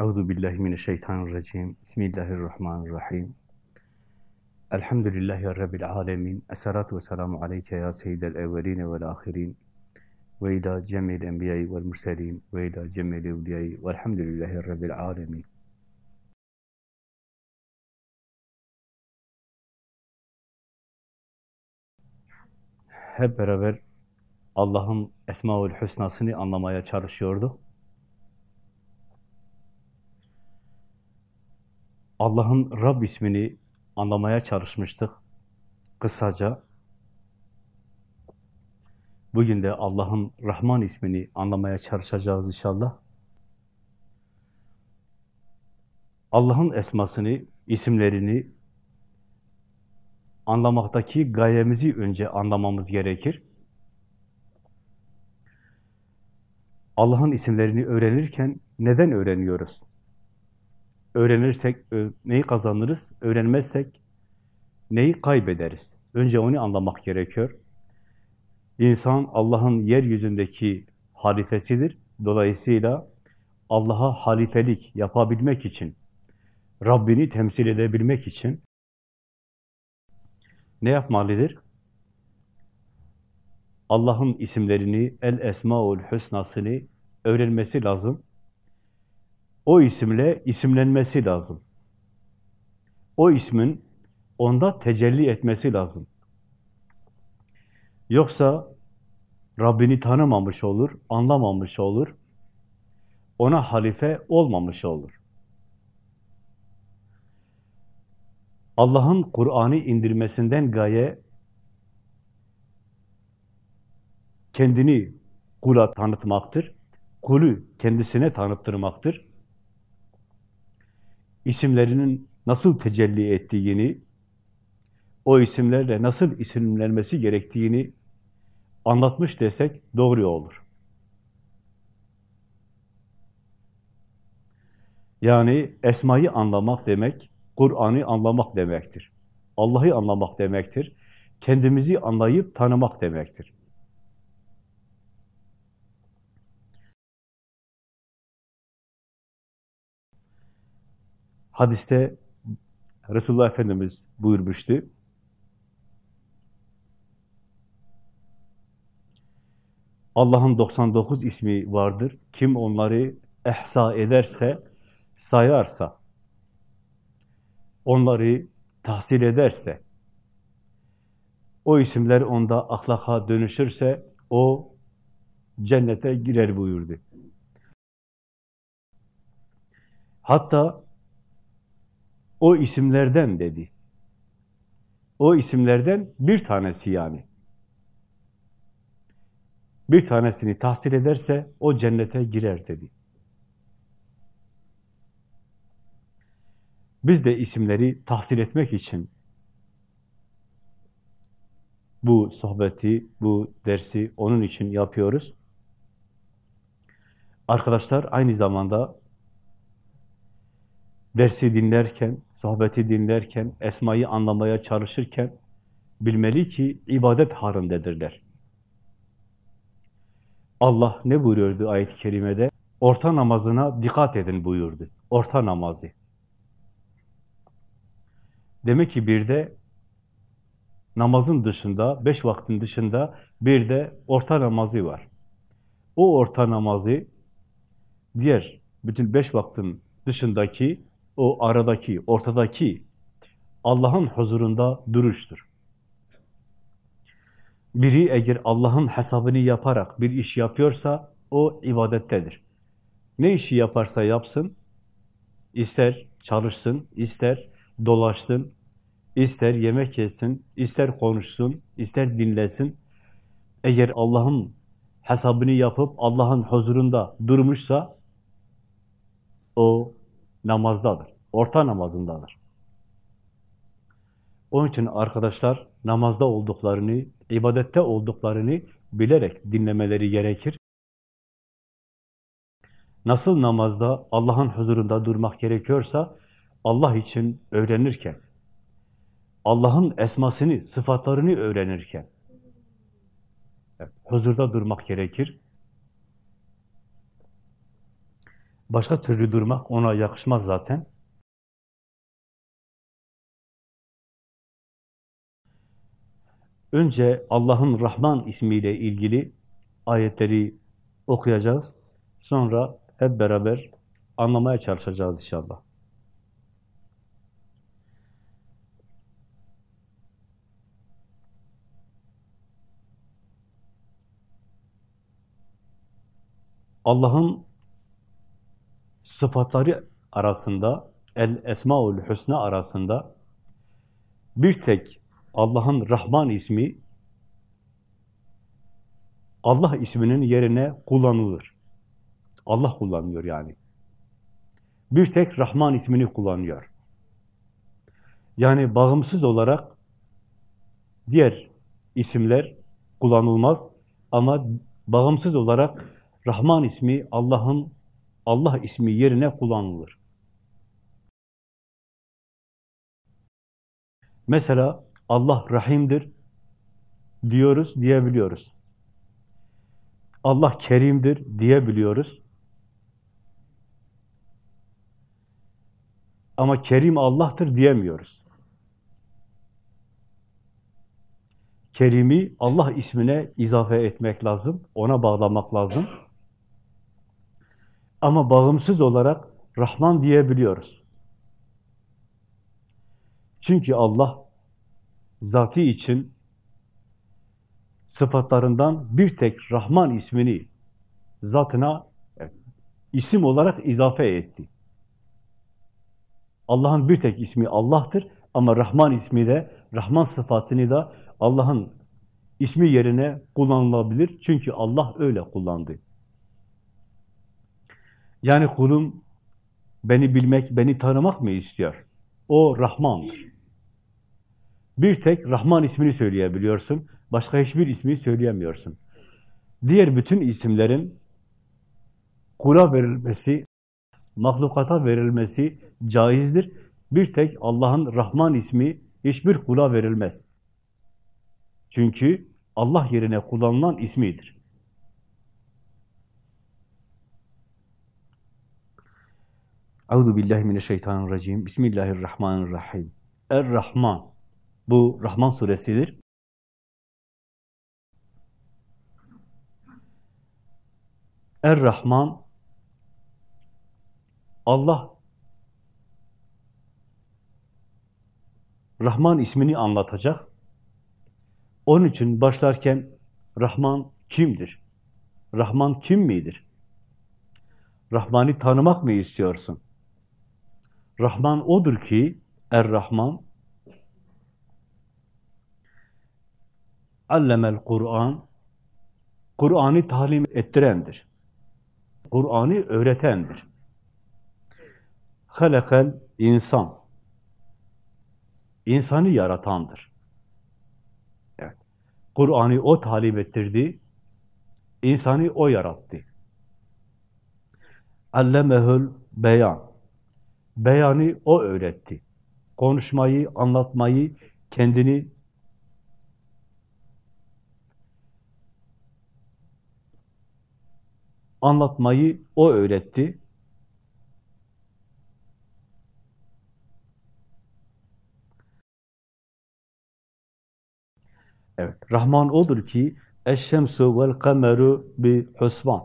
Euzu billahi mineşşeytanirracim. Bismillahirrahmanirrahim. Elhamdülillahi rabbil alamin. Esselatu vesselamu aleyke ya seyyidel evvelin ve'l ahirin. Ve ila cemil enbiya'i ve'l murselin ve ila cemil evliya'i ve'lhamdülillahi rabbil alamin. Hep beraber Allah'ın Esmaül Hüsna'sını anlamaya çalışıyorduk. Allah'ın Rab ismini anlamaya çalışmıştık kısaca. Bugün de Allah'ın Rahman ismini anlamaya çalışacağız inşallah. Allah'ın esmasını, isimlerini anlamaktaki gayemizi önce anlamamız gerekir. Allah'ın isimlerini öğrenirken neden öğreniyoruz? Öğrenirsek neyi kazanırız? Öğrenmezsek neyi kaybederiz? Önce onu anlamak gerekiyor. İnsan Allah'ın yeryüzündeki halifesidir. Dolayısıyla Allah'a halifelik yapabilmek için, Rabbini temsil edebilmek için ne yapmalıdır? Allah'ın isimlerini, El Esmaül Hüsna'sını öğrenmesi lazım. O isimle isimlenmesi lazım. O ismin onda tecelli etmesi lazım. Yoksa Rabbini tanımamış olur, anlamamış olur, ona halife olmamış olur. Allah'ın Kur'an'ı indirmesinden gaye kendini kula tanıtmaktır. Kulü kendisine tanıttırmaktır. İsimlerinin nasıl tecelli ettiğini, o isimlerle nasıl isimlenmesi gerektiğini anlatmış desek doğru olur. Yani esmayı anlamak demek, Kur'an'ı anlamak demektir. Allah'ı anlamak demektir. Kendimizi anlayıp tanımak demektir. Hadiste Resulullah Efendimiz buyurmuştu. Allah'ın 99 ismi vardır. Kim onları ehsa ederse, sayarsa, onları tahsil ederse, o isimler onda ahlaka dönüşürse, o cennete girer buyurdu. Hatta o isimlerden dedi. O isimlerden bir tanesi yani. Bir tanesini tahsil ederse o cennete girer dedi. Biz de isimleri tahsil etmek için bu sohbeti, bu dersi onun için yapıyoruz. Arkadaşlar aynı zamanda dersi dinlerken, sohbeti dinlerken, esmayı anlamaya çalışırken bilmeli ki ibadet halindedirler. Allah ne buyuruyordu ayet-i kerimede? Orta namazına dikkat edin buyurdu. Orta namazı. Demek ki bir de namazın dışında, beş vaktin dışında bir de orta namazı var. O orta namazı diğer bütün beş vaktin dışındaki o aradaki, ortadaki Allah'ın huzurunda duruştur. Biri eğer Allah'ın hesabını yaparak bir iş yapıyorsa o ibadettedir. Ne işi yaparsa yapsın, ister çalışsın, ister dolaşsın, ister yemek yesin, ister konuşsun, ister dinlesin. Eğer Allah'ın hesabını yapıp Allah'ın huzurunda durmuşsa o namazdadır. Orta namazındadır. Onun için arkadaşlar namazda olduklarını, ibadette olduklarını bilerek dinlemeleri gerekir. Nasıl namazda Allah'ın huzurunda durmak gerekiyorsa Allah için öğrenirken, Allah'ın esmasını, sıfatlarını öğrenirken huzurda durmak gerekir. Başka türlü durmak ona yakışmaz zaten. Önce Allah'ın Rahman ismiyle ilgili ayetleri okuyacağız. Sonra hep beraber anlamaya çalışacağız inşallah. Allah'ın sıfatları arasında, el esmaül hüsna arasında bir tek Allah'ın Rahman ismi Allah isminin yerine kullanılır. Allah kullanıyor yani. Bir tek Rahman ismini kullanıyor. Yani bağımsız olarak diğer isimler kullanılmaz ama bağımsız olarak Rahman ismi Allah'ın Allah ismi yerine kullanılır. Mesela Allah Rahim'dir diyoruz, diyebiliyoruz. Allah Kerim'dir diyebiliyoruz. Ama Kerim Allah'tır diyemiyoruz. Kerim'i Allah ismine izafe etmek lazım, ona bağlamak lazım. Ama bağımsız olarak Rahman diyebiliyoruz. Çünkü Allah zatı için sıfatlarından bir tek Rahman ismini zatına isim olarak izafe etti. Allah'ın bir tek ismi Allah'tır ama Rahman ismi de, Rahman sıfatını da Allah'ın ismi yerine kullanılabilir. Çünkü Allah öyle kullandı. Yani kulum beni bilmek, beni tanımak mı istiyor? O Rahman'dır. Bir tek Rahman ismini söyleyebiliyorsun. Başka hiçbir ismi söyleyemiyorsun. Diğer bütün isimlerin kula verilmesi, mahlukata verilmesi caizdir. Bir tek Allah'ın Rahman ismi hiçbir kula verilmez. Çünkü Allah yerine kullanılan ismidir. Euzu billahi mineşşeytanirracim. Bismillahirrahmanirrahim. Er-Rahman. Bu Rahman suresidir. Er-Rahman Allah Rahman ismini anlatacak. Onun için başlarken Rahman kimdir? Rahman kim midir? Rahman'ı tanımak mı istiyorsun? Rahman odur ki, Er-Rahman, allemel Kur'an, Kur'an'ı talim ettirendir. Kur'an'ı öğretendir. Halakal insan, insanı yaratandır. Evet. Kur'an'ı o talim ettirdi, insanı o yarattı. Allemehül beyan, beyanı o öğretti. Konuşmayı, anlatmayı, kendini anlatmayı o öğretti. Evet, Rahman odur ki eşşemsu vel kameru bi husban.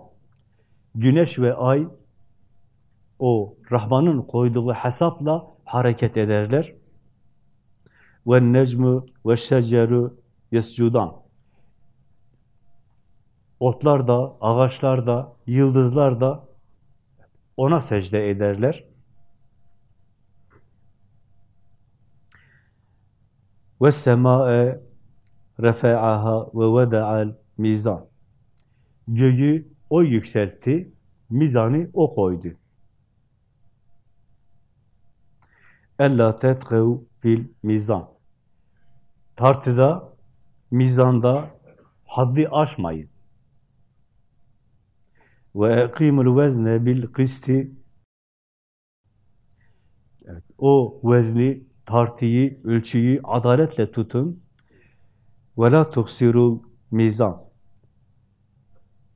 Güneş ve ay o Rahman'ın koyduğu hesapla hareket ederler. Ve necmu ve şeceru yescudan. Otlar da, ağaçlar da, yıldızlar da ona secde ederler. Ve sema'e refa'aha ve veda'al mizan. Göğü o yükseltti, mizanı o koydu. Ella tetgev fil mizan. Tartıda, mizanda haddi aşmayın. Ve ekimul vezne bil kısti evet, o vezni, tartıyı, ölçüyü adaletle tutun. Ve la tuksirul mizan.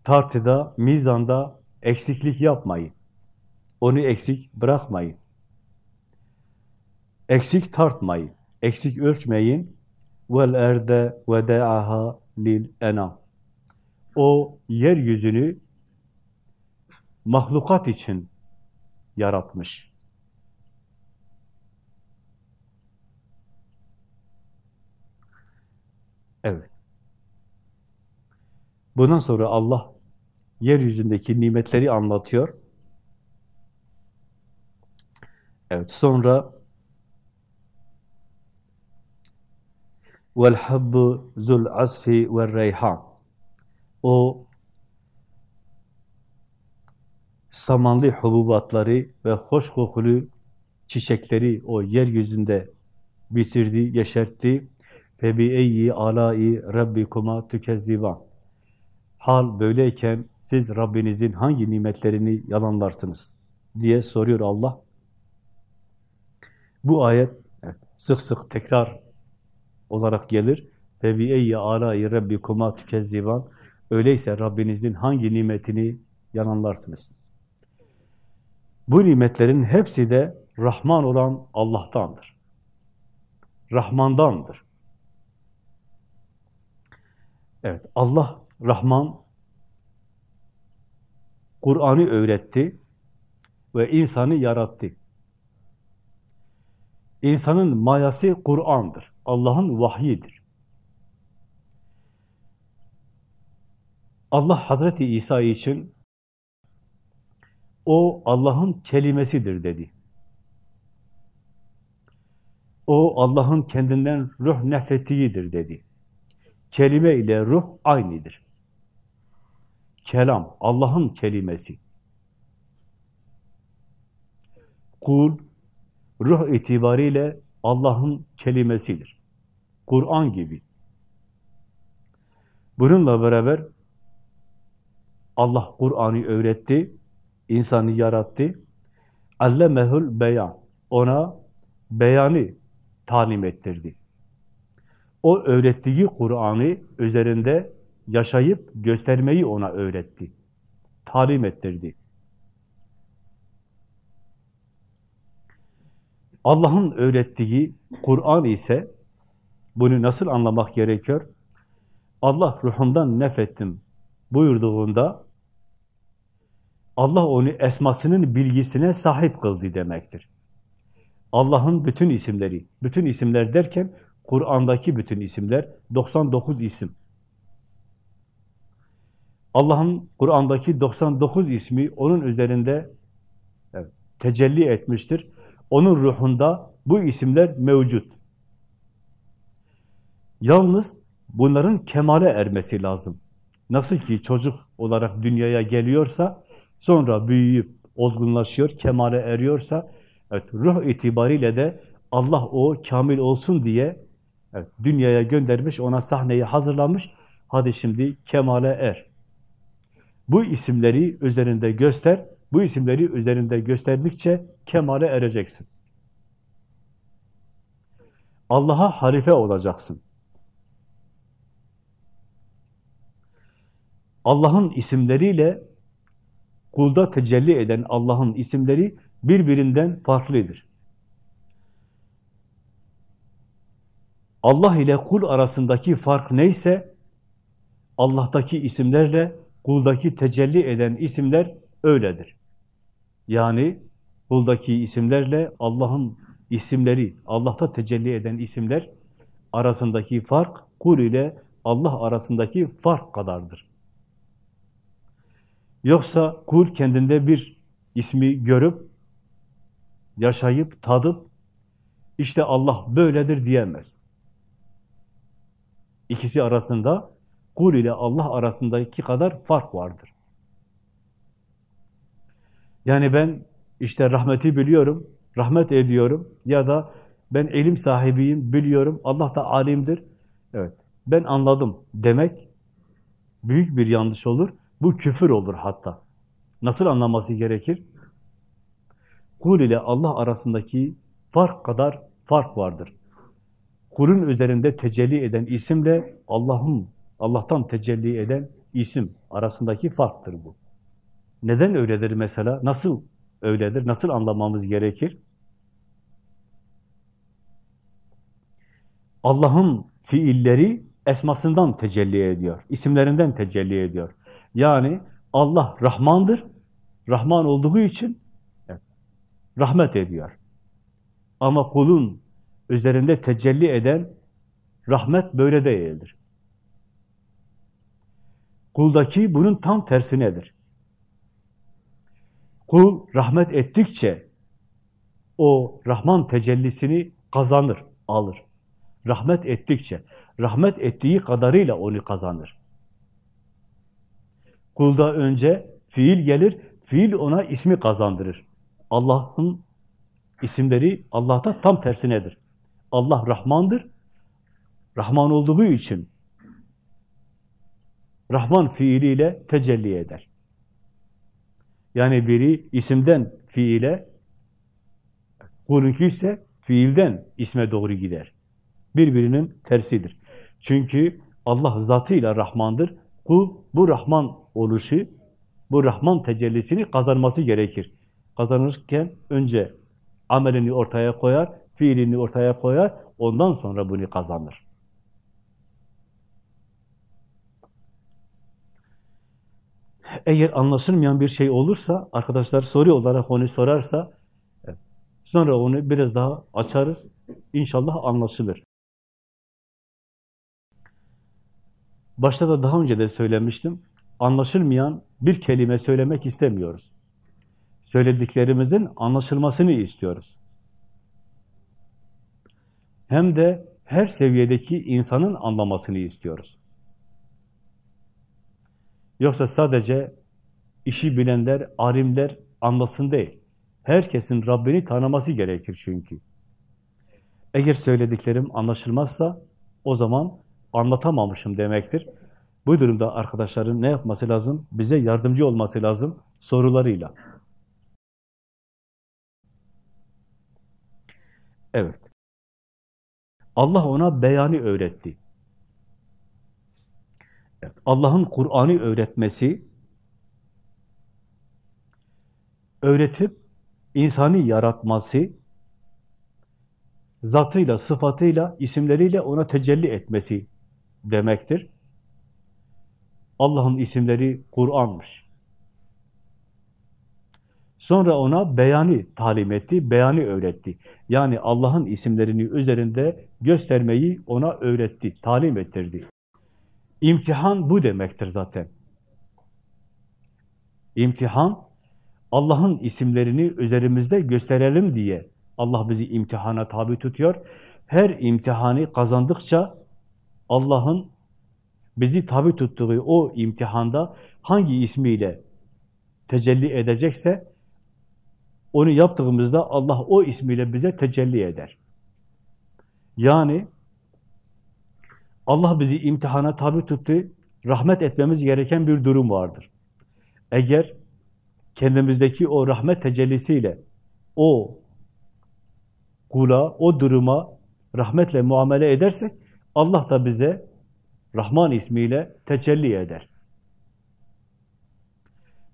Tartıda, mizanda eksiklik yapmayın. Onu eksik bırakmayın. Eksik tartmayın. Eksik ölçmeyin. Vel erde vedaha lil enam. O yeryüzünü mahlukat için yaratmış. Evet. Bundan sonra Allah yeryüzündeki nimetleri anlatıyor. Evet, sonra vel habbu zul asfi ve reyhan o samanlı hububatları ve hoş kokulu çiçekleri o yeryüzünde bitirdi, yeşertti. Fe bi eyyi alai rabbikuma tükezzivan. Hal böyleyken siz Rabbinizin hangi nimetlerini yalanlarsınız diye soruyor Allah. Bu ayet sık sık tekrar olarak gelir. Fe bi eyyi alai rabbikuma tükezzivan. Öyleyse Rabbinizin hangi nimetini yalanlarsınız? Bu nimetlerin hepsi de Rahman olan Allah'tandır. Rahmandandır. Evet, Allah Rahman Kur'an'ı öğretti ve insanı yarattı. İnsanın mayası Kur'an'dır. Allah'ın vahyidir. Allah Hazreti İsa için o Allah'ın kelimesidir dedi. O Allah'ın kendinden ruh nefrettiğidir dedi. Kelime ile ruh aynıdır. Kelam, Allah'ın kelimesi. Kul, ruh itibariyle Allah'ın kelimesidir. Kur'an gibi. Bununla beraber Allah Kur'an'ı öğretti, insanı yarattı. Allemehül beyan. Ona beyanı talim ettirdi. O öğrettiği Kur'an'ı üzerinde yaşayıp göstermeyi ona öğretti. Talim ettirdi. Allah'ın öğrettiği Kur'an ise bunu nasıl anlamak gerekiyor? Allah ruhumdan nefettim buyurduğunda Allah onu esmasının bilgisine sahip kıldı demektir. Allah'ın bütün isimleri, bütün isimler derken Kur'an'daki bütün isimler 99 isim. Allah'ın Kur'an'daki 99 ismi onun üzerinde evet, tecelli etmiştir. Onun ruhunda bu isimler mevcut. Yalnız bunların kemale ermesi lazım. Nasıl ki çocuk olarak dünyaya geliyorsa, sonra büyüyüp olgunlaşıyor, kemale eriyorsa, evet, ruh itibariyle de Allah o kamil olsun diye evet, dünyaya göndermiş, ona sahneyi hazırlamış. Hadi şimdi kemale er. Bu isimleri üzerinde göster, bu isimleri üzerinde gösterdikçe kemale ereceksin. Allah'a harife olacaksın. Allah'ın isimleriyle kulda tecelli eden Allah'ın isimleri birbirinden farklıdır. Allah ile kul arasındaki fark neyse Allah'taki isimlerle kuldaki tecelli eden isimler öyledir. Yani kuldaki isimlerle Allah'ın isimleri, Allah'ta tecelli eden isimler arasındaki fark kul ile Allah arasındaki fark kadardır. Yoksa kul kendinde bir ismi görüp, yaşayıp, tadıp, işte Allah böyledir diyemez. İkisi arasında, kul ile Allah arasındaki kadar fark vardır. Yani ben işte rahmeti biliyorum, rahmet ediyorum ya da ben ilim sahibiyim, biliyorum, Allah da alimdir. Evet, ben anladım demek büyük bir yanlış olur. Bu küfür olur hatta. Nasıl anlaması gerekir? Kul ile Allah arasındaki fark kadar fark vardır. Kulun üzerinde tecelli eden isimle Allah'ın Allah'tan tecelli eden isim arasındaki farktır bu. Neden öyledir mesela? Nasıl öyledir. Nasıl anlamamız gerekir? Allah'ın fiilleri esmasından tecelli ediyor, isimlerinden tecelli ediyor. Yani Allah Rahmandır, Rahman olduğu için rahmet ediyor. Ama kulun üzerinde tecelli eden rahmet böyle değildir. Kuldaki bunun tam tersinedir. Kul rahmet ettikçe o Rahman tecellisini kazanır, alır. Rahmet ettikçe, rahmet ettiği kadarıyla onu kazanır. Kulda önce fiil gelir, fiil ona ismi kazandırır. Allah'ın isimleri Allah'ta tam tersinedir. Allah Rahmandır. Rahman olduğu için Rahman fiiliyle tecelli eder. Yani biri isimden fiile, kulunki ise fiilden isme doğru gider. Birbirinin tersidir. Çünkü Allah zatıyla Rahmandır. Kul bu Rahman oluşu, bu Rahman tecellisini kazanması gerekir. Kazanırken önce amelini ortaya koyar, fiilini ortaya koyar, ondan sonra bunu kazanır. Eğer anlaşılmayan bir şey olursa, arkadaşlar soru olarak onu sorarsa, sonra onu biraz daha açarız, İnşallah anlaşılır. Başta da daha önce de söylemiştim, anlaşılmayan bir kelime söylemek istemiyoruz. Söylediklerimizin anlaşılmasını istiyoruz. Hem de her seviyedeki insanın anlamasını istiyoruz. Yoksa sadece işi bilenler, alimler anlasın değil. Herkesin Rabbini tanıması gerekir çünkü. Eğer söylediklerim anlaşılmazsa o zaman anlatamamışım demektir. Bu durumda arkadaşların ne yapması lazım? Bize yardımcı olması lazım sorularıyla. Evet. Allah ona beyanı öğretti. Evet. Allah'ın Kur'an'ı öğretmesi, öğretip insanı yaratması, zatıyla, sıfatıyla, isimleriyle ona tecelli etmesi demektir. Allah'ın isimleri Kur'an'mış. Sonra ona beyanı talim etti, beyanı öğretti. Yani Allah'ın isimlerini üzerinde göstermeyi ona öğretti, talim ettirdi. İmtihan bu demektir zaten. İmtihan, Allah'ın isimlerini üzerimizde gösterelim diye Allah bizi imtihana tabi tutuyor. Her imtihanı kazandıkça Allah'ın bizi tabi tuttuğu o imtihanda hangi ismiyle tecelli edecekse onu yaptığımızda Allah o ismiyle bize tecelli eder. Yani Allah bizi imtihana tabi tuttu, rahmet etmemiz gereken bir durum vardır. Eğer kendimizdeki o rahmet tecellisiyle o kula, o duruma rahmetle muamele edersek Allah da bize Rahman ismiyle tecelli eder.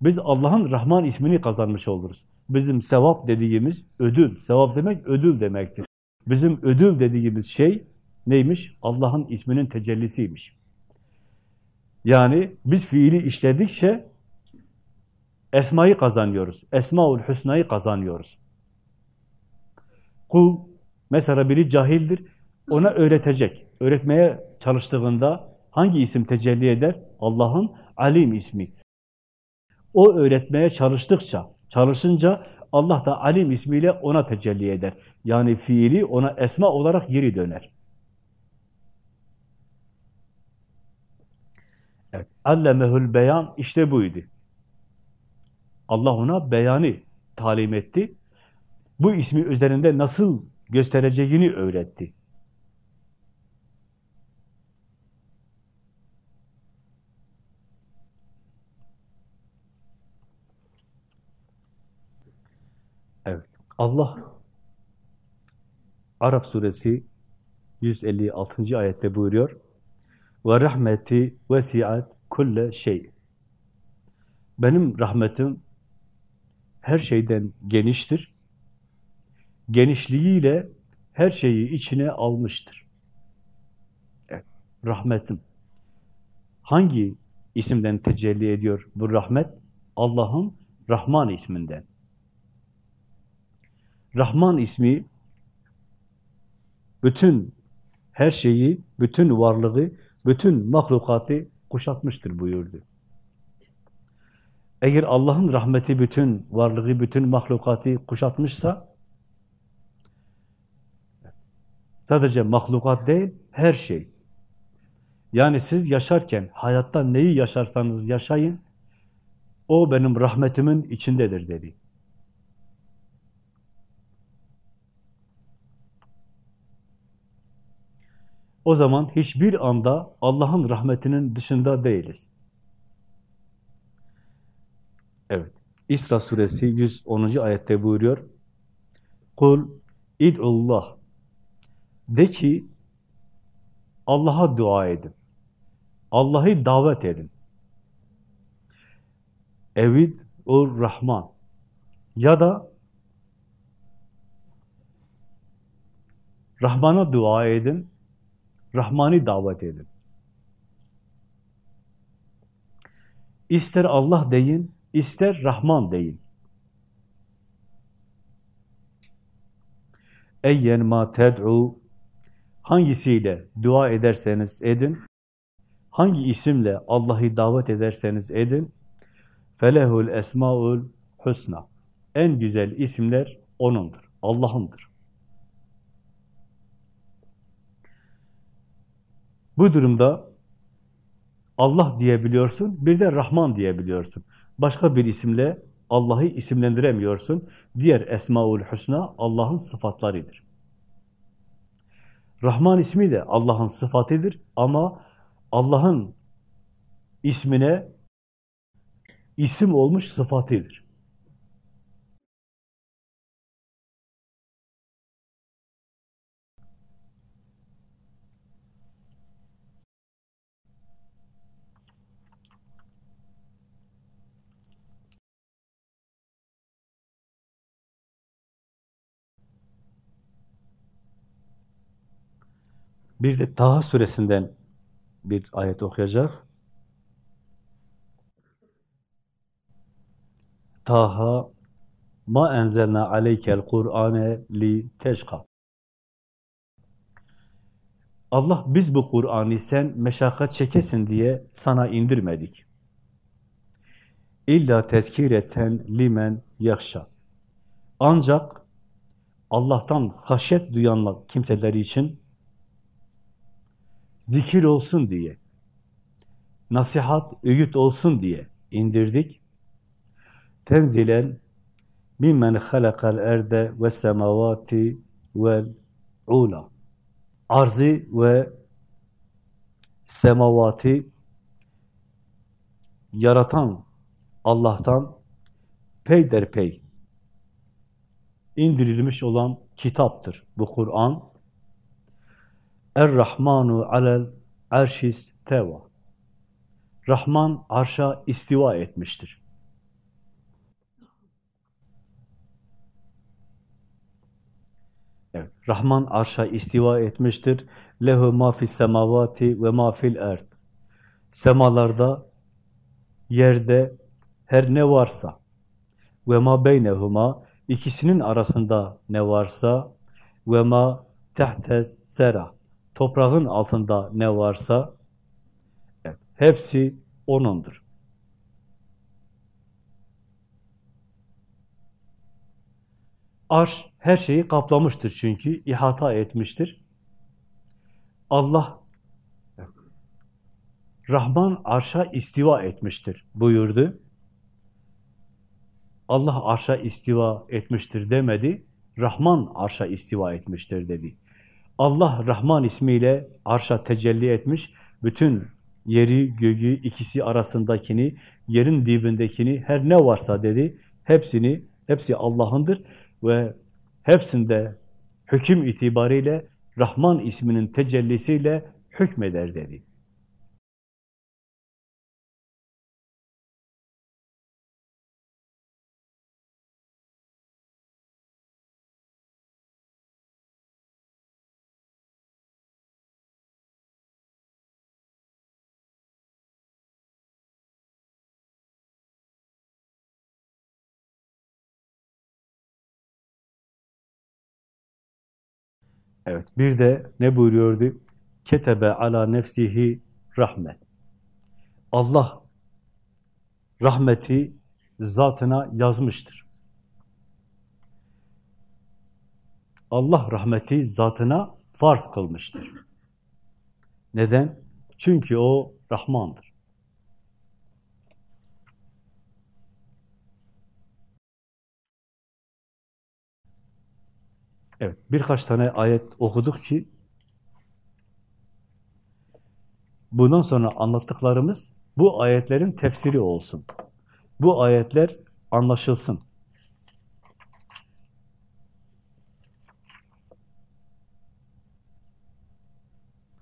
Biz Allah'ın Rahman ismini kazanmış oluruz. Bizim sevap dediğimiz ödül, sevap demek ödül demektir. Bizim ödül dediğimiz şey neymiş? Allah'ın isminin tecellisiymiş. Yani biz fiili işledikçe esmayı kazanıyoruz. Esmaül Hüsna'yı kazanıyoruz. Kul, mesela biri cahildir, ona öğretecek. Öğretmeye çalıştığında hangi isim tecelli eder? Allah'ın Alim ismi. O öğretmeye çalıştıkça, çalışınca Allah da Alim ismiyle ona tecelli eder. Yani fiili ona esma olarak geri döner. Evet. Allemehül beyan işte buydu. Allah ona beyanı talim etti. Bu ismi üzerinde nasıl göstereceğini öğretti. Evet. Allah Araf suresi 156. ayette buyuruyor. Ve rahmeti vesiat kulle şey. Benim rahmetim her şeyden geniştir. Genişliğiyle her şeyi içine almıştır. Evet, rahmetim. Hangi isimden tecelli ediyor bu rahmet? Allah'ın Rahman isminden. Rahman ismi bütün her şeyi, bütün varlığı, bütün mahlukatı kuşatmıştır buyurdu. Eğer Allah'ın rahmeti bütün varlığı, bütün mahlukatı kuşatmışsa, sadece mahlukat değil, her şey. Yani siz yaşarken, hayatta neyi yaşarsanız yaşayın, o benim rahmetimin içindedir dedi. O zaman hiçbir anda Allah'ın rahmetinin dışında değiliz. Evet. İsra suresi 110. ayette buyuruyor. Kul id'ullah. De ki Allah'a dua edin. Allah'ı davet edin. Evid ur Rahman. Ya da Rahman'a dua edin. Rahman'ı davet edin. İster Allah deyin, ister Rahman deyin. Eyyen ma ted'u hangisiyle dua ederseniz edin, hangi isimle Allah'ı davet ederseniz edin, felehul esmaul husna. En güzel isimler O'nundur, Allah'ındır. Bu durumda Allah diyebiliyorsun, bir de Rahman diyebiliyorsun. Başka bir isimle Allah'ı isimlendiremiyorsun. Diğer Esmaül Hüsna Allah'ın sıfatlarıdır. Rahman ismi de Allah'ın sıfatıdır ama Allah'ın ismine isim olmuş sıfatıdır. Bir de Taha suresinden bir ayet okuyacağız. Taha ma enzelna aleykel Kur'ane li teşka. Allah biz bu Kur'an'ı sen meşakkat çekesin diye sana indirmedik. İlla tezkireten limen yakşa. Ancak Allah'tan haşyet duyan kimseler için zikir olsun diye, nasihat, öğüt olsun diye indirdik. Tenzilen mimmen halakal erde ve semavati vel ula. Arzı ve semavati yaratan Allah'tan peyderpey indirilmiş olan kitaptır bu Kur'an. Er-Rahmanu alel arşis teva. Rahman arşa istiva etmiştir. Evet, Rahman arşa istiva etmiştir. Lehu ma fis semavati ve ma fil erd. Semalarda, yerde her ne varsa ve ma beynehuma ikisinin arasında ne varsa ve ma tehtes sera toprağın altında ne varsa evet, hepsi O'nundur. Arş her şeyi kaplamıştır çünkü, ihata etmiştir. Allah, Rahman arşa istiva etmiştir buyurdu. Allah arşa istiva etmiştir demedi, Rahman arşa istiva etmiştir dedi. Allah Rahman ismiyle arşa tecelli etmiş, bütün yeri, göğü, ikisi arasındakini, yerin dibindekini, her ne varsa dedi, hepsini, hepsi Allah'ındır ve hepsinde hüküm itibariyle Rahman isminin tecellisiyle hükmeder dedi. Evet, bir de ne buyuruyordu? Ketebe ala nefsihi rahme. Allah rahmeti zatına yazmıştır. Allah rahmeti zatına farz kılmıştır. Neden? Çünkü o Rahmandır. Evet, birkaç tane ayet okuduk ki bundan sonra anlattıklarımız bu ayetlerin tefsiri olsun. Bu ayetler anlaşılsın.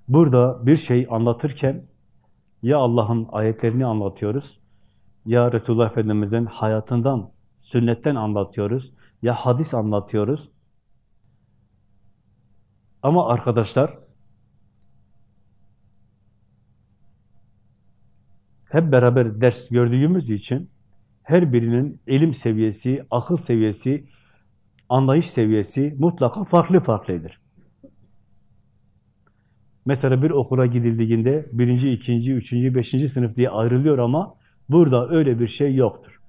Burada bir şey anlatırken ya Allah'ın ayetlerini anlatıyoruz, ya Resulullah Efendimiz'in hayatından, sünnetten anlatıyoruz, ya hadis anlatıyoruz. Ama arkadaşlar, hep beraber ders gördüğümüz için her birinin ilim seviyesi, akıl seviyesi, anlayış seviyesi mutlaka farklı farklıdır. Mesela bir okula gidildiğinde birinci, ikinci, üçüncü, beşinci sınıf diye ayrılıyor ama burada öyle bir şey yoktur.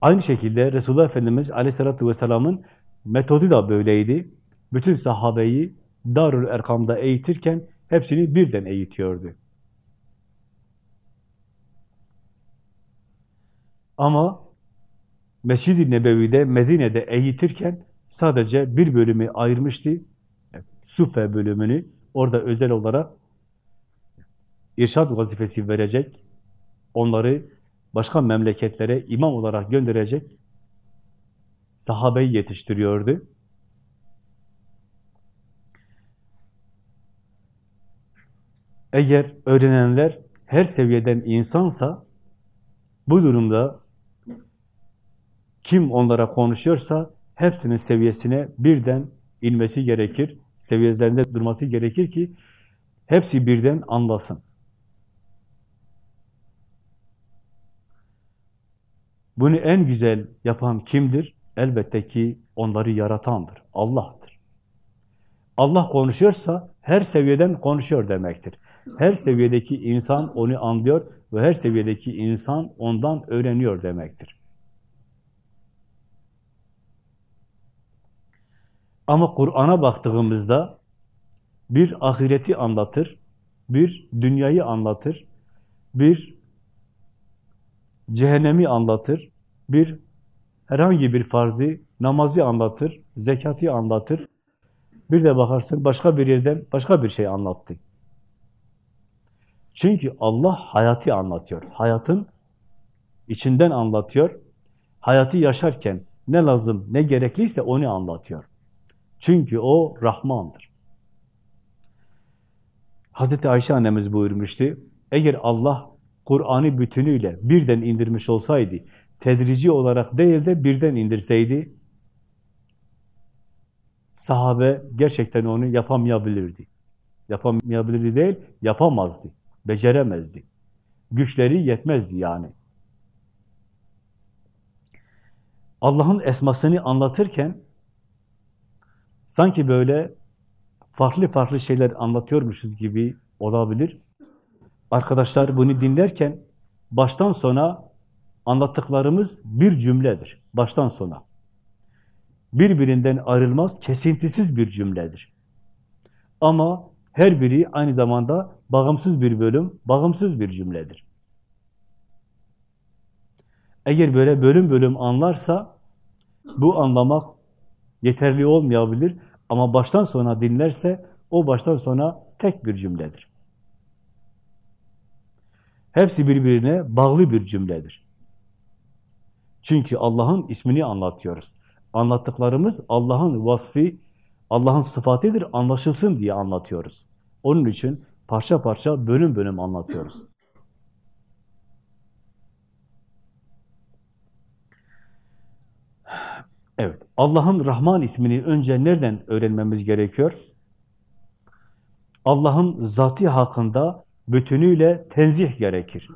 Aynı şekilde Resulullah Efendimiz Aleyhisselatü Vesselam'ın metodu da böyleydi. Bütün sahabeyi Darül Erkam'da eğitirken hepsini birden eğitiyordu. Ama Mescid-i Nebevi'de, Medine'de eğitirken sadece bir bölümü ayırmıştı. Sufe bölümünü orada özel olarak irşad vazifesi verecek, onları başka memleketlere imam olarak gönderecek sahabeyi yetiştiriyordu. Eğer öğrenenler her seviyeden insansa bu durumda kim onlara konuşuyorsa hepsinin seviyesine birden inmesi gerekir. Seviyelerinde durması gerekir ki hepsi birden anlasın. Bunu en güzel yapan kimdir? Elbette ki onları yaratandır. Allah'tır. Allah konuşuyorsa her seviyeden konuşuyor demektir. Her seviyedeki insan onu anlıyor ve her seviyedeki insan ondan öğreniyor demektir. Ama Kur'an'a baktığımızda bir ahireti anlatır, bir dünyayı anlatır, bir cehennemi anlatır, bir herhangi bir farzı, namazı anlatır, zekatı anlatır. Bir de bakarsın başka bir yerden başka bir şey anlattı. Çünkü Allah hayatı anlatıyor. Hayatın içinden anlatıyor. Hayatı yaşarken ne lazım, ne gerekliyse onu anlatıyor. Çünkü o Rahmandır. Hazreti Ayşe annemiz buyurmuştu, eğer Allah Kur'an'ı bütünüyle birden indirmiş olsaydı, tedrici olarak değil de birden indirseydi, sahabe gerçekten onu yapamayabilirdi. Yapamayabilirdi değil, yapamazdı, beceremezdi. Güçleri yetmezdi yani. Allah'ın esmasını anlatırken sanki böyle farklı farklı şeyler anlatıyormuşuz gibi olabilir. Arkadaşlar bunu dinlerken baştan sona anlattıklarımız bir cümledir. Baştan sona. Birbirinden ayrılmaz, kesintisiz bir cümledir. Ama her biri aynı zamanda bağımsız bir bölüm, bağımsız bir cümledir. Eğer böyle bölüm bölüm anlarsa bu anlamak yeterli olmayabilir ama baştan sona dinlerse o baştan sona tek bir cümledir. Hepsi birbirine bağlı bir cümledir. Çünkü Allah'ın ismini anlatıyoruz. Anlattıklarımız Allah'ın vasfı, Allah'ın sıfatıdır, anlaşılsın diye anlatıyoruz. Onun için parça parça, bölüm bölüm anlatıyoruz. Evet, Allah'ın Rahman ismini önce nereden öğrenmemiz gerekiyor? Allah'ın zatı hakkında bütünüyle tenzih gerekir.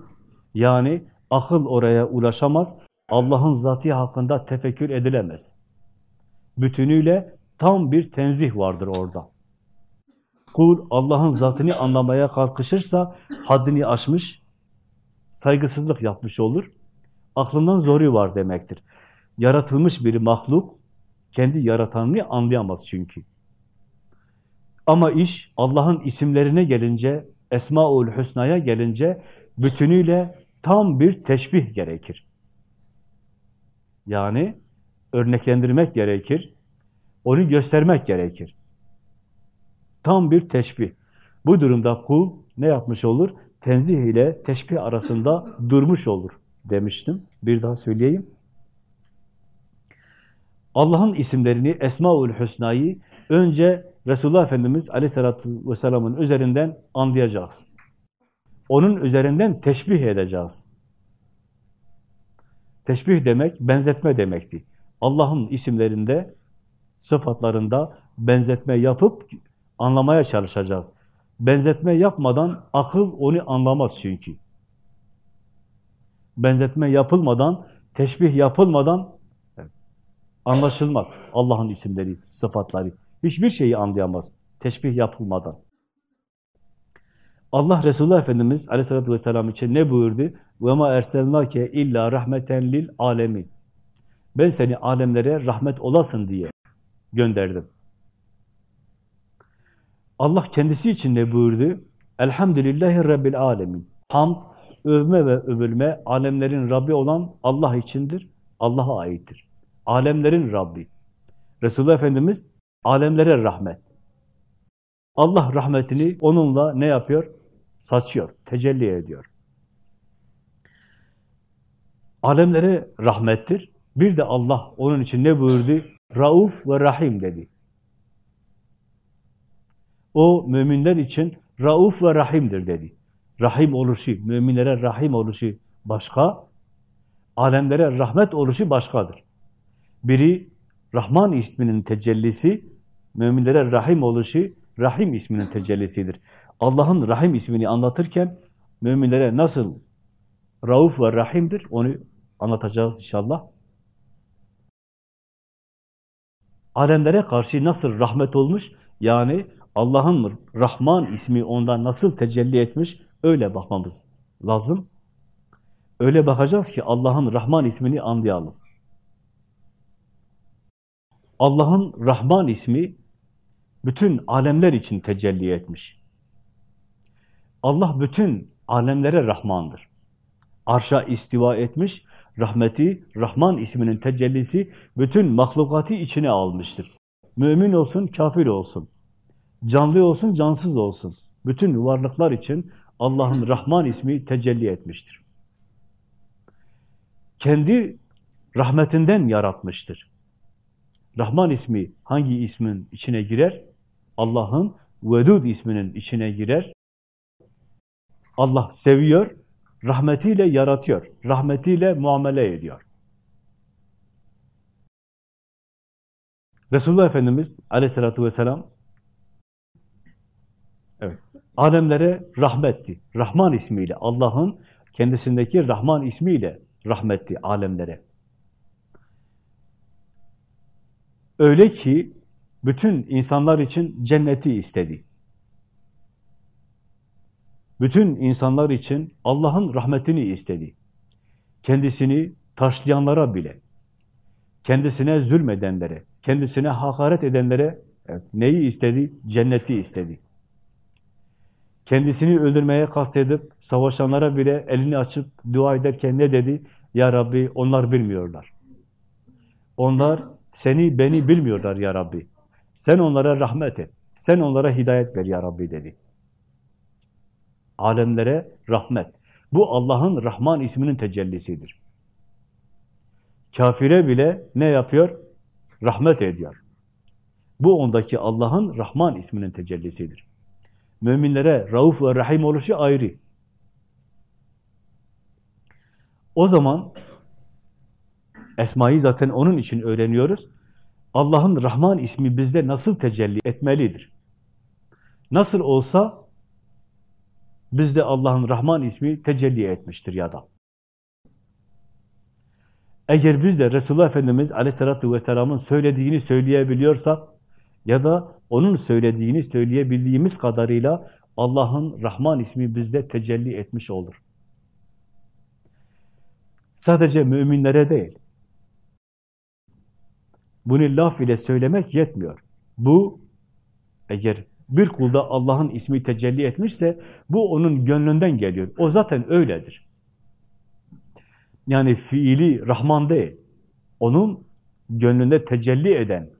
Yani akıl oraya ulaşamaz, Allah'ın zatı hakkında tefekkür edilemez. Bütünüyle Tam bir tenzih vardır orada. Kul Allah'ın zatını anlamaya kalkışırsa haddini aşmış, saygısızlık yapmış olur. Aklından zoru var demektir. Yaratılmış bir mahluk kendi yaratanını anlayamaz çünkü. Ama iş Allah'ın isimlerine gelince, Esmaül Hüsna'ya gelince bütünüyle tam bir teşbih gerekir. Yani örneklendirmek gerekir, onu göstermek gerekir. Tam bir teşbih. Bu durumda kul ne yapmış olur? Tenzih ile teşbih arasında durmuş olur demiştim. Bir daha söyleyeyim. Allah'ın isimlerini, Esmaül Hüsna'yı önce Resulullah Efendimiz Aleyhisselatü Vesselam'ın üzerinden anlayacağız. Onun üzerinden teşbih edeceğiz. Teşbih demek, benzetme demekti. Allah'ın isimlerinde, sıfatlarında benzetme yapıp anlamaya çalışacağız. Benzetme yapmadan akıl onu anlamaz çünkü. Benzetme yapılmadan, teşbih yapılmadan anlaşılmaz Allah'ın isimleri, sıfatları. Hiçbir şeyi anlayamaz teşbih yapılmadan. Allah Resulullah Efendimiz aleyhissalatü vesselam için ne buyurdu? وَمَا اَرْسَلْنَاكَ illa rahmeten lil alemin. Ben seni alemlere rahmet olasın diye gönderdim. Allah kendisi için ne buyurdu? Elhamdülillahi Rabbil alemin. Hamd, övme ve övülme alemlerin Rabbi olan Allah içindir, Allah'a aittir. Alemlerin Rabbi. Resulullah Efendimiz alemlere rahmet. Allah rahmetini onunla ne yapıyor? Saçıyor, tecelli ediyor. Alemlere rahmettir. Bir de Allah onun için ne buyurdu? Rauf ve Rahim dedi. O müminler için Rauf ve Rahim'dir dedi. Rahim oluşu, müminlere rahim oluşu başka, alemlere rahmet oluşu başkadır. Biri Rahman isminin tecellisi, müminlere rahim oluşu, Rahim isminin tecellisidir. Allah'ın Rahim ismini anlatırken, müminlere nasıl Rauf ve Rahim'dir, onu anlatacağız inşallah. Alemlere karşı nasıl rahmet olmuş, yani Allah'ın Rahman ismi ondan nasıl tecelli etmiş, öyle bakmamız lazım. Öyle bakacağız ki Allah'ın Rahman ismini anlayalım. Allah'ın Rahman ismi bütün alemler için tecelli etmiş. Allah bütün alemlere Rahmandır. Arşa istiva etmiş, rahmeti, Rahman isminin tecellisi bütün mahlukatı içine almıştır. Mümin olsun, kafir olsun, canlı olsun, cansız olsun. Bütün varlıklar için Allah'ın Rahman ismi tecelli etmiştir. Kendi rahmetinden yaratmıştır. Rahman ismi hangi ismin içine girer? Allah'ın Vedud isminin içine girer. Allah seviyor, rahmetiyle yaratıyor, rahmetiyle muamele ediyor. Resulullah Efendimiz aleyhissalatü vesselam evet, alemlere rahmetti. Rahman ismiyle, Allah'ın kendisindeki Rahman ismiyle rahmetti alemlere. Öyle ki bütün insanlar için cenneti istedi. Bütün insanlar için Allah'ın rahmetini istedi. Kendisini taşlayanlara bile, kendisine zulmedenlere, kendisine hakaret edenlere neyi istedi? Cenneti istedi. Kendisini öldürmeye kastedip savaşanlara bile elini açıp dua ederken ne dedi? Ya Rabbi onlar bilmiyorlar. Onlar seni, beni bilmiyorlar ya Rabbi. Sen onlara rahmet et. Sen onlara hidayet ver ya Rabbi dedi. Alemlere rahmet. Bu Allah'ın Rahman isminin tecellisidir. Kafire bile ne yapıyor? Rahmet ediyor. Bu ondaki Allah'ın Rahman isminin tecellisidir. Müminlere Rauf ve Rahim oluşu ayrı. O zaman Esma'yı zaten onun için öğreniyoruz. Allah'ın Rahman ismi bizde nasıl tecelli etmelidir? Nasıl olsa bizde Allah'ın Rahman ismi tecelli etmiştir ya da. Eğer biz de Resulullah Efendimiz Aleyhisselatü Vesselam'ın söylediğini söyleyebiliyorsak, Ya da onun söylediğini söyleyebildiğimiz kadarıyla Allah'ın Rahman ismi bizde tecelli etmiş olur. Sadece müminlere değil. Bunu laf ile söylemek yetmiyor. Bu eğer bir kulda Allah'ın ismi tecelli etmişse bu onun gönlünden geliyor. O zaten öyledir. Yani fiili Rahman değil. Onun gönlünde tecelli eden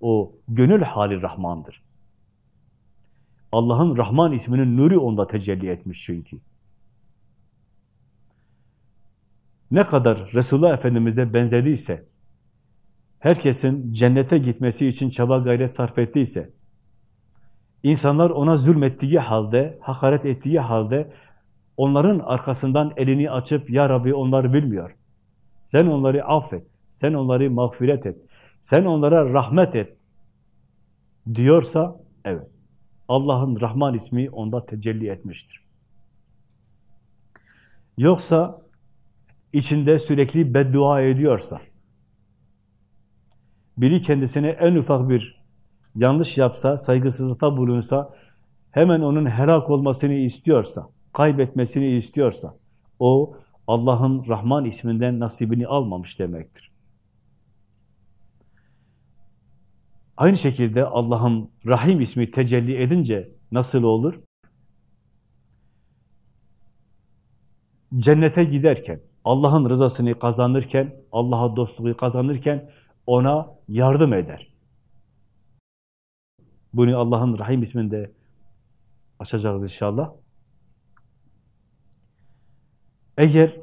o gönül hali Rahman'dır. Allah'ın Rahman isminin nuru onda tecelli etmiş çünkü. Ne kadar Resulullah Efendimiz'e benzediyse, herkesin cennete gitmesi için çaba gayret sarf ettiyse, insanlar ona zulmettiği halde, hakaret ettiği halde, onların arkasından elini açıp, Ya Rabbi onları bilmiyor. Sen onları affet, sen onları mağfiret et, sen onlara rahmet et diyorsa, evet, Allah'ın Rahman ismi onda tecelli etmiştir. Yoksa içinde sürekli beddua ediyorsa, biri kendisine en ufak bir yanlış yapsa, saygısızlıkta bulunsa, hemen onun helak olmasını istiyorsa, kaybetmesini istiyorsa, o Allah'ın Rahman isminden nasibini almamış demektir. Aynı şekilde Allah'ın Rahim ismi tecelli edince nasıl olur? Cennete giderken, Allah'ın rızasını kazanırken, Allah'a dostluğu kazanırken ona yardım eder. Bunu Allah'ın Rahim isminde açacağız inşallah. Eğer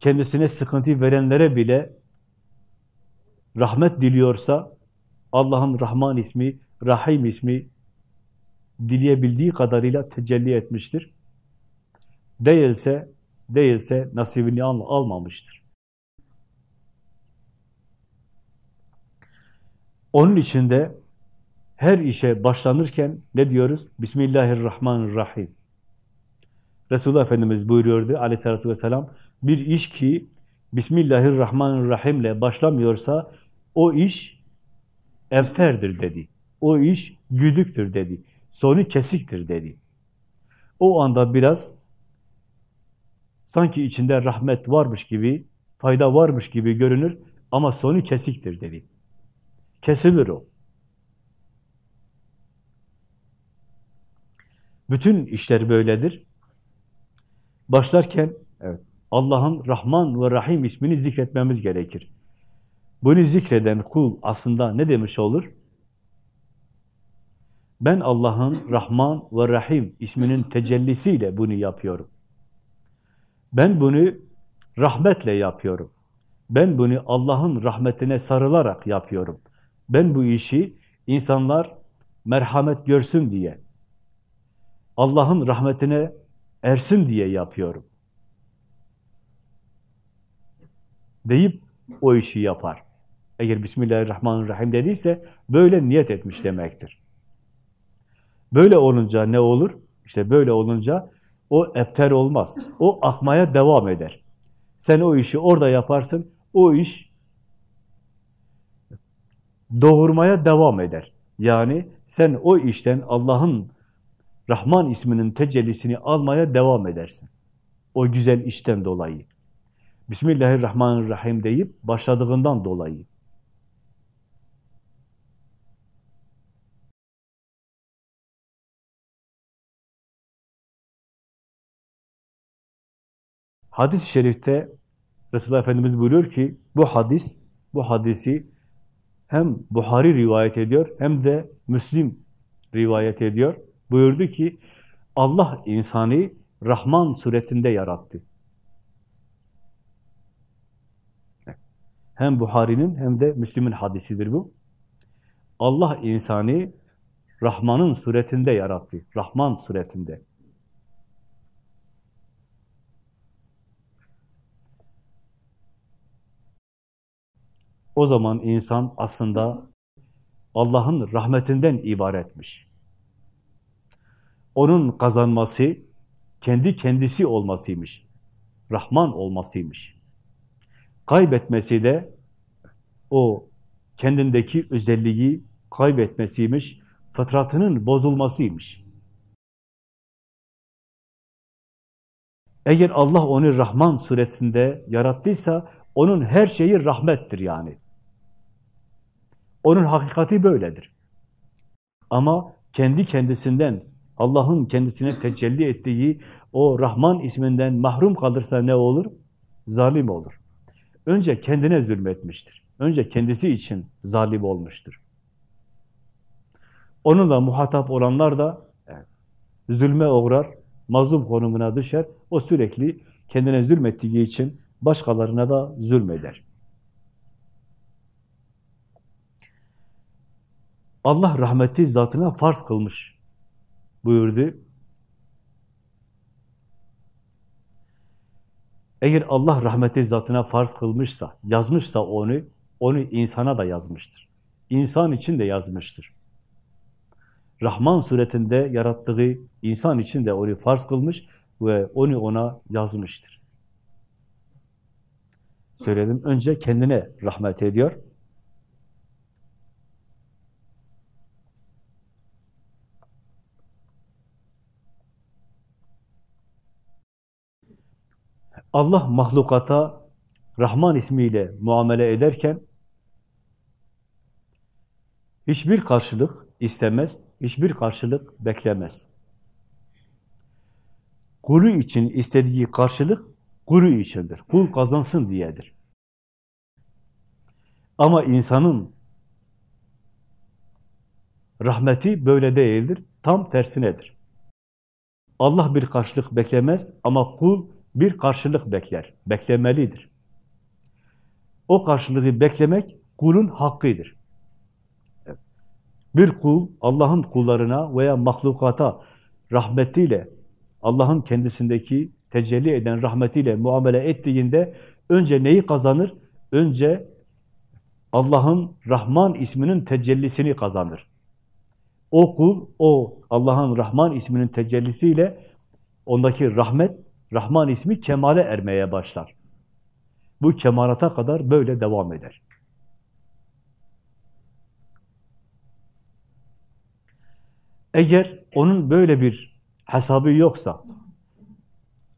kendisine sıkıntı verenlere bile rahmet diliyorsa Allah'ın Rahman ismi, Rahim ismi dileyebildiği kadarıyla tecelli etmiştir. Değilse, değilse nasibini al almamıştır. Onun içinde her işe başlanırken ne diyoruz? Bismillahirrahmanirrahim. Resulullah Efendimiz buyuruyordu aleyhissalatü vesselam, bir iş ki Bismillahirrahmanirrahim ile başlamıyorsa o iş evterdir dedi. O iş güdüktür dedi. Sonu kesiktir dedi. O anda biraz sanki içinde rahmet varmış gibi, fayda varmış gibi görünür ama sonu kesiktir dedi. Kesilir o. Bütün işler böyledir. Başlarken evet, Allah'ın Rahman ve Rahim ismini zikretmemiz gerekir. Bunu zikreden kul aslında ne demiş olur? Ben Allah'ın Rahman ve Rahim isminin tecellisiyle bunu yapıyorum. Ben bunu rahmetle yapıyorum. Ben bunu Allah'ın rahmetine sarılarak yapıyorum. Ben bu işi insanlar merhamet görsün diye, Allah'ın rahmetine ersin diye yapıyorum. Deyip o işi yapar. Eğer Bismillahirrahmanirrahim dediyse böyle niyet etmiş demektir. Böyle olunca ne olur? İşte böyle olunca o epter olmaz. O akmaya devam eder. Sen o işi orada yaparsın, o iş doğurmaya devam eder. Yani sen o işten Allah'ın Rahman isminin tecellisini almaya devam edersin. O güzel işten dolayı. Bismillahirrahmanirrahim deyip başladığından dolayı. Hadis-i şerifte Resulullah Efendimiz buyuruyor ki bu hadis, bu hadisi hem Buhari rivayet ediyor hem de Müslim rivayet ediyor. Buyurdu ki Allah insanı Rahman suretinde yarattı. Hem Buhari'nin hem de Müslim'in hadisidir bu. Allah insanı Rahman'ın suretinde yarattı. Rahman suretinde. O zaman insan aslında Allah'ın rahmetinden ibaretmiş. Onun kazanması kendi kendisi olmasıymış. Rahman olmasıymış. Kaybetmesi de o kendindeki özelliği kaybetmesiymiş, fıtratının bozulmasıymış. Eğer Allah onu Rahman suretinde yarattıysa, onun her şeyi rahmettir yani. Onun hakikati böyledir. Ama kendi kendisinden, Allah'ın kendisine tecelli ettiği o Rahman isminden mahrum kalırsa ne olur? Zalim olur. Önce kendine zulmetmiştir. Önce kendisi için zalim olmuştur. Onunla muhatap olanlar da zulme uğrar, mazlum konumuna düşer. O sürekli kendine zulmettiği için başkalarına da zulmeder. Allah rahmeti zatına farz kılmış buyurdu. Eğer Allah rahmeti zatına farz kılmışsa, yazmışsa onu, onu insana da yazmıştır. İnsan için de yazmıştır. Rahman suretinde yarattığı insan için de onu farz kılmış ve onu ona yazmıştır. Söyledim, önce kendine rahmet ediyor. Allah mahlukata Rahman ismiyle muamele ederken hiçbir karşılık istemez, hiçbir karşılık beklemez. Kulu için istediği karşılık kulu içindir. Kul kazansın diyedir. Ama insanın rahmeti böyle değildir. Tam tersinedir. Allah bir karşılık beklemez ama kul bir karşılık bekler, beklemelidir. O karşılığı beklemek kulun hakkıdır. Bir kul Allah'ın kullarına veya mahlukata rahmetiyle, Allah'ın kendisindeki tecelli eden rahmetiyle muamele ettiğinde önce neyi kazanır? Önce Allah'ın Rahman isminin tecellisini kazanır. O kul, o Allah'ın Rahman isminin tecellisiyle ondaki rahmet Rahman ismi kemale ermeye başlar. Bu kemalata kadar böyle devam eder. Eğer onun böyle bir hesabı yoksa,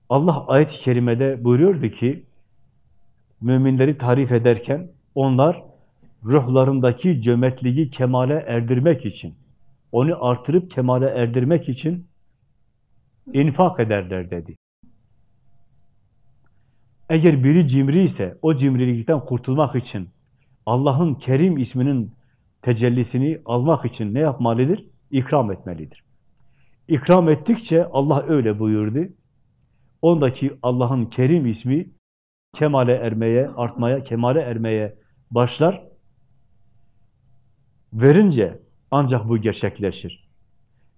Allah ayet-i kerimede buyuruyordu ki, müminleri tarif ederken, onlar ruhlarındaki cömertliği kemale erdirmek için, onu artırıp kemale erdirmek için infak ederler dedi. Eğer biri cimri ise o cimrilikten kurtulmak için Allah'ın Kerim isminin tecellisini almak için ne yapmalıdır? İkram etmelidir. İkram ettikçe Allah öyle buyurdu. Ondaki Allah'ın Kerim ismi kemale ermeye, artmaya, kemale ermeye başlar. Verince ancak bu gerçekleşir.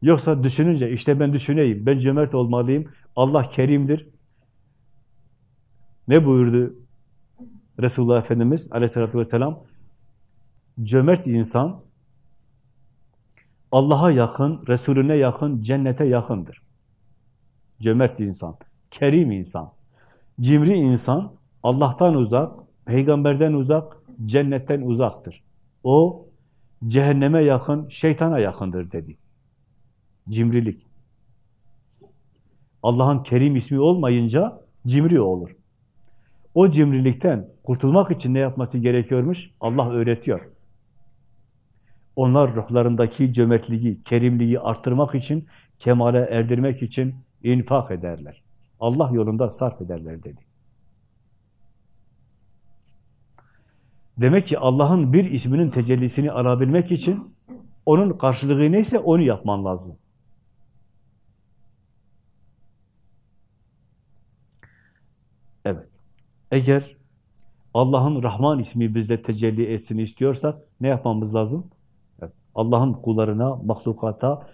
Yoksa düşününce işte ben düşüneyim, ben cömert olmalıyım, Allah kerimdir, ne buyurdu Resulullah Efendimiz aleyhissalatü vesselam? Cömert insan Allah'a yakın, Resulüne yakın, cennete yakındır. Cömert insan, kerim insan. Cimri insan Allah'tan uzak, peygamberden uzak, cennetten uzaktır. O cehenneme yakın, şeytana yakındır dedi. Cimrilik. Allah'ın kerim ismi olmayınca cimri olur. O cimrilikten kurtulmak için ne yapması gerekiyormuş? Allah öğretiyor. Onlar ruhlarındaki cömertliği, kerimliği arttırmak için, kemale erdirmek için infak ederler. Allah yolunda sarf ederler dedi. Demek ki Allah'ın bir isminin tecellisini alabilmek için onun karşılığı neyse onu yapman lazım. Evet. Eğer Allah'ın Rahman ismi bizde tecelli etsin istiyorsak ne yapmamız lazım? Allah'ın kullarına, mahlukata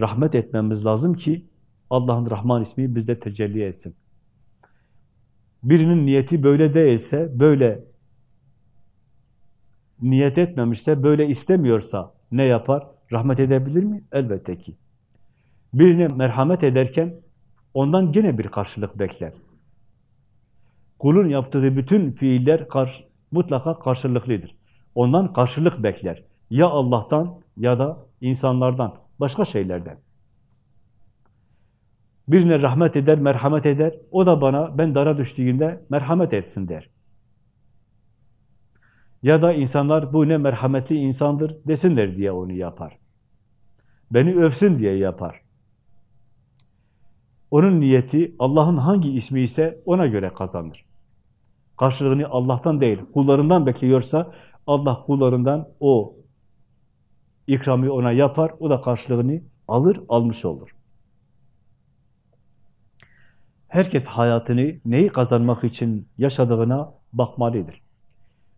rahmet etmemiz lazım ki Allah'ın Rahman ismi bizde tecelli etsin. Birinin niyeti böyle değilse, böyle niyet etmemişse, böyle istemiyorsa ne yapar? Rahmet edebilir mi? Elbette ki. Birine merhamet ederken ondan gene bir karşılık bekler. Kulun yaptığı bütün fiiller karşı, mutlaka karşılıklıdır. Ondan karşılık bekler. Ya Allah'tan ya da insanlardan, başka şeylerden. Birine rahmet eder, merhamet eder. O da bana ben dara düştüğümde merhamet etsin der. Ya da insanlar bu ne merhametli insandır desinler diye onu yapar. Beni övsün diye yapar. Onun niyeti Allah'ın hangi ismi ise ona göre kazanır. Karşılığını Allah'tan değil, kullarından bekliyorsa Allah kullarından o ikramı ona yapar, o da karşılığını alır, almış olur. Herkes hayatını neyi kazanmak için yaşadığına bakmalıdır.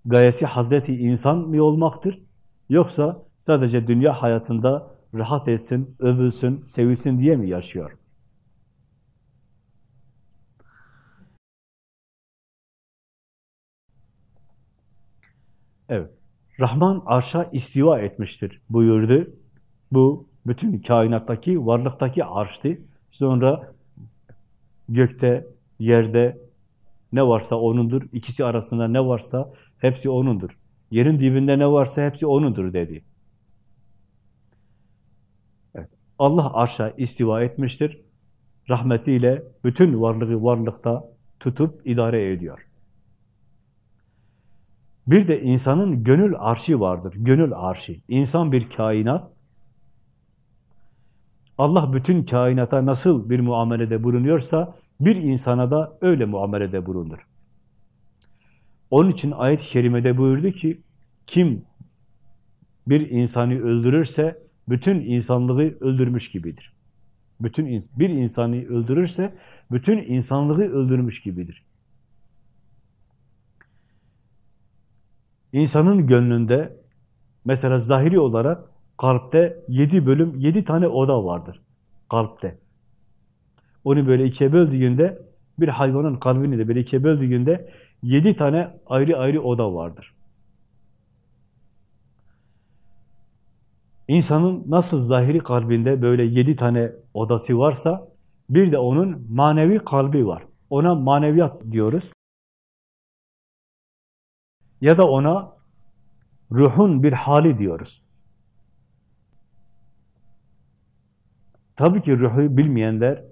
Gayesi Hazreti insan mı olmaktır? Yoksa sadece dünya hayatında rahat etsin, övülsün, sevilsin diye mi yaşıyor? Evet. Rahman arşa istiva etmiştir buyurdu. Bu bütün kainattaki, varlıktaki arştı. Sonra gökte, yerde ne varsa O'nundur. İkisi arasında ne varsa hepsi O'nundur. Yerin dibinde ne varsa hepsi O'nundur dedi. Evet. Allah arşa istiva etmiştir. Rahmetiyle bütün varlığı varlıkta tutup idare ediyor. Bir de insanın gönül arşi vardır. Gönül arşi. İnsan bir kainat. Allah bütün kainata nasıl bir muamelede bulunuyorsa bir insana da öyle muamelede bulunur. Onun için ayet-i kerimede buyurdu ki kim bir insanı öldürürse bütün insanlığı öldürmüş gibidir. Bütün bir insanı öldürürse bütün insanlığı öldürmüş gibidir. İnsanın gönlünde mesela zahiri olarak kalpte yedi bölüm, yedi tane oda vardır kalpte. Onu böyle ikiye böldüğünde, bir hayvanın kalbini de böyle ikiye böldüğünde yedi tane ayrı ayrı oda vardır. İnsanın nasıl zahiri kalbinde böyle yedi tane odası varsa, bir de onun manevi kalbi var. Ona maneviyat diyoruz. Ya da ona ruhun bir hali diyoruz. Tabii ki ruhu bilmeyenler,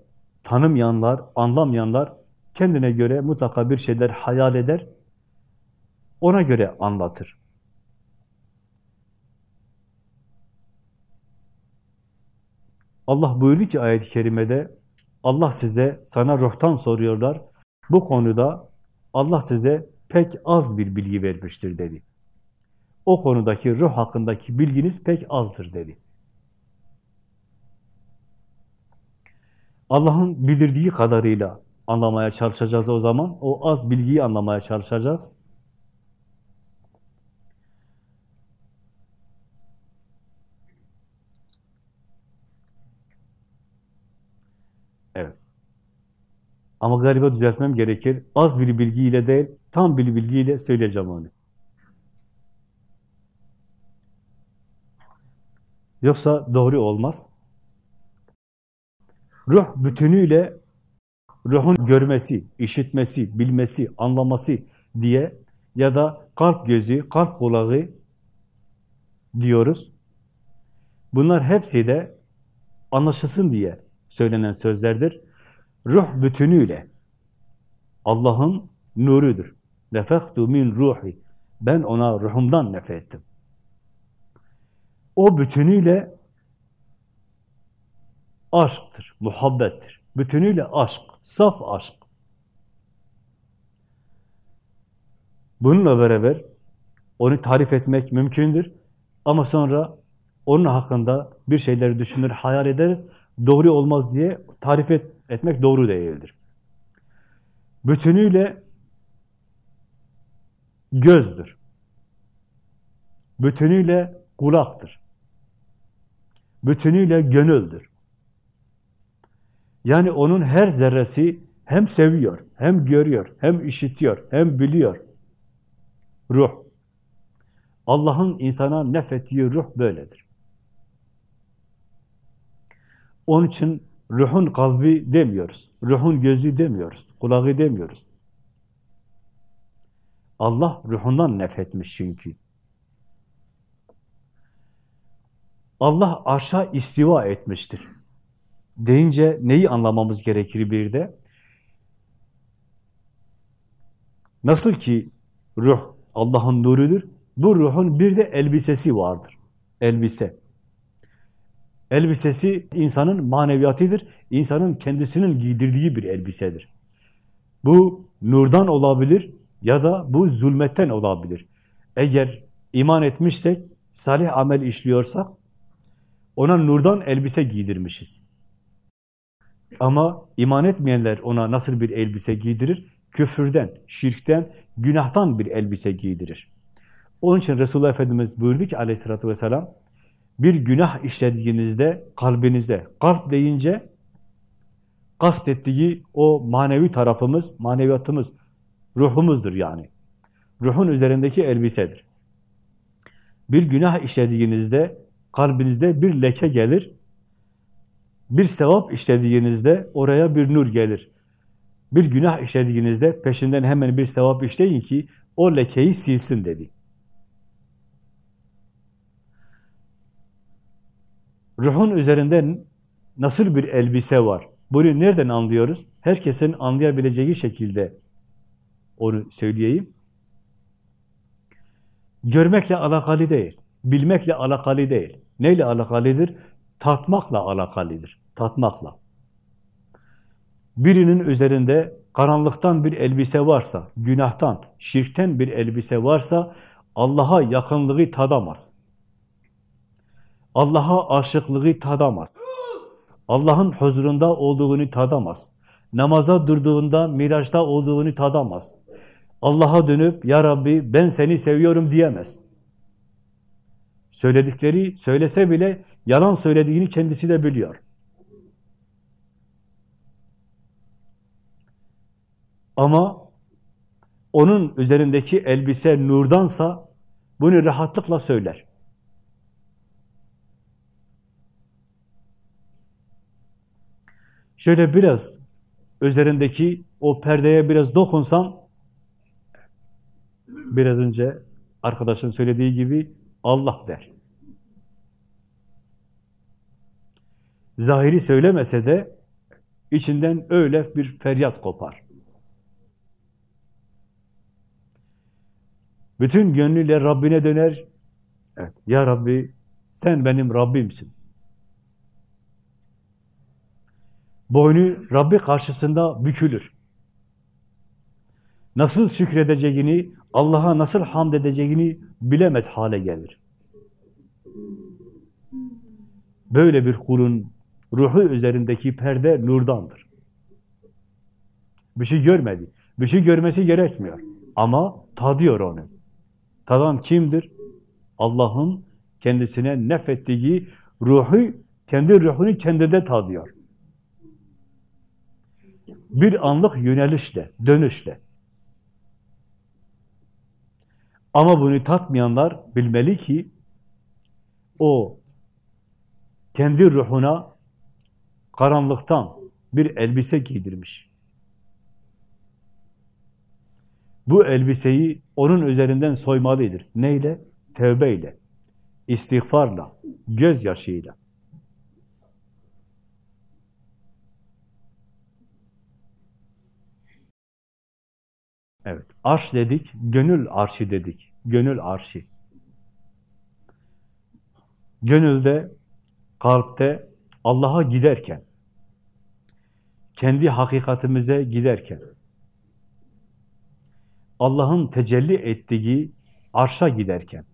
tanımayanlar, anlamayanlar kendine göre mutlaka bir şeyler hayal eder, ona göre anlatır. Allah buyurdu ki ayet-i kerimede, Allah size, sana ruhtan soruyorlar, bu konuda Allah size pek az bir bilgi vermiştir dedi. O konudaki ruh hakkındaki bilginiz pek azdır dedi. Allah'ın bildirdiği kadarıyla anlamaya çalışacağız o zaman. O az bilgiyi anlamaya çalışacağız. Evet. Ama galiba düzeltmem gerekir. Az bir bilgiyle değil, tam bir bilgiyle söyleyeceğim onu. Yoksa doğru olmaz. Ruh bütünüyle ruhun görmesi, işitmesi, bilmesi, anlaması diye ya da kalp gözü, kalp kulağı diyoruz. Bunlar hepsi de anlaşılsın diye söylenen sözlerdir. Ruh bütünüyle Allah'ın nurudur. Nefektu min ruhi. Ben ona ruhumdan nefettim. O bütünüyle aşktır, muhabbettir. Bütünüyle aşk, saf aşk. Bununla beraber onu tarif etmek mümkündür. Ama sonra onun hakkında bir şeyleri düşünür, hayal ederiz. Doğru olmaz diye tarif et, etmek doğru değildir. Bütünüyle gözdür. Bütünüyle kulaktır. Bütünüyle gönüldür. Yani onun her zerresi hem seviyor, hem görüyor, hem işitiyor, hem biliyor. Ruh. Allah'ın insana nefettiği ruh böyledir. Onun için Ruhun kalbi demiyoruz. Ruhun gözü demiyoruz. Kulağı demiyoruz. Allah ruhundan nefretmiş çünkü. Allah arşa istiva etmiştir. Deyince neyi anlamamız gerekir bir de? Nasıl ki ruh Allah'ın nurudur, bu ruhun bir de elbisesi vardır. Elbise. Elbisesi insanın maneviyatıdır. İnsanın kendisinin giydirdiği bir elbisedir. Bu nurdan olabilir ya da bu zulmetten olabilir. Eğer iman etmişsek, salih amel işliyorsak, ona nurdan elbise giydirmişiz. Ama iman etmeyenler ona nasıl bir elbise giydirir? Küfürden, şirkten, günahtan bir elbise giydirir. Onun için Resulullah Efendimiz buyurdu ki aleyhissalatü vesselam, bir günah işlediğinizde kalbinizde, kalp deyince kastettiği o manevi tarafımız, maneviyatımız, ruhumuzdur yani. Ruhun üzerindeki elbisedir. Bir günah işlediğinizde kalbinizde bir leke gelir, bir sevap işlediğinizde oraya bir nur gelir. Bir günah işlediğinizde peşinden hemen bir sevap işleyin ki o lekeyi silsin dedi. Ruhun üzerinde nasıl bir elbise var? Bunu nereden anlıyoruz? Herkesin anlayabileceği şekilde onu söyleyeyim. Görmekle alakalı değil, bilmekle alakalı değil. Neyle alakalıdır? Tatmakla alakalıdır, tatmakla. Birinin üzerinde karanlıktan bir elbise varsa, günahtan, şirkten bir elbise varsa Allah'a yakınlığı tadamaz. Allah'a aşıklığı tadamaz. Allah'ın huzurunda olduğunu tadamaz. Namaza durduğunda, miraçta olduğunu tadamaz. Allah'a dönüp, Ya Rabbi ben seni seviyorum diyemez. Söyledikleri, söylese bile yalan söylediğini kendisi de biliyor. Ama onun üzerindeki elbise nurdansa bunu rahatlıkla söyler. Şöyle biraz üzerindeki o perdeye biraz dokunsam biraz önce arkadaşın söylediği gibi Allah der. Zahiri söylemese de içinden öyle bir feryat kopar. Bütün gönlüyle Rabbine döner. Evet, ya Rabbi sen benim Rabbimsin. Boynu Rabbi karşısında bükülür. Nasıl şükredeceğini, Allah'a nasıl hamd edeceğini bilemez hale gelir. Böyle bir kulun ruhu üzerindeki perde nurdandır. Bir şey görmedi. Bir şey görmesi gerekmiyor. Ama tadıyor onu. Tadan kimdir? Allah'ın kendisine nefettiği ruhu, kendi ruhunu kendinde tadıyor. Bir anlık yönelişle, dönüşle. Ama bunu tatmayanlar bilmeli ki o kendi ruhuna karanlıktan bir elbise giydirmiş. Bu elbiseyi onun üzerinden soymalıdır. Neyle? Tevbeyle, istiğfarla, gözyaşıyla. Evet, arş dedik, gönül arşi dedik. Gönül arşi. Gönülde, kalpte Allah'a giderken, kendi hakikatimize giderken, Allah'ın tecelli ettiği arşa giderken,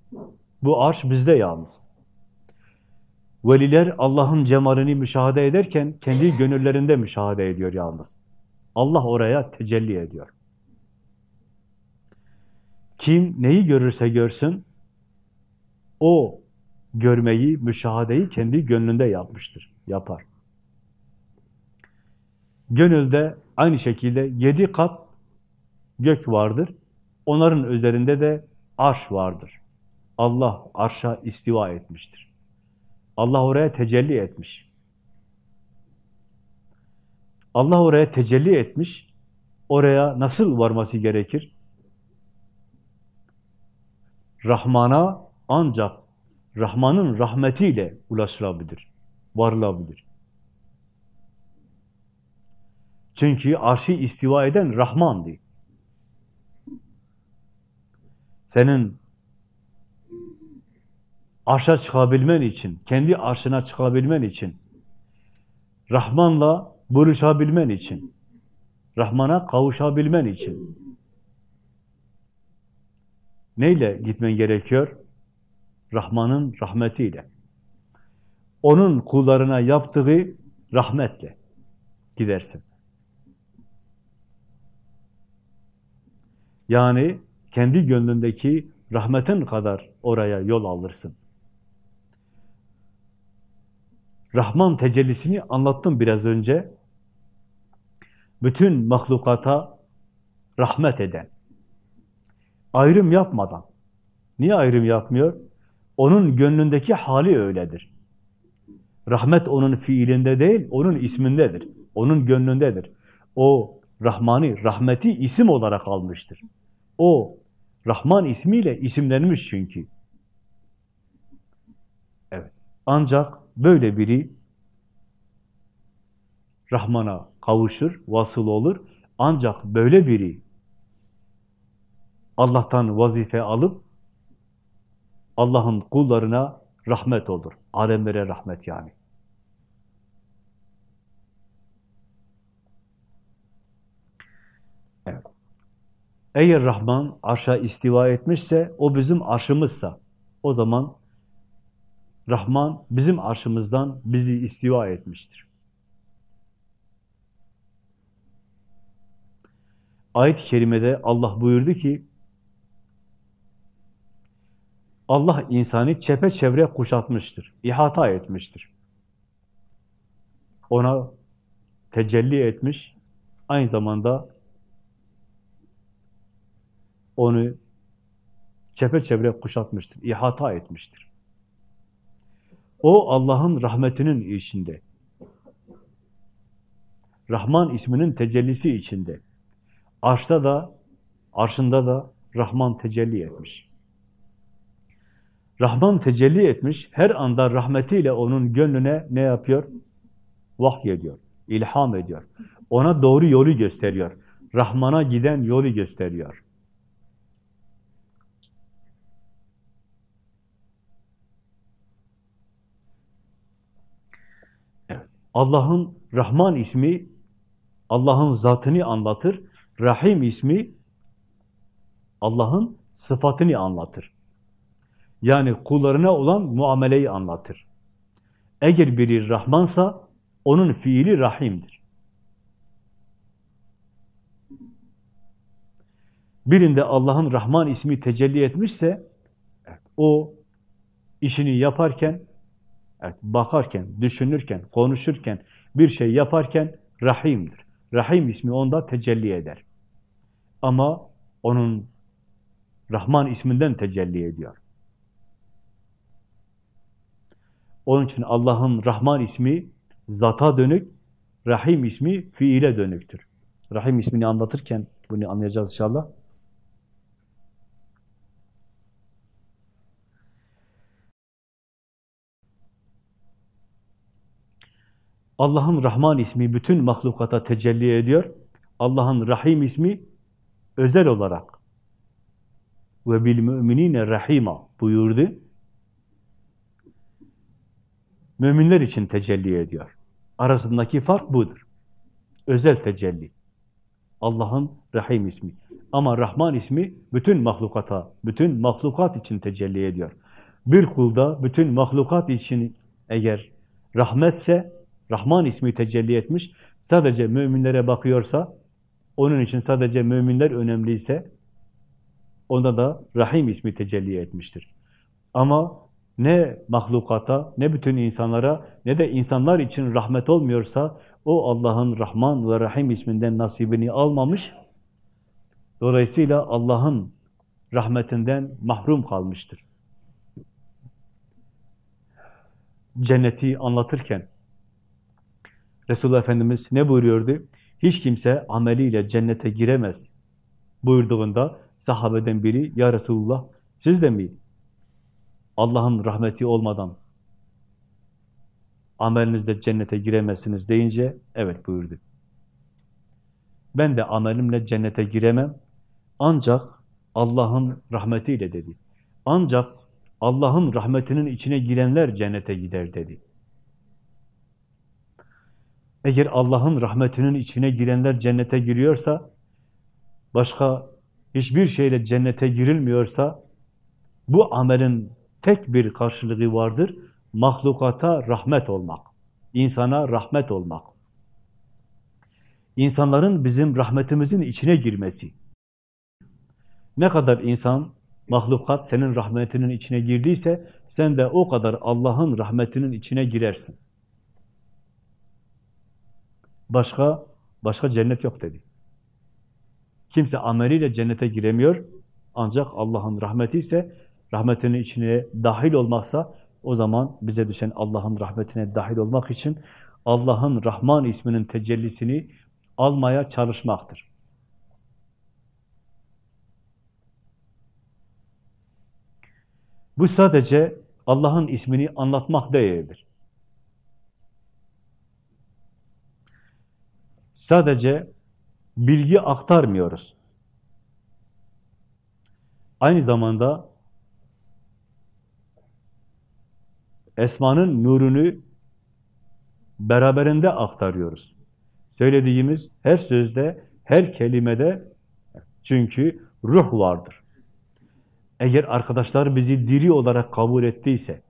bu arş bizde yalnız. Veliler Allah'ın cemalini müşahede ederken, kendi gönüllerinde müşahede ediyor yalnız. Allah oraya tecelli ediyor. Kim neyi görürse görsün, o görmeyi, müşahadeyi kendi gönlünde yapmıştır, yapar. Gönülde aynı şekilde yedi kat gök vardır. Onların üzerinde de arş vardır. Allah arşa istiva etmiştir. Allah oraya tecelli etmiş. Allah oraya tecelli etmiş. Oraya nasıl varması gerekir? Rahman'a ancak Rahman'ın rahmetiyle ulaşılabilir, varılabilir. Çünkü arşı istiva eden Rahman'dı. Senin arşa çıkabilmen için, kendi arşına çıkabilmen için, Rahman'la buluşabilmen için, Rahman'a kavuşabilmen için neyle gitmen gerekiyor? Rahman'ın rahmetiyle. Onun kullarına yaptığı rahmetle gidersin. Yani kendi gönlündeki rahmetin kadar oraya yol alırsın. Rahman tecellisini anlattım biraz önce. Bütün mahlukata rahmet eden, ayrım yapmadan. Niye ayrım yapmıyor? Onun gönlündeki hali öyledir. Rahmet onun fiilinde değil, onun ismindedir. Onun gönlündedir. O Rahmani, rahmeti isim olarak almıştır. O Rahman ismiyle isimlenmiş çünkü. Evet. Ancak böyle biri Rahman'a kavuşur, vasıl olur. Ancak böyle biri Allah'tan vazife alıp Allah'ın kullarına rahmet olur. Alemlere rahmet yani. Evet. Eğer Rahman arşa istiva etmişse, o bizim arşımızsa, o zaman Rahman bizim arşımızdan bizi istiva etmiştir. Ayet-i kerimede Allah buyurdu ki, Allah insanı çepeçevre kuşatmıştır, ihata etmiştir. Ona tecelli etmiş, aynı zamanda onu çepeçevre kuşatmıştır, ihata etmiştir. O Allah'ın rahmetinin içinde. Rahman isminin tecellisi içinde. Arşta da, arşında da Rahman tecelli etmiş. Rahman tecelli etmiş, her anda rahmetiyle onun gönlüne ne yapıyor? Vahy ediyor, ilham ediyor. Ona doğru yolu gösteriyor. Rahman'a giden yolu gösteriyor. Allah'ın Rahman ismi Allah'ın zatını anlatır. Rahim ismi Allah'ın sıfatını anlatır. Yani kullarına olan muameleyi anlatır. Eğer biri Rahmansa onun fiili Rahim'dir. Birinde Allah'ın Rahman ismi tecelli etmişse o işini yaparken Evet, bakarken, düşünürken, konuşurken, bir şey yaparken Rahim'dir. Rahim ismi onda tecelli eder. Ama onun Rahman isminden tecelli ediyor. Onun için Allah'ın Rahman ismi zata dönük, Rahim ismi fiile dönüktür. Rahim ismini anlatırken bunu anlayacağız inşallah. Allah'ın Rahman ismi bütün mahlukata tecelli ediyor. Allah'ın Rahim ismi özel olarak ve bil müminine rahima buyurdu. Müminler için tecelli ediyor. Arasındaki fark budur. Özel tecelli. Allah'ın Rahim ismi. Ama Rahman ismi bütün mahlukata, bütün mahlukat için tecelli ediyor. Bir kulda bütün mahlukat için eğer rahmetse Rahman ismi tecelli etmiş. Sadece müminlere bakıyorsa, onun için sadece müminler önemliyse, onda da Rahim ismi tecelli etmiştir. Ama ne mahlukata, ne bütün insanlara, ne de insanlar için rahmet olmuyorsa, o Allah'ın Rahman ve Rahim isminden nasibini almamış, dolayısıyla Allah'ın rahmetinden mahrum kalmıştır. Cenneti anlatırken, Resulullah Efendimiz ne buyuruyordu? Hiç kimse ameliyle cennete giremez buyurduğunda sahabeden biri, Ya Resulullah siz de mi Allah'ın rahmeti olmadan amelinizle cennete giremezsiniz deyince evet buyurdu. Ben de amelimle cennete giremem ancak Allah'ın rahmetiyle dedi. Ancak Allah'ın rahmetinin içine girenler cennete gider dedi. Eğer Allah'ın rahmetinin içine girenler cennete giriyorsa, başka hiçbir şeyle cennete girilmiyorsa, bu amelin tek bir karşılığı vardır. Mahlukata rahmet olmak. insana rahmet olmak. İnsanların bizim rahmetimizin içine girmesi. Ne kadar insan, mahlukat senin rahmetinin içine girdiyse, sen de o kadar Allah'ın rahmetinin içine girersin. Başka, başka cennet yok dedi. Kimse ameliyle cennete giremiyor. Ancak Allah'ın rahmeti ise rahmetinin içine dahil olmazsa o zaman bize düşen Allah'ın rahmetine dahil olmak için Allah'ın Rahman isminin tecellisini almaya çalışmaktır. Bu sadece Allah'ın ismini anlatmak değildir. Sadece bilgi aktarmıyoruz. Aynı zamanda Esma'nın nurunu beraberinde aktarıyoruz. Söylediğimiz her sözde, her kelimede çünkü ruh vardır. Eğer arkadaşlar bizi diri olarak kabul ettiyse,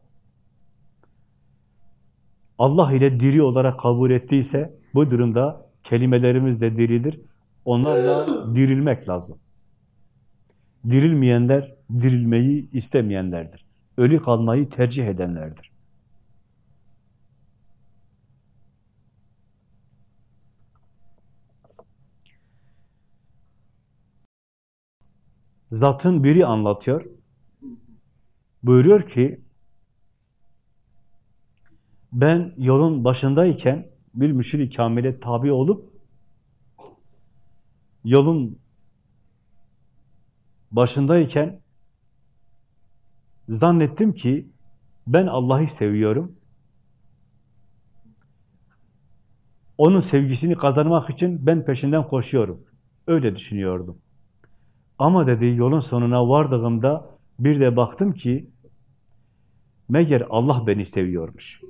Allah ile diri olarak kabul ettiyse, bu durumda kelimelerimiz de diridir. Onlarla dirilmek lazım. Dirilmeyenler, dirilmeyi istemeyenlerdir. Ölü kalmayı tercih edenlerdir. Zatın biri anlatıyor. Buyuruyor ki, ben yolun başındayken bir müşri kamile tabi olup yolun başındayken zannettim ki ben Allah'ı seviyorum. Onun sevgisini kazanmak için ben peşinden koşuyorum. Öyle düşünüyordum. Ama dedi yolun sonuna vardığımda bir de baktım ki meğer Allah beni seviyormuş.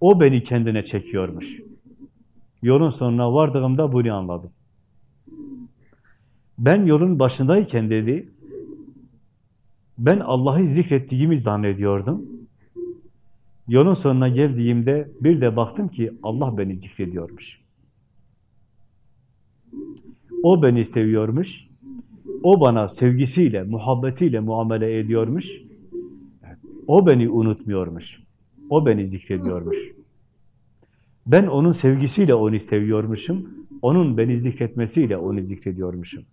O beni kendine çekiyormuş. Yolun sonuna vardığımda bunu anladım. Ben yolun başındayken dedi, ben Allah'ı zikrettiğimi zannediyordum. Yolun sonuna geldiğimde bir de baktım ki Allah beni zikrediyormuş. O beni seviyormuş. O bana sevgisiyle, muhabbetiyle muamele ediyormuş. O beni unutmuyormuş. O beni zikrediyormuş. Ben onun sevgisiyle onu seviyormuşum. Onun beni zikretmesiyle onu zikrediyormuşum.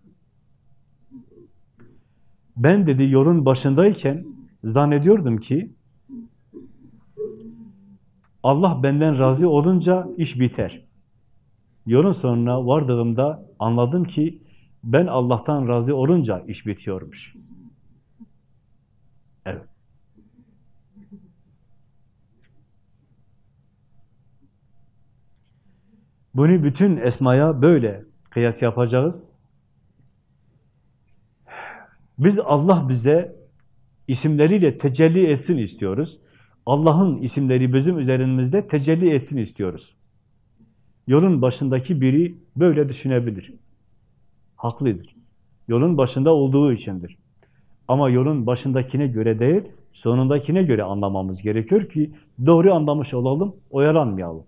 Ben dedi yolun başındayken zannediyordum ki Allah benden razı olunca iş biter. Yolun sonuna vardığımda anladım ki ben Allah'tan razı olunca iş bitiyormuş. Evet. Bunu bütün esmaya böyle kıyas yapacağız. Biz Allah bize isimleriyle tecelli etsin istiyoruz. Allah'ın isimleri bizim üzerimizde tecelli etsin istiyoruz. Yolun başındaki biri böyle düşünebilir. Haklıdır. Yolun başında olduğu içindir. Ama yolun başındakine göre değil, sonundakine göre anlamamız gerekiyor ki doğru anlamış olalım, oyalanmayalım.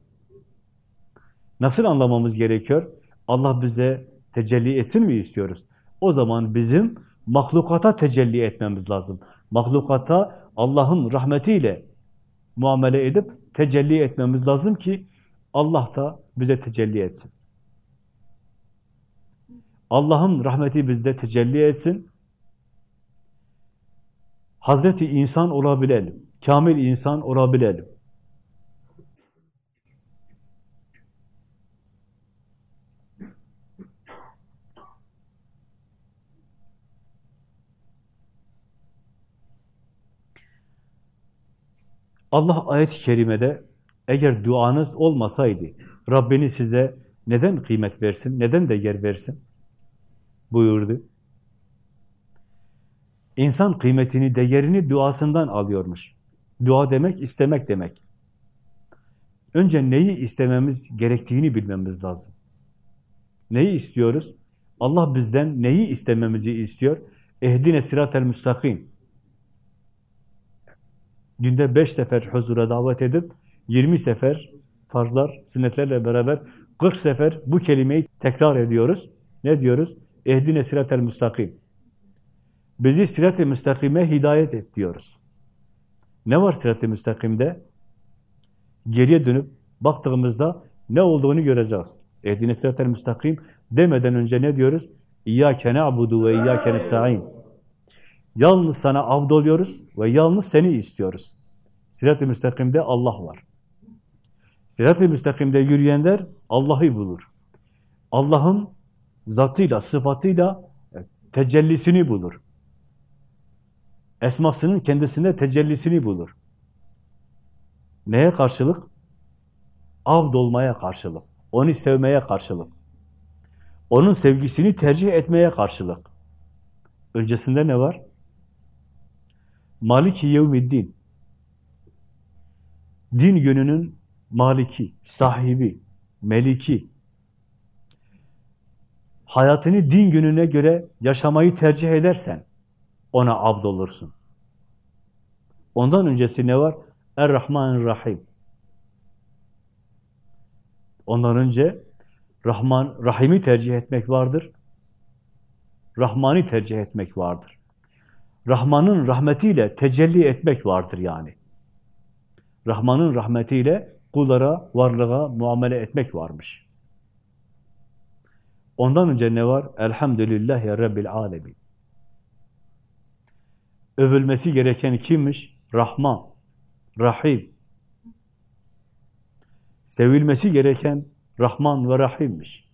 Nasıl anlamamız gerekiyor? Allah bize tecelli etsin mi istiyoruz? O zaman bizim mahlukata tecelli etmemiz lazım. Mahlukata Allah'ın rahmetiyle muamele edip tecelli etmemiz lazım ki Allah da bize tecelli etsin. Allah'ın rahmeti bizde tecelli etsin. Hazreti insan olabilelim. Kamil insan olabilelim. Allah ayet-i kerimede eğer duanız olmasaydı Rabbiniz size neden kıymet versin, neden değer versin buyurdu. İnsan kıymetini, değerini duasından alıyormuş. Dua demek, istemek demek. Önce neyi istememiz gerektiğini bilmemiz lazım. Neyi istiyoruz? Allah bizden neyi istememizi istiyor? Ehdine siratel müstakim. Günde beş sefer huzura davet edip, 20 sefer farzlar, sünnetlerle beraber 40 sefer bu kelimeyi tekrar ediyoruz. Ne diyoruz? Ehdine siratel müstakim. Bizi sirat-i müstakime hidayet et diyoruz. Ne var sirat-i müstakimde? Geriye dönüp baktığımızda ne olduğunu göreceğiz. Ehdine sirat-el müstakim demeden önce ne diyoruz? İyyâke ne'budu ve iyyâke nesta'in. Yalnız sana abd oluyoruz ve yalnız seni istiyoruz. Sirat-i müstakimde Allah var. Sirat-i müstakimde yürüyenler Allah'ı bulur. Allah'ın zatıyla, sıfatıyla tecellisini bulur. Esmasının kendisinde tecellisini bulur. Neye karşılık? Abd olmaya karşılık. Onu sevmeye karşılık. Onun sevgisini tercih etmeye karşılık. Öncesinde ne var? Maliki yevmiddin. Din gününün maliki, sahibi, meliki. Hayatını din gününe göre yaşamayı tercih edersen ona abd olursun. Ondan öncesi ne var? Er-Rahman-Rahim. Ondan önce Rahman, Rahim'i tercih etmek vardır. Rahman'ı tercih etmek vardır. Rahman'ın rahmetiyle tecelli etmek vardır yani. Rahman'ın rahmetiyle kullara, varlığa muamele etmek varmış. Ondan önce ne var? Elhamdülillah ya Rabbil alemin. Övülmesi gereken kimmiş? Rahman, Rahim. Sevilmesi gereken Rahman ve Rahim'miş.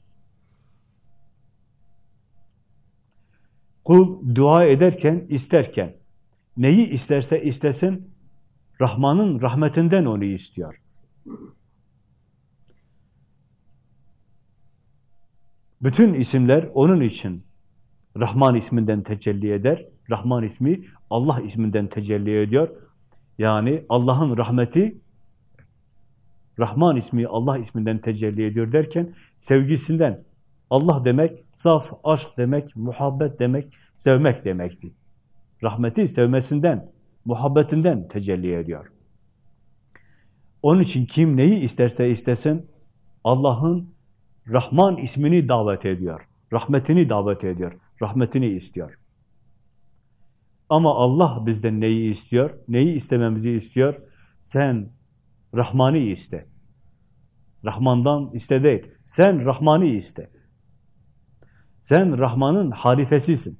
Kul dua ederken, isterken, neyi isterse istesin, Rahman'ın rahmetinden onu istiyor. Bütün isimler onun için Rahman isminden tecelli eder. Rahman ismi Allah isminden tecelli ediyor. Yani Allah'ın rahmeti Rahman ismi Allah isminden tecelli ediyor derken sevgisinden Allah demek saf aşk demek, muhabbet demek, sevmek demekti. Rahmeti sevmesinden, muhabbetinden tecelli ediyor. Onun için kim neyi isterse istesin Allah'ın Rahman ismini davet ediyor. Rahmetini davet ediyor. Rahmetini istiyor. Ama Allah bizden neyi istiyor? Neyi istememizi istiyor? Sen Rahman'ı iste. Rahman'dan iste değil. Sen Rahman'ı iste. Sen Rahman'ın halifesisin.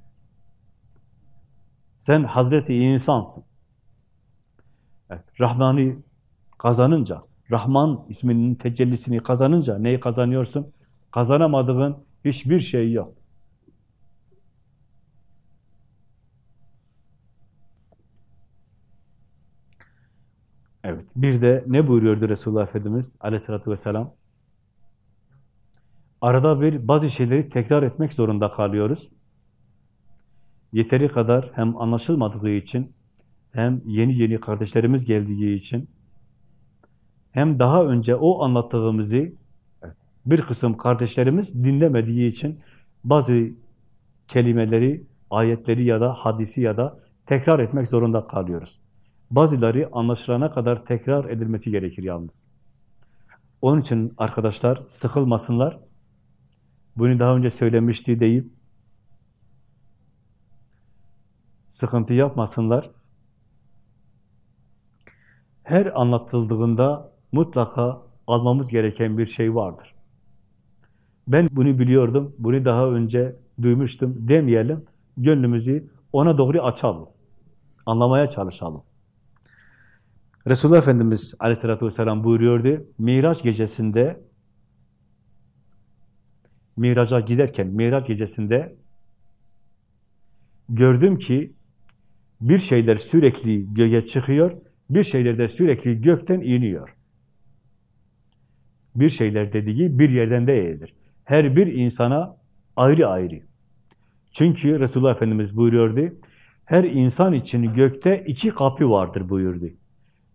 Sen Hazreti insansın. Evet, Rahman'ı kazanınca, Rahman isminin tecellisini kazanınca neyi kazanıyorsun? Kazanamadığın hiçbir şey yok. Evet. Bir de ne buyuruyordu Resulullah Efendimiz aleyhissalatü vesselam? Arada bir bazı şeyleri tekrar etmek zorunda kalıyoruz. Yeteri kadar hem anlaşılmadığı için, hem yeni yeni kardeşlerimiz geldiği için, hem daha önce o anlattığımızı bir kısım kardeşlerimiz dinlemediği için bazı kelimeleri, ayetleri ya da hadisi ya da tekrar etmek zorunda kalıyoruz. Bazıları anlaşılana kadar tekrar edilmesi gerekir yalnız. Onun için arkadaşlar sıkılmasınlar. Bunu daha önce söylemişti deyip sıkıntı yapmasınlar. Her anlatıldığında mutlaka almamız gereken bir şey vardır. Ben bunu biliyordum, bunu daha önce duymuştum demeyelim. Gönlümüzü ona doğru açalım. Anlamaya çalışalım. Resulullah Efendimiz aleyhissalatü vesselam buyuruyordu, Miraç gecesinde, Miraç'a giderken, Miraç gecesinde gördüm ki bir şeyler sürekli göğe çıkıyor bir şeyler de sürekli gökten iniyor. Bir şeyler dediği bir yerden değildir. Her bir insana ayrı ayrı. Çünkü Resulullah Efendimiz buyuruyordu, her insan için gökte iki kapı vardır buyurdu.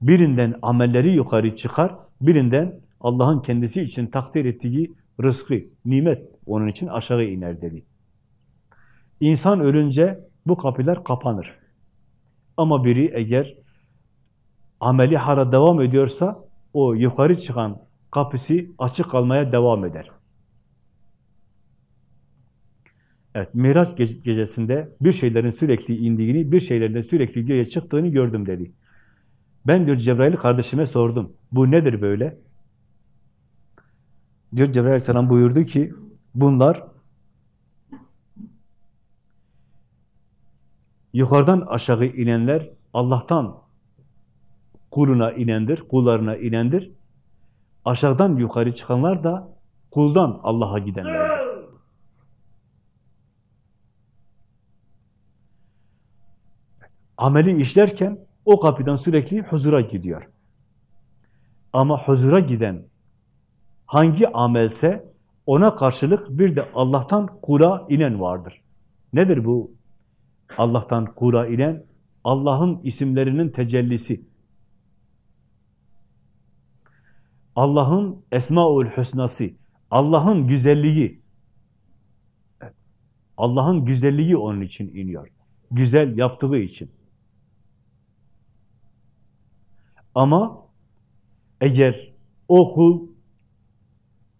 Birinden amelleri yukarı çıkar, birinden Allah'ın kendisi için takdir ettiği rızkı, nimet onun için aşağı iner dedi. İnsan ölünce bu kapılar kapanır. Ama biri eğer ameli hara devam ediyorsa o yukarı çıkan kapısı açık kalmaya devam eder. Evet, Miraç gecesinde bir şeylerin sürekli indiğini, bir şeylerin sürekli göğe çıktığını gördüm dedi. Ben diyor Cebrail kardeşime sordum. Bu nedir böyle? Diyor Cebrail Aleyhisselam buyurdu ki bunlar yukarıdan aşağı inenler Allah'tan kuluna inendir, kullarına inendir. Aşağıdan yukarı çıkanlar da kuldan Allah'a gidenlerdir. Ameli işlerken o kapıdan sürekli huzura gidiyor. Ama huzura giden hangi amelse ona karşılık bir de Allah'tan kula inen vardır. Nedir bu? Allah'tan kula inen Allah'ın isimlerinin tecellisi. Allah'ın Esmaül Hüsnası, Allah'ın güzelliği. Allah'ın güzelliği onun için iniyor. Güzel yaptığı için. Ama eğer o kul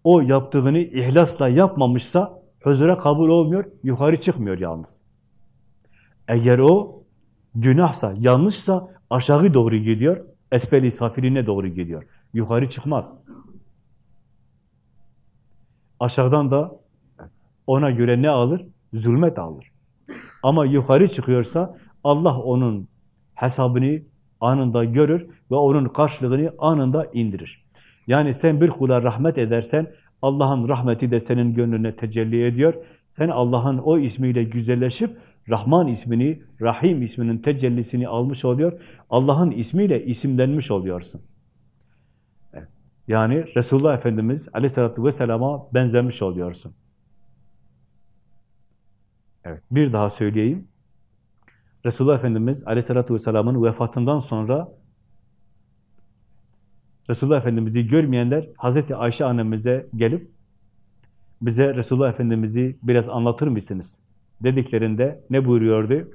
o yaptığını ihlasla yapmamışsa huzura kabul olmuyor, yukarı çıkmıyor yalnız. Eğer o günahsa, yanlışsa aşağı doğru gidiyor, esfeli safiline doğru gidiyor. Yukarı çıkmaz. Aşağıdan da ona göre ne alır? Zulmet alır. Ama yukarı çıkıyorsa Allah onun hesabını anında görür ve onun karşılığını anında indirir. Yani sen bir kula rahmet edersen Allah'ın rahmeti de senin gönlüne tecelli ediyor. Sen Allah'ın o ismiyle güzelleşip Rahman ismini, Rahim isminin tecellisini almış oluyor. Allah'ın ismiyle isimlenmiş oluyorsun. Yani Resulullah Efendimiz aleyhissalatü vesselama benzemiş oluyorsun. Evet, bir daha söyleyeyim. Resulullah Efendimiz aleyhissalatü vesselamın vefatından sonra Resulullah Efendimiz'i görmeyenler Hazreti Ayşe annemize gelip bize Resulullah Efendimiz'i biraz anlatır mısınız? dediklerinde ne buyuruyordu?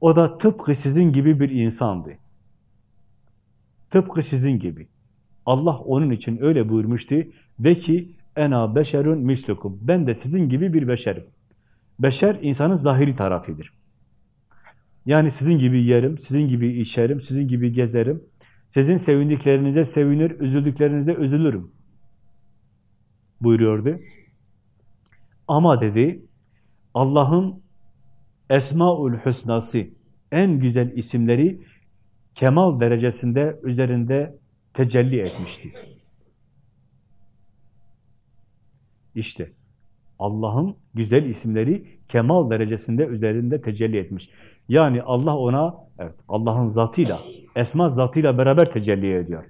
O da tıpkı sizin gibi bir insandı. Tıpkı sizin gibi. Allah onun için öyle buyurmuştu. De ki, ena beşerun mislukum. Ben de sizin gibi bir beşerim. Beşer insanın zahiri tarafıdır. Yani sizin gibi yerim, sizin gibi içerim, sizin gibi gezerim. Sizin sevindiklerinize sevinir, üzüldüklerinize üzülürüm. Buyuruyordu. Ama dedi, Allah'ın Esmaül Hüsnası, en güzel isimleri kemal derecesinde üzerinde tecelli etmişti. İşte Allah'ın güzel isimleri kemal derecesinde üzerinde tecelli etmiş. Yani Allah ona, evet Allah'ın zatıyla, esma zatıyla beraber tecelli ediyor.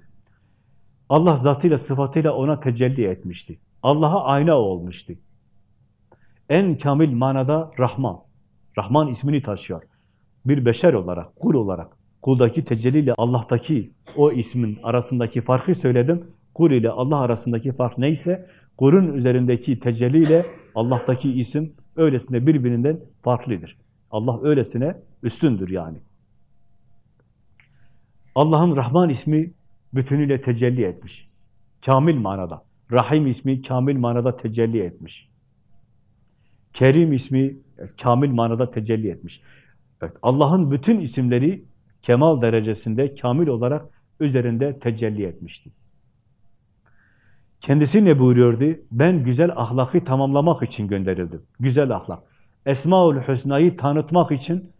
Allah zatıyla, sıfatıyla ona tecelli etmişti. Allah'a ayna olmuştu. En kamil manada Rahman. Rahman ismini taşıyor. Bir beşer olarak, kul olarak, kuldaki tecelliyle Allah'taki o ismin arasındaki farkı söyledim. Kul ile Allah arasındaki fark neyse, kulun üzerindeki tecelliyle Allah'taki isim öylesine birbirinden farklıdır. Allah öylesine üstündür yani. Allah'ın Rahman ismi bütünüyle tecelli etmiş. Kamil manada. Rahim ismi kamil manada tecelli etmiş. Kerim ismi kamil manada tecelli etmiş. Evet, Allah'ın bütün isimleri kemal derecesinde, kamil olarak üzerinde tecelli etmişti. Kendisi ne buyuruyordu? Ben güzel ahlakı tamamlamak için gönderildim. Güzel ahlak. Esmaül Hüsna'yı tanıtmak için,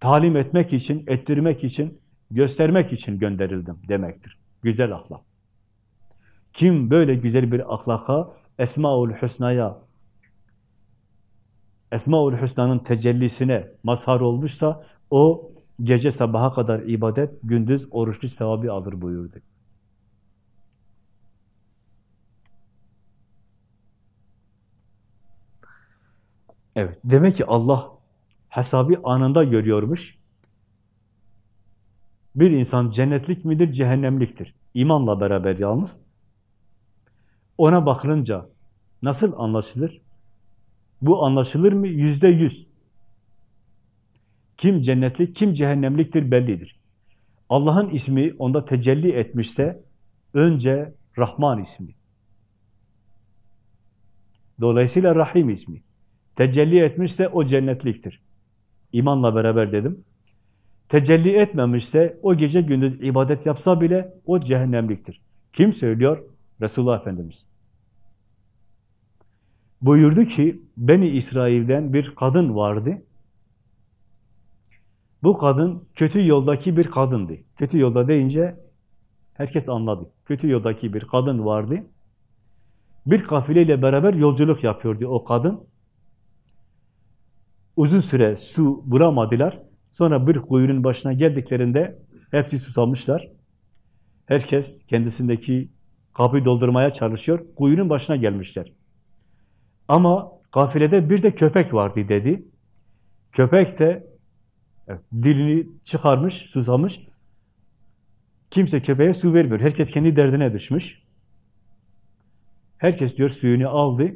talim etmek için, ettirmek için, göstermek için gönderildim demektir. Güzel ahlak. Kim böyle güzel bir ahlaka, Esmaül Hüsna'ya Esma-ül Hüsna'nın tecellisine mazhar olmuşsa o Gece sabaha kadar ibadet, gündüz oruçlu sevabı alır buyurdu. Evet, demek ki Allah hesabı anında görüyormuş. Bir insan cennetlik midir, cehennemliktir? İmanla beraber yalnız. Ona bakılınca nasıl anlaşılır? Bu anlaşılır mı? Yüzde yüz. Kim cennetlik, kim cehennemliktir bellidir. Allah'ın ismi onda tecelli etmişse önce Rahman ismi. Dolayısıyla Rahim ismi. Tecelli etmişse o cennetliktir. İmanla beraber dedim. Tecelli etmemişse o gece gündüz ibadet yapsa bile o cehennemliktir. Kim söylüyor? Resulullah Efendimiz. Buyurdu ki Beni İsrail'den bir kadın vardı. Bu kadın kötü yoldaki bir kadındı. Kötü yolda deyince herkes anladı. Kötü yoldaki bir kadın vardı. Bir kafileyle beraber yolculuk yapıyordu o kadın. Uzun süre su bulamadılar. Sonra bir kuyunun başına geldiklerinde hepsi susamışlar. Herkes kendisindeki kapıyı doldurmaya çalışıyor. Kuyunun başına gelmişler. Ama kafilede bir de köpek vardı dedi. Köpek de evet, dilini çıkarmış, susamış. Kimse köpeğe su vermiyor. Herkes kendi derdine düşmüş. Herkes diyor suyunu aldı,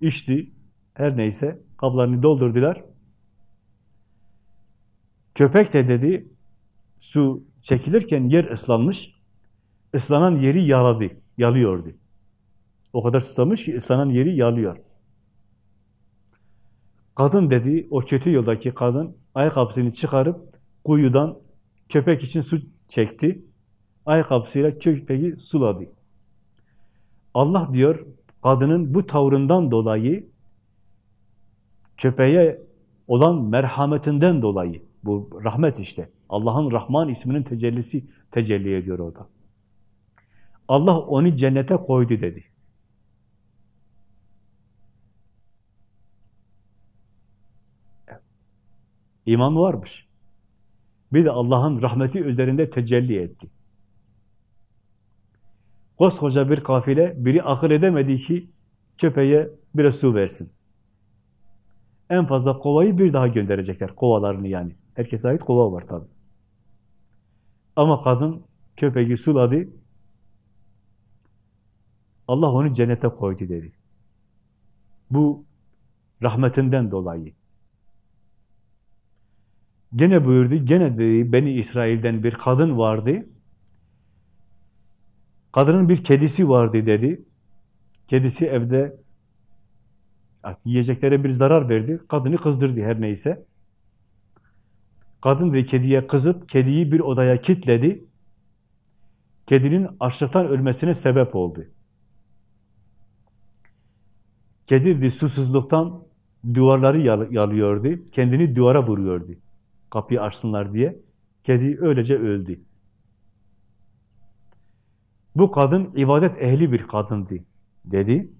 içti. Her neyse kablarını doldurdular. Köpek de dedi, su çekilirken yer ıslanmış, ıslanan yeri yaladı, yalıyordu. O kadar susamış ki ıslanan yeri yalıyor. Kadın dedi, o kötü yoldaki kadın ayakkabısını çıkarıp kuyudan köpek için su çekti. Ayakkabısıyla köpeği suladı. Allah diyor, kadının bu tavrından dolayı köpeğe olan merhametinden dolayı bu rahmet işte. Allah'ın Rahman isminin tecellisi tecelli ediyor orada. Allah onu cennete koydu dedi. İman varmış. Bir de Allah'ın rahmeti üzerinde tecelli etti. Koskoca bir kafile, biri akıl edemedi ki köpeğe biraz su versin. En fazla kovayı bir daha gönderecekler, kovalarını yani. Herkese ait kova var tabi. Ama kadın köpeği suladı, Allah onu cennete koydu dedi. Bu rahmetinden dolayı. Gene buyurdu, gene dedi, Beni İsrail'den bir kadın vardı. Kadının bir kedisi vardı dedi. Kedisi evde yiyeceklere bir zarar verdi. Kadını kızdırdı her neyse. Kadın dedi kediye kızıp kediyi bir odaya kilitledi. Kedinin açlıktan ölmesine sebep oldu. Kedi dedi, susuzluktan duvarları yalıyordu. Kendini duvara vuruyordu. Kapıyı açsınlar diye. Kedi öylece öldü. Bu kadın ibadet ehli bir kadındı dedi.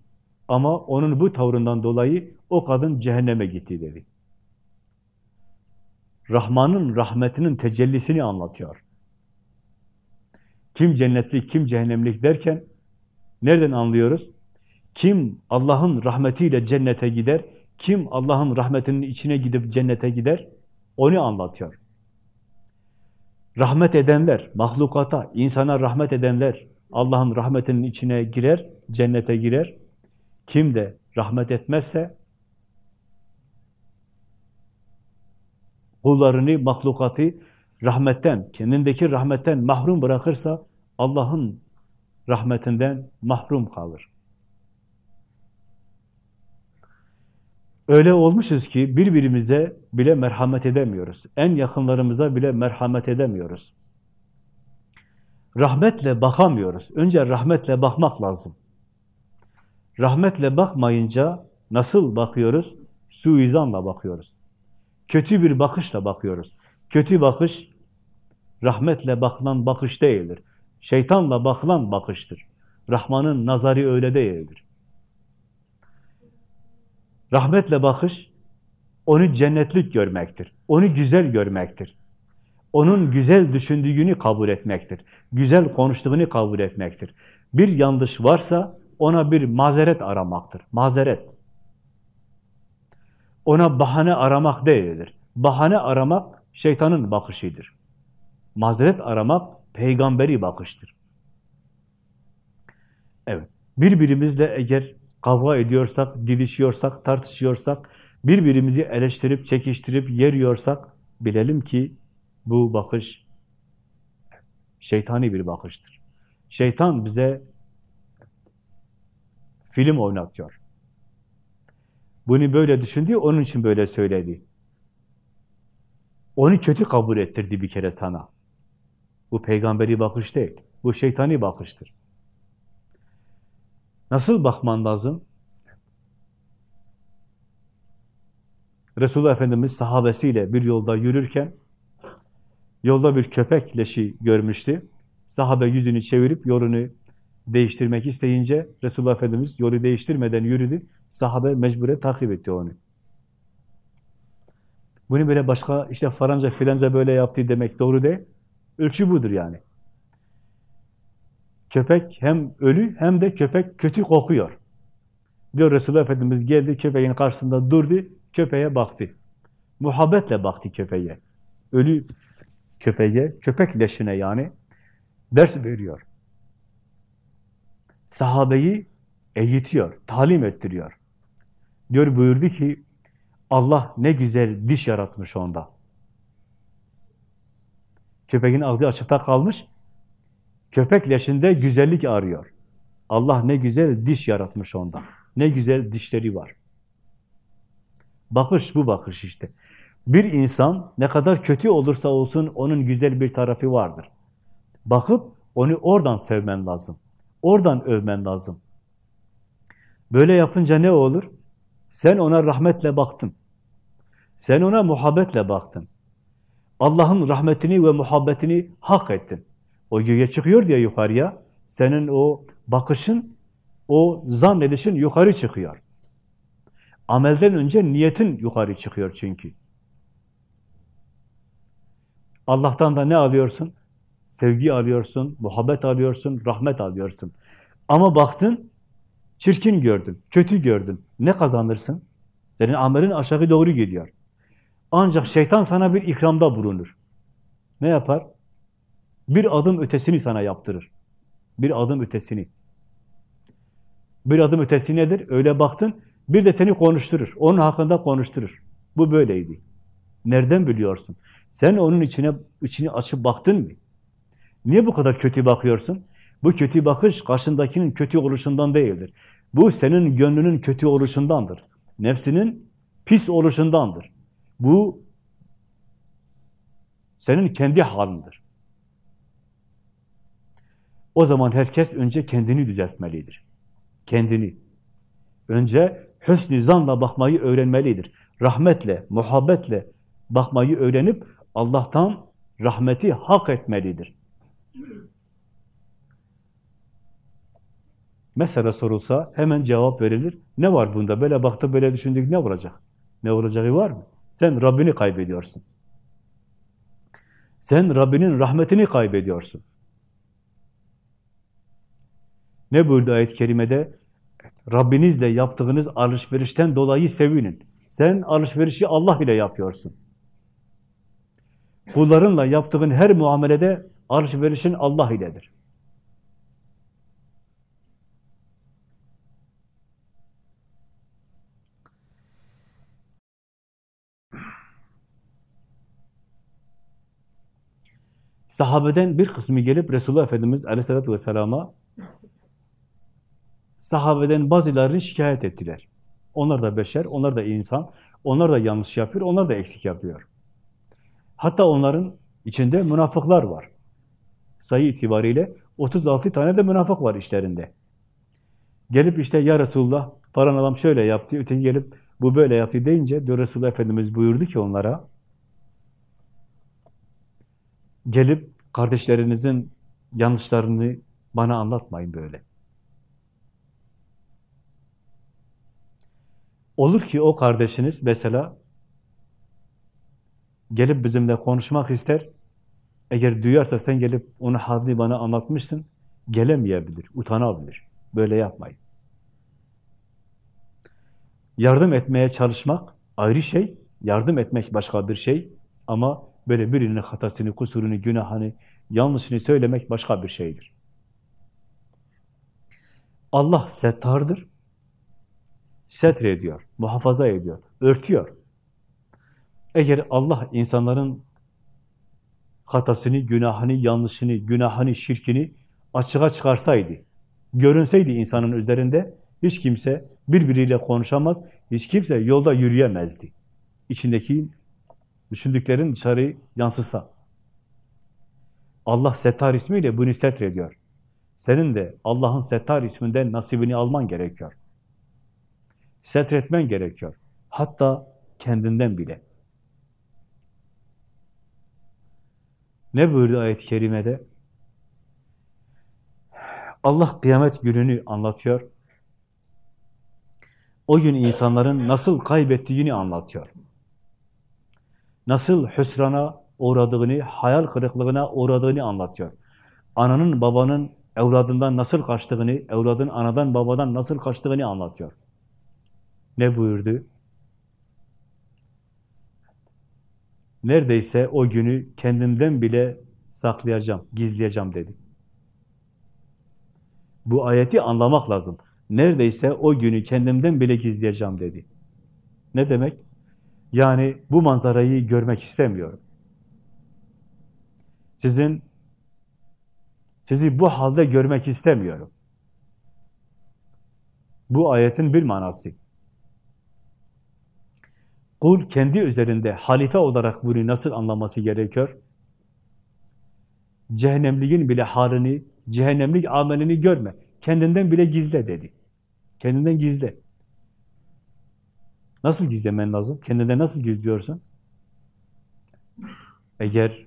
Ama onun bu tavrından dolayı o kadın cehenneme gitti dedi. Rahman'ın rahmetinin tecellisini anlatıyor. Kim cennetlik, kim cehennemlik derken nereden anlıyoruz? Kim Allah'ın rahmetiyle cennete gider, kim Allah'ın rahmetinin içine gidip cennete gider, onu anlatıyor. Rahmet edenler, mahlukata, insana rahmet edenler Allah'ın rahmetinin içine girer, cennete girer. Kim de rahmet etmezse kullarını, mahlukatı rahmetten, kendindeki rahmetten mahrum bırakırsa Allah'ın rahmetinden mahrum kalır. Öyle olmuşuz ki birbirimize bile merhamet edemiyoruz. En yakınlarımıza bile merhamet edemiyoruz. Rahmetle bakamıyoruz. Önce rahmetle bakmak lazım. Rahmetle bakmayınca nasıl bakıyoruz? Suizanla bakıyoruz. Kötü bir bakışla bakıyoruz. Kötü bakış, rahmetle bakılan bakış değildir. Şeytanla bakılan bakıştır. Rahman'ın nazarı öyle değildir. Rahmetle bakış, onu cennetlik görmektir. Onu güzel görmektir. onun güzel düşündüğünü kabul etmektir. Güzel konuştuğunu kabul etmektir. Bir yanlış varsa ona bir mazeret aramaktır. Mazeret. Ona bahane aramak değildir. Bahane aramak şeytanın bakışıdır. Mazeret aramak peygamberi bakıştır. Evet. Birbirimizle eğer kavga ediyorsak, didişiyorsak, tartışıyorsak, birbirimizi eleştirip, çekiştirip yeriyorsak bilelim ki bu bakış şeytani bir bakıştır. Şeytan bize film oynatıyor. Bunu böyle düşündü, onun için böyle söyledi. Onu kötü kabul ettirdi bir kere sana. Bu peygamberi bakış değil, bu şeytani bakıştır. Nasıl bakman lazım? Resulullah Efendimiz sahabesiyle bir yolda yürürken yolda bir köpek leşi görmüştü. Sahabe yüzünü çevirip yolunu değiştirmek isteyince Resulullah Efendimiz yolu değiştirmeden yürüdü. Sahabe mecbure takip etti onu. Bunu böyle başka işte faranca filanca böyle yaptı demek doğru değil. Ölçü budur yani. Köpek hem ölü hem de köpek kötü kokuyor. Diyor Resulullah Efendimiz geldi köpeğin karşısında durdu, köpeğe baktı. Muhabbetle baktı köpeğe. Ölü köpeğe, köpek leşine yani ders veriyor. Sahabeyi eğitiyor, talim ettiriyor. Diyor buyurdu ki Allah ne güzel diş yaratmış onda. Köpeğin ağzı açıkta kalmış, köpek leşinde güzellik arıyor. Allah ne güzel diş yaratmış onda. Ne güzel dişleri var. Bakış bu bakış işte. Bir insan ne kadar kötü olursa olsun onun güzel bir tarafı vardır. Bakıp onu oradan sevmen lazım. Oradan övmen lazım. Böyle yapınca ne olur? Sen ona rahmetle baktın. Sen ona muhabbetle baktın. Allah'ın rahmetini ve muhabbetini hak ettin. O göğe çıkıyor diye yukarıya, senin o bakışın, o zannedişin yukarı çıkıyor. Amelden önce niyetin yukarı çıkıyor çünkü. Allah'tan da ne alıyorsun? Sevgi alıyorsun, muhabbet alıyorsun, rahmet alıyorsun. Ama baktın, çirkin gördün, kötü gördün. Ne kazanırsın? Senin amelin aşağı doğru gidiyor. Ancak şeytan sana bir ikramda bulunur. Ne yapar? Bir adım ötesini sana yaptırır. Bir adım ötesini. Bir adım ötesi nedir? Öyle baktın, bir de seni konuşturur. Onun hakkında konuşturur. Bu böyleydi. Nereden biliyorsun? Sen onun içine içini açıp baktın mı? Niye bu kadar kötü bakıyorsun? Bu kötü bakış karşındakinin kötü oluşundan değildir. Bu senin gönlünün kötü oluşundandır. Nefsinin pis oluşundandır. Bu senin kendi halindir. O zaman herkes önce kendini düzeltmelidir. Kendini. Önce hüsnü zanla bakmayı öğrenmelidir. Rahmetle, muhabbetle bakmayı öğrenip Allah'tan rahmeti hak etmelidir. Mesela sorulsa hemen cevap verilir. Ne var bunda? Böyle baktı, böyle düşündük ne olacak? Ne olacağı var mı? Sen Rabbini kaybediyorsun. Sen Rabbinin rahmetini kaybediyorsun. Ne buyurdu ayet-i kerimede? Rabbinizle yaptığınız alışverişten dolayı sevinin. Sen alışverişi Allah ile yapıyorsun. Kullarınla yaptığın her muamelede alışverişin Allah iledir. Sahabeden bir kısmı gelip Resulullah Efendimiz Aleyhisselatü Vesselam'a sahabeden bazılarını şikayet ettiler. Onlar da beşer, onlar da insan, onlar da yanlış yapıyor, onlar da eksik yapıyor. Hatta onların içinde münafıklar var. Sayı itibariyle 36 tane de münafık var işlerinde. Gelip işte ya Resulullah falan adam şöyle yaptı, öteki gelip bu böyle yaptı deyince diyor Resulullah Efendimiz buyurdu ki onlara gelip kardeşlerinizin yanlışlarını bana anlatmayın böyle. Olur ki o kardeşiniz mesela gelip bizimle konuşmak ister, Eğer duyarsa sen gelip onun halini bana anlatmışsın, gelemeyebilir, utanabilir. Böyle yapmayın. Yardım etmeye çalışmak ayrı şey, yardım etmek başka bir şey ama böyle birinin hatasını, kusurunu, günahını, yanlışını söylemek başka bir şeydir. Allah settardır, setrediyor, muhafaza ediyor, örtüyor. Eğer Allah insanların hatasını, günahını, yanlışını, günahını, şirkini açığa çıkarsaydı, görünseydi insanın üzerinde hiç kimse birbiriyle konuşamaz, hiç kimse yolda yürüyemezdi. İçindeki düşündüklerin dışarı yansısa. Allah Settar ismiyle bunu setrediyor. Senin de Allah'ın Settar isminden nasibini alman gerekiyor. Setretmen gerekiyor. Hatta kendinden bile. Ne buyurdu ayet-i kerimede? Allah kıyamet gününü anlatıyor. O gün insanların nasıl kaybettiğini anlatıyor. Nasıl hüsrana uğradığını, hayal kırıklığına uğradığını anlatıyor. Ananın babanın evladından nasıl kaçtığını, evladın anadan babadan nasıl kaçtığını anlatıyor. Ne buyurdu? Neredeyse o günü kendimden bile saklayacağım, gizleyeceğim dedi. Bu ayeti anlamak lazım. Neredeyse o günü kendimden bile gizleyeceğim dedi. Ne demek? Yani bu manzarayı görmek istemiyorum. Sizin sizi bu halde görmek istemiyorum. Bu ayetin bir manası. Kul kendi üzerinde halife olarak bunu nasıl anlaması gerekiyor? Cehennemliğin bile halini, cehennemlik amelini görme. Kendinden bile gizle dedi. Kendinden gizle. Nasıl gizlemen lazım? Kendinden nasıl gizliyorsun? Eğer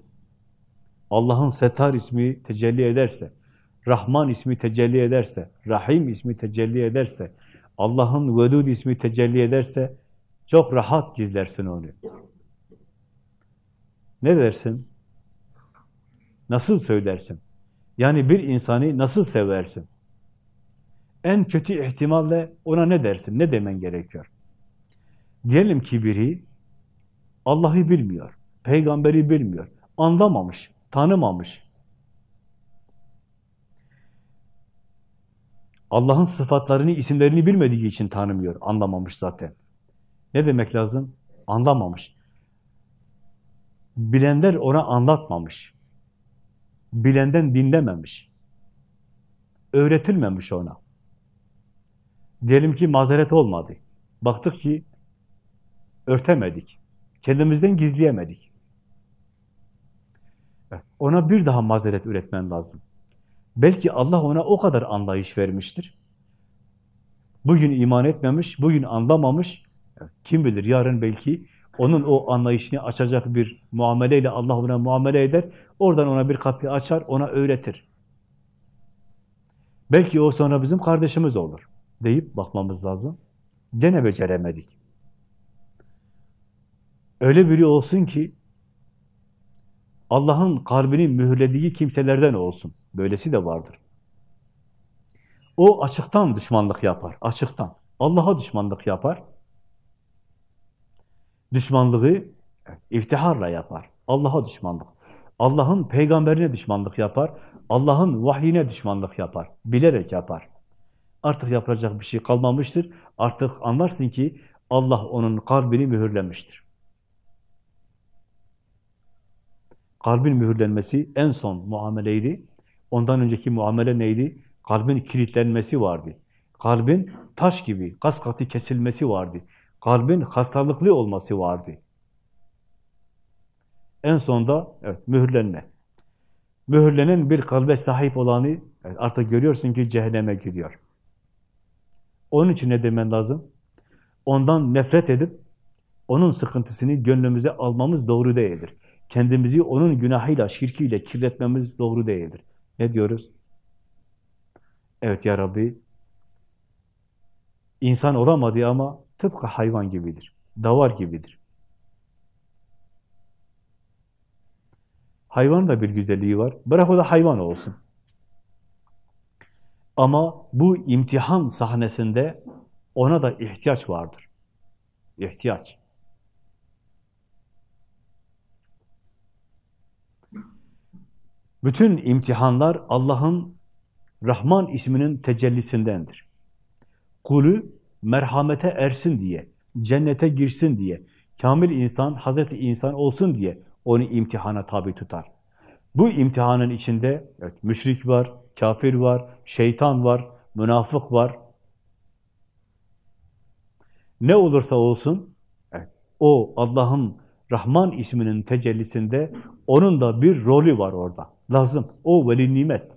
Allah'ın Setar ismi tecelli ederse, Rahman ismi tecelli ederse, Rahim ismi tecelli ederse, Allah'ın Vedud ismi tecelli ederse, çok rahat gizlersin onu. Ne dersin? Nasıl söylersin? Yani bir insanı nasıl seversin? En kötü ihtimalle ona ne dersin? Ne demen gerekiyor? Diyelim ki biri Allah'ı bilmiyor, peygamberi bilmiyor, anlamamış, tanımamış. Allah'ın sıfatlarını, isimlerini bilmediği için tanımıyor, anlamamış zaten. Ne demek lazım? Anlamamış. Bilenler ona anlatmamış. Bilenden dinlememiş. Öğretilmemiş ona. Diyelim ki mazeret olmadı. Baktık ki örtemedik. Kendimizden gizleyemedik. Ona bir daha mazeret üretmen lazım. Belki Allah ona o kadar anlayış vermiştir. Bugün iman etmemiş, bugün anlamamış. Kim bilir yarın belki onun o anlayışını açacak bir muameleyle Allah ona muamele eder. Oradan ona bir kapı açar, ona öğretir. Belki o sonra bizim kardeşimiz olur deyip bakmamız lazım. Gene beceremedik. Öyle biri olsun ki Allah'ın kalbini mühürlediği kimselerden olsun. Böylesi de vardır. O açıktan düşmanlık yapar, açıktan. Allah'a düşmanlık yapar. Düşmanlığı iftiharla yapar. Allah'a düşmanlık. Allah'ın peygamberine düşmanlık yapar. Allah'ın vahyine düşmanlık yapar. Bilerek yapar. Artık yapılacak bir şey kalmamıştır. Artık anlarsın ki Allah onun kalbini mühürlemiştir. Kalbin mühürlenmesi en son muameleydi. Ondan önceki muamele neydi? Kalbin kilitlenmesi vardı. Kalbin taş gibi, kas katı kesilmesi vardı. Kalbin hastalıklı olması vardı. En sonda evet, mühürlenme. Mühürlenen bir kalbe sahip olanı evet, artık görüyorsun ki cehenneme gidiyor. Onun için ne demen lazım? Ondan nefret edip onun sıkıntısını gönlümüze almamız doğru değildir. Kendimizi onun günahıyla, şirkiyle kirletmemiz doğru değildir. Ne diyoruz? Evet ya Rabbi, insan olamadı ama tıpkı hayvan gibidir. Davar gibidir. Hayvanın da bir güzelliği var. Bırak o da hayvan olsun. Ama bu imtihan sahnesinde ona da ihtiyaç vardır. İhtiyaç. Bütün imtihanlar Allah'ın Rahman isminin tecellisindendir. Kulü merhamete ersin diye, cennete girsin diye, kamil insan, Hazreti insan olsun diye onu imtihana tabi tutar. Bu imtihanın içinde evet, müşrik var, kafir var, şeytan var, münafık var. Ne olursa olsun evet, o Allah'ın Rahman isminin tecellisinde onun da bir rolü var orada. Lazım. O veli nimet.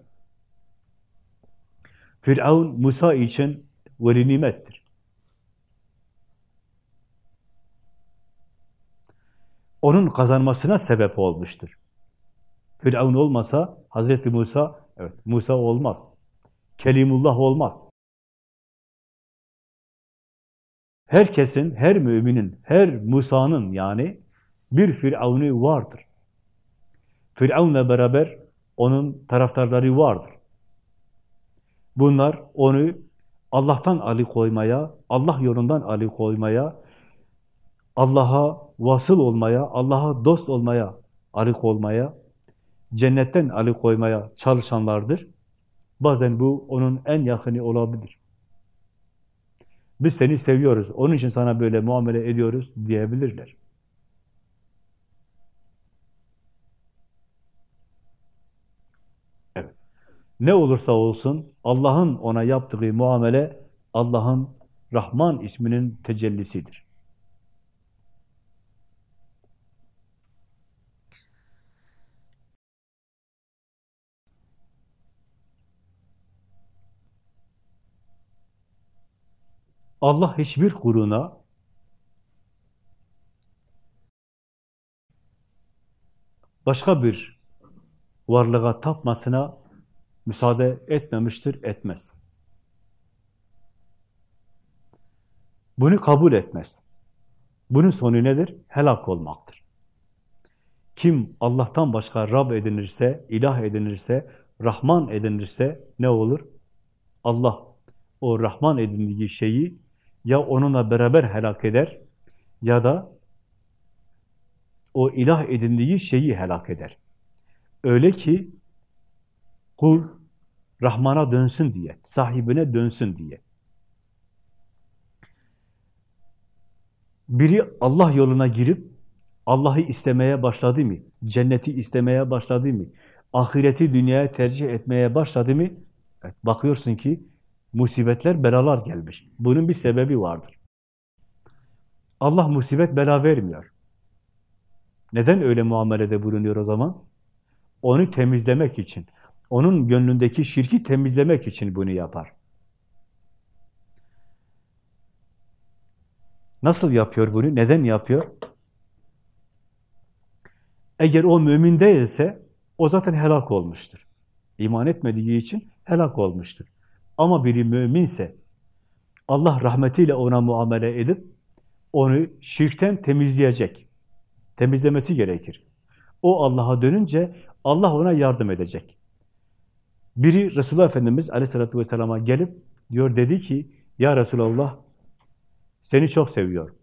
Firavun Musa için veli nimettir. Onun kazanmasına sebep olmuştur. Firavun olmasa Hazreti Musa, evet Musa olmaz. Kelimullah olmaz. Herkesin, her müminin, her Musa'nın yani bir Firavun'u vardır. Firavun'la beraber onun taraftarları vardır. Bunlar onu Allah'tan ali koymaya, Allah yolundan ali koymaya, Allah'a vasıl olmaya, Allah'a dost olmaya, ali olmaya, cennetten ali koymaya çalışanlardır. Bazen bu onun en yakını olabilir. Biz seni seviyoruz, onun için sana böyle muamele ediyoruz diyebilirler. Evet. Ne olursa olsun Allah'ın ona yaptığı muamele Allah'ın Rahman isminin tecellisidir. Allah hiçbir kuruna başka bir varlığa tapmasına müsaade etmemiştir, etmez. Bunu kabul etmez. Bunun sonu nedir? Helak olmaktır. Kim Allah'tan başka Rab edinirse, ilah edinirse, Rahman edinirse ne olur? Allah o Rahman edindiği şeyi ya onunla beraber helak eder ya da o ilah edindiği şeyi helak eder. Öyle ki kul Rahman'a dönsün diye, sahibine dönsün diye. Biri Allah yoluna girip Allah'ı istemeye başladı mı, cenneti istemeye başladı mı, ahireti dünyaya tercih etmeye başladı mı, bakıyorsun ki musibetler, belalar gelmiş. Bunun bir sebebi vardır. Allah musibet, bela vermiyor. Neden öyle muamelede bulunuyor o zaman? Onu temizlemek için, onun gönlündeki şirki temizlemek için bunu yapar. Nasıl yapıyor bunu? Neden yapıyor? Eğer o mümin değilse, o zaten helak olmuştur. İman etmediği için helak olmuştur. Ama biri müminse, Allah rahmetiyle ona muamele edip, onu şirkten temizleyecek. Temizlemesi gerekir. O Allah'a dönünce, Allah ona yardım edecek. Biri Resulullah Efendimiz aleyhissalatü vesselama gelip, diyor dedi ki, Ya Resulallah, seni çok seviyorum.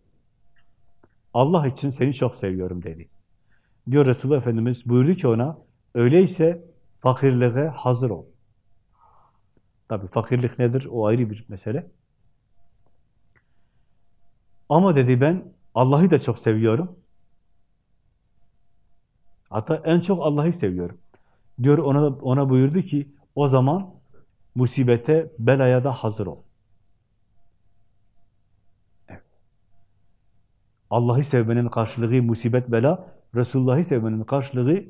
Allah için seni çok seviyorum dedi. Diyor Resulullah Efendimiz buyurdu ki ona, öyleyse fakirliğe hazır ol. Tabii fakirlik nedir? O ayrı bir mesele. Ama dedi ben Allah'ı da çok seviyorum. Hatta en çok Allah'ı seviyorum. Diyor ona ona buyurdu ki o zaman musibete, belaya da hazır ol. Allah'ı sevmenin karşılığı musibet, bela, Resulullah'ı sevmenin karşılığı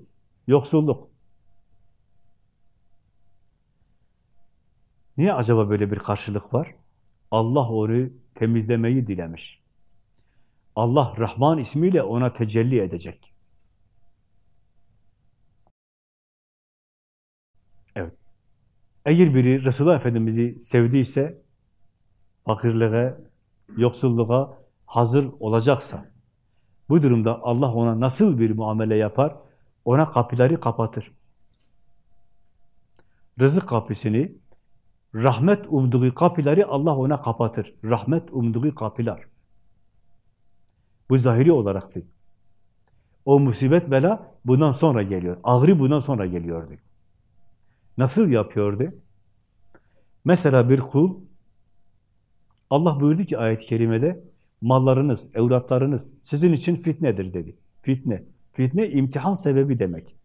yoksulluk. Niye acaba böyle bir karşılık var? Allah onu temizlemeyi dilemiş. Allah Rahman ismiyle ona tecelli edecek. Evet. Eğer biri Resulullah Efendimiz'i sevdiyse, fakirliğe, yoksulluğa hazır olacaksa, bu durumda Allah ona nasıl bir muamele yapar? ona kapıları kapatır. Rızık kapısını, rahmet umduğu kapıları Allah ona kapatır. Rahmet umduğu kapılar. Bu zahiri olaraktı. O musibet bela bundan sonra geliyor. Ağrı bundan sonra geliyordu. Nasıl yapıyordu? Mesela bir kul, Allah buyurdu ki ayet-i kerimede, mallarınız, evlatlarınız sizin için fitnedir dedi. Fitne. Fitne imtihan sebebi demek.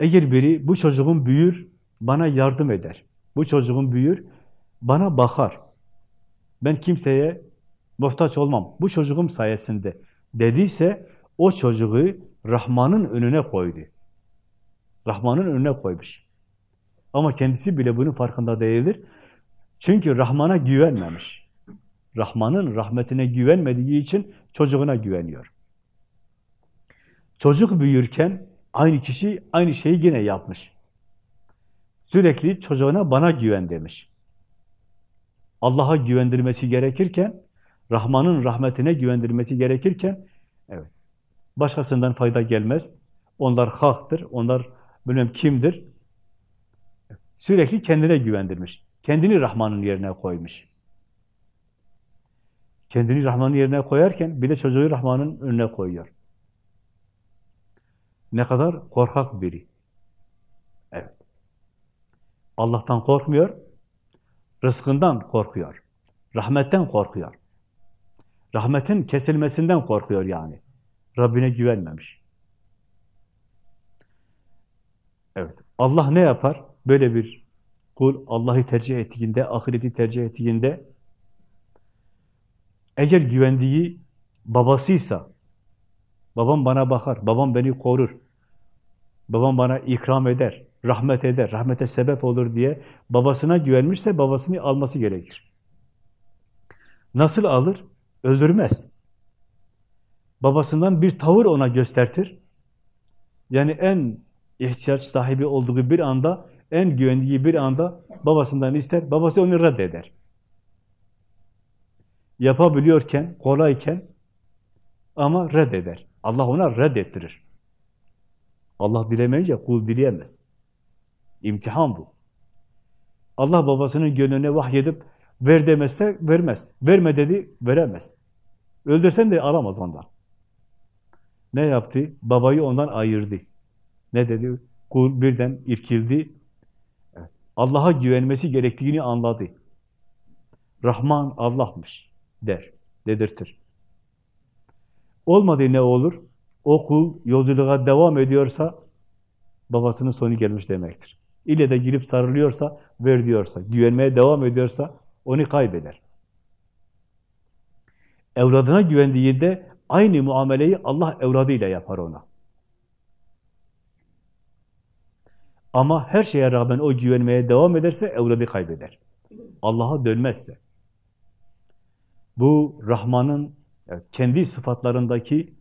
Eğer biri bu çocuğun büyür, bana yardım eder. Bu çocuğun büyür, bana bakar. Ben kimseye muhtaç olmam. Bu çocuğum sayesinde dediyse o çocuğu Rahman'ın önüne koydu. Rahman'ın önüne koymuş. Ama kendisi bile bunun farkında değildir. Çünkü Rahman'a güvenmemiş. Rahman'ın rahmetine güvenmediği için çocuğuna güveniyor. Çocuk büyürken aynı kişi aynı şeyi yine yapmış. Sürekli çocuğuna bana güven demiş. Allah'a güvendirmesi gerekirken, Rahman'ın rahmetine güvendirmesi gerekirken, evet, başkasından fayda gelmez. Onlar haktır, onlar bilmem kimdir. Sürekli kendine güvendirmiş. Kendini Rahman'ın yerine koymuş. Kendini Rahman'ın yerine koyarken bir de çocuğu Rahman'ın önüne koyuyor. Ne kadar korkak biri. Allah'tan korkmuyor, rızkından korkuyor. Rahmetten korkuyor. Rahmetin kesilmesinden korkuyor yani. Rabbine güvenmemiş. Evet. Allah ne yapar? Böyle bir kul Allah'ı tercih ettiğinde, ahireti tercih ettiğinde eğer güvendiği babasıysa, babam bana bakar, babam beni korur, babam bana ikram eder, rahmet eder, rahmete sebep olur diye babasına güvenmişse babasını alması gerekir. Nasıl alır? Öldürmez. Babasından bir tavır ona göstertir. Yani en ihtiyaç sahibi olduğu bir anda, en güvendiği bir anda babasından ister, babası onu reddeder. Yapabiliyorken, kolayken ama reddeder. Allah ona reddettirir. Allah dilemeyince kul dileyemez. İmtihan bu. Allah babasının gönlüne vahyedip ver demezse vermez. Verme dedi, veremez. Öldürsen de alamaz ondan. Ne yaptı? Babayı ondan ayırdı. Ne dedi? Kul birden irkildi. Allah'a güvenmesi gerektiğini anladı. Rahman Allah'mış der, dedirtir. Olmadı ne olur? O kul yolculuğa devam ediyorsa babasının sonu gelmiş demektir. İle de girip sarılıyorsa, ver diyorsa, güvenmeye devam ediyorsa onu kaybeder. Evladına güvendiğinde aynı muameleyi Allah evladıyla yapar ona. Ama her şeye rağmen o güvenmeye devam ederse evladı kaybeder. Allah'a dönmezse. Bu Rahman'ın kendi sıfatlarındaki,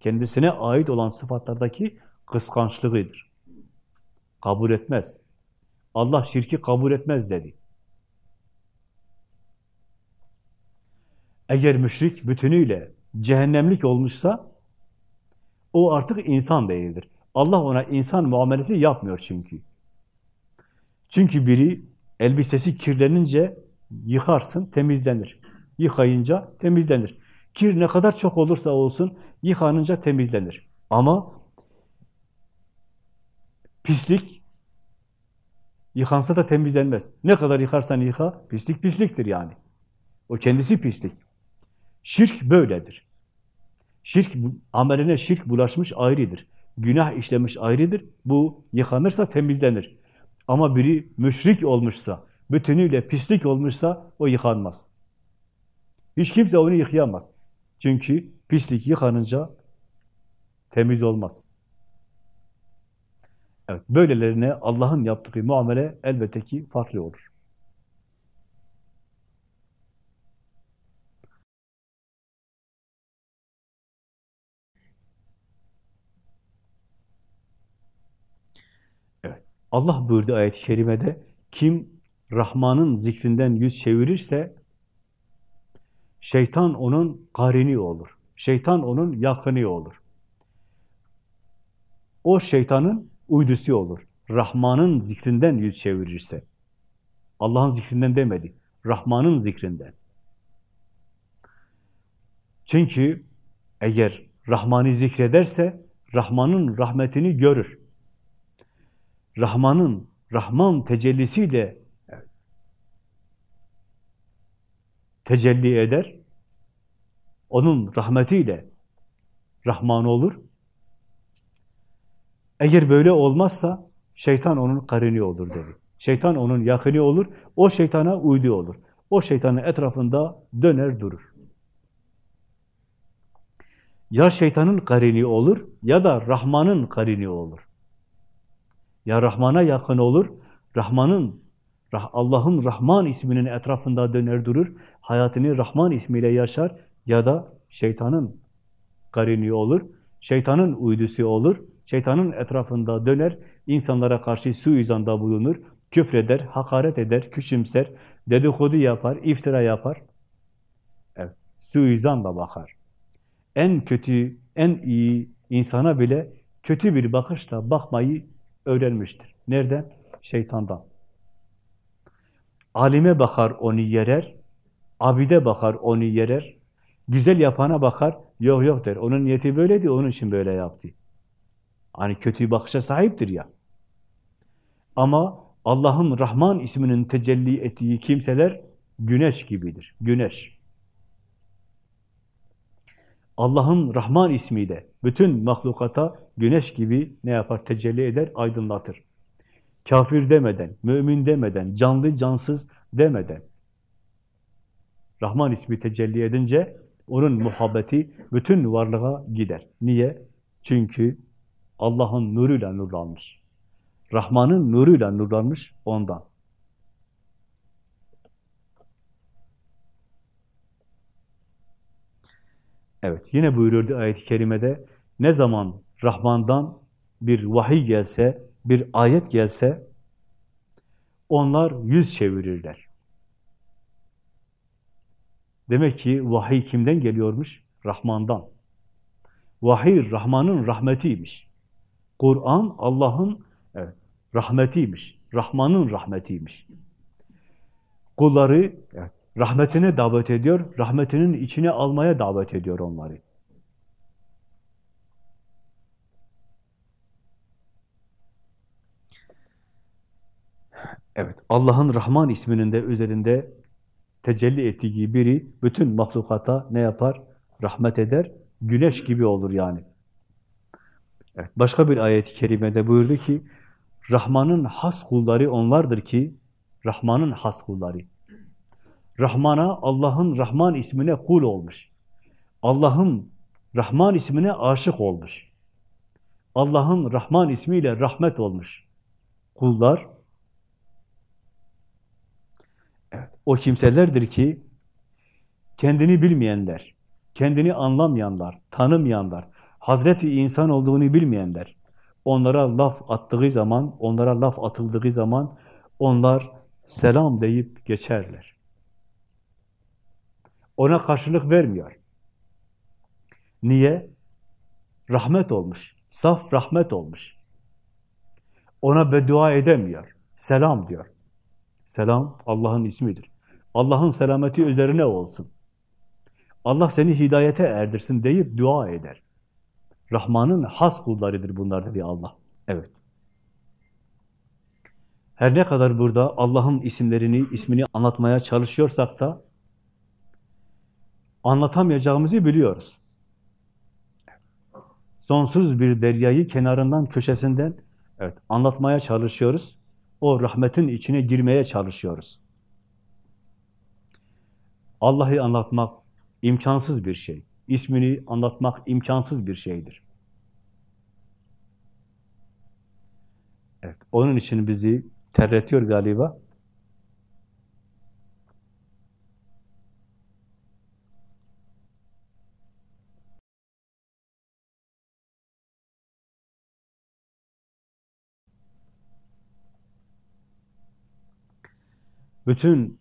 kendisine ait olan sıfatlardaki kıskançlığıdır. Kabul etmez. Allah şirki kabul etmez dedi. Eğer müşrik bütünüyle cehennemlik olmuşsa o artık insan değildir. Allah ona insan muamelesi yapmıyor çünkü. Çünkü biri elbisesi kirlenince yıkarsın, temizlenir. Yıkayınca temizlenir. Kir ne kadar çok olursa olsun yıkanınca temizlenir. Ama pislik yıkansa da temizlenmez. Ne kadar yıkarsan yıka, pislik pisliktir yani. O kendisi pislik. Şirk böyledir. Şirk, ameline şirk bulaşmış ayrıdır. Günah işlemiş ayrıdır. Bu yıkanırsa temizlenir. Ama biri müşrik olmuşsa, bütünüyle pislik olmuşsa o yıkanmaz. Hiç kimse onu yıkayamaz. Çünkü pislik yıkanınca temiz olmaz. Evet, böylelerine Allah'ın yaptığı muamele elbette ki farklı olur. Evet, Allah buyurdu ayet-i kerimede, kim Rahman'ın zikrinden yüz çevirirse, şeytan onun karini olur. Şeytan onun yakını olur. o şeytanın uydusu olur. Rahman'ın zikrinden yüz çevirirse. Allah'ın zikrinden demedi. Rahman'ın zikrinden. Çünkü eğer Rahman'ı zikrederse Rahman'ın rahmetini görür. Rahman'ın Rahman tecellisiyle tecelli eder. Onun rahmetiyle Rahman olur. Eğer böyle olmazsa şeytan onun karini olur dedi. Şeytan onun yakını olur. O şeytana uydu olur. O şeytanın etrafında döner durur. Ya şeytanın karini olur ya da Rahman'ın karini olur. Ya Rahman'a yakın olur, Rahman'ın Allah'ın Rahman isminin etrafında döner durur, hayatını Rahman ismiyle yaşar ya da şeytanın karini olur, şeytanın uydusu olur, şeytanın etrafında döner, insanlara karşı suizanda bulunur, küfreder, hakaret eder, küçümser, dedikodu yapar, iftira yapar. Evet, suizanla bakar. En kötü, en iyi insana bile kötü bir bakışla bakmayı öğrenmiştir. Nereden? Şeytandan. Alime bakar, onu yerer. Abide bakar, onu yerer. Güzel yapana bakar, yok yok der. Onun niyeti böyleydi, onun için böyle yaptı. Hani kötü bakışa sahiptir ya. Ama Allah'ın Rahman isminin tecelli ettiği kimseler güneş gibidir. Güneş. Allah'ın Rahman ismiyle bütün mahlukata güneş gibi ne yapar? Tecelli eder, aydınlatır. Kafir demeden, mümin demeden, canlı cansız demeden. Rahman ismi tecelli edince onun muhabbeti bütün varlığa gider. Niye? Çünkü Allah'ın nuruyla nurlanmış. Rahman'ın nuruyla nurlanmış ondan. Evet, yine buyuruyordu ayet-i kerimede, ne zaman Rahman'dan bir vahiy gelse, bir ayet gelse, onlar yüz çevirirler. Demek ki vahiy kimden geliyormuş? Rahman'dan. Vahiy, Rahman'ın rahmetiymiş. Kur'an, Allah'ın evet, rahmetiymiş. Rahman'ın rahmetiymiş. Kulları evet, rahmetine davet ediyor, rahmetinin içine almaya davet ediyor onları. Evet, Allah'ın Rahman isminin de üzerinde tecelli ettiği biri bütün mahlukata ne yapar? Rahmet eder, güneş gibi olur yani. Evet, başka bir ayet-i kerimede buyurdu ki, Rahman'ın has kulları onlardır ki, Rahman'ın has kulları. Rahman'a, Allah'ın Rahman ismine kul olmuş. Allah'ın Rahman ismine aşık olmuş. Allah'ın Rahman ismiyle rahmet olmuş. Kullar, evet, o kimselerdir ki, kendini bilmeyenler, kendini anlamayanlar, tanımayanlar, Hazreti insan olduğunu bilmeyenler, onlara laf attığı zaman, onlara laf atıldığı zaman, onlar selam deyip geçerler. Ona karşılık vermiyor. Niye? Rahmet olmuş. Saf rahmet olmuş. Ona beddua edemiyor. Selam diyor. Selam Allah'ın ismidir. Allah'ın selameti üzerine olsun. Allah seni hidayete erdirsin deyip dua eder. Rahman'ın has kullarıdır bunlar dedi Allah. Evet. Her ne kadar burada Allah'ın isimlerini, ismini anlatmaya çalışıyorsak da anlatamayacağımızı biliyoruz. Sonsuz bir deryayı kenarından, köşesinden evet, anlatmaya çalışıyoruz. O rahmetin içine girmeye çalışıyoruz. Allah'ı anlatmak imkansız bir şey. İsmini anlatmak imkansız bir şeydir. Evet, onun için bizi terletiyor galiba. bütün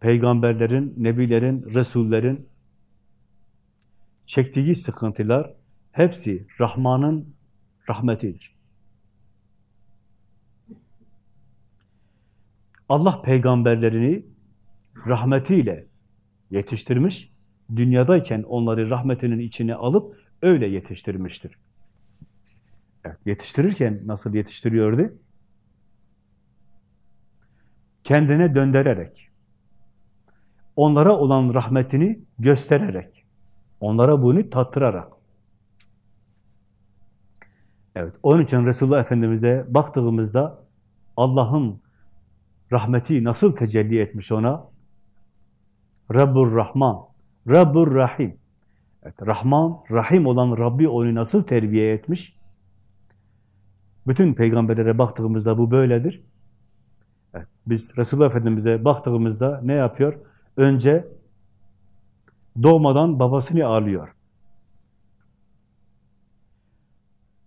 peygamberlerin, nebilerin, resullerin çektiği sıkıntılar hepsi Rahman'ın rahmetidir. Allah peygamberlerini rahmetiyle yetiştirmiş, dünyadayken onları rahmetinin içine alıp öyle yetiştirmiştir. Evet, yetiştirirken nasıl yetiştiriyordu? Kendine döndürerek, onlara olan rahmetini göstererek, onlara bunu tattırarak. Evet, onun için Resulullah Efendimiz'e baktığımızda Allah'ın rahmeti nasıl tecelli etmiş ona? Rabbur Rahman, Rabbur Rahim. Evet, Rahman, Rahim olan Rabbi onu nasıl terbiye etmiş? Bütün peygamberlere baktığımızda bu böyledir. Evet, biz Resulullah Efendimiz'e baktığımızda ne yapıyor? Önce doğmadan babasını ağlıyor.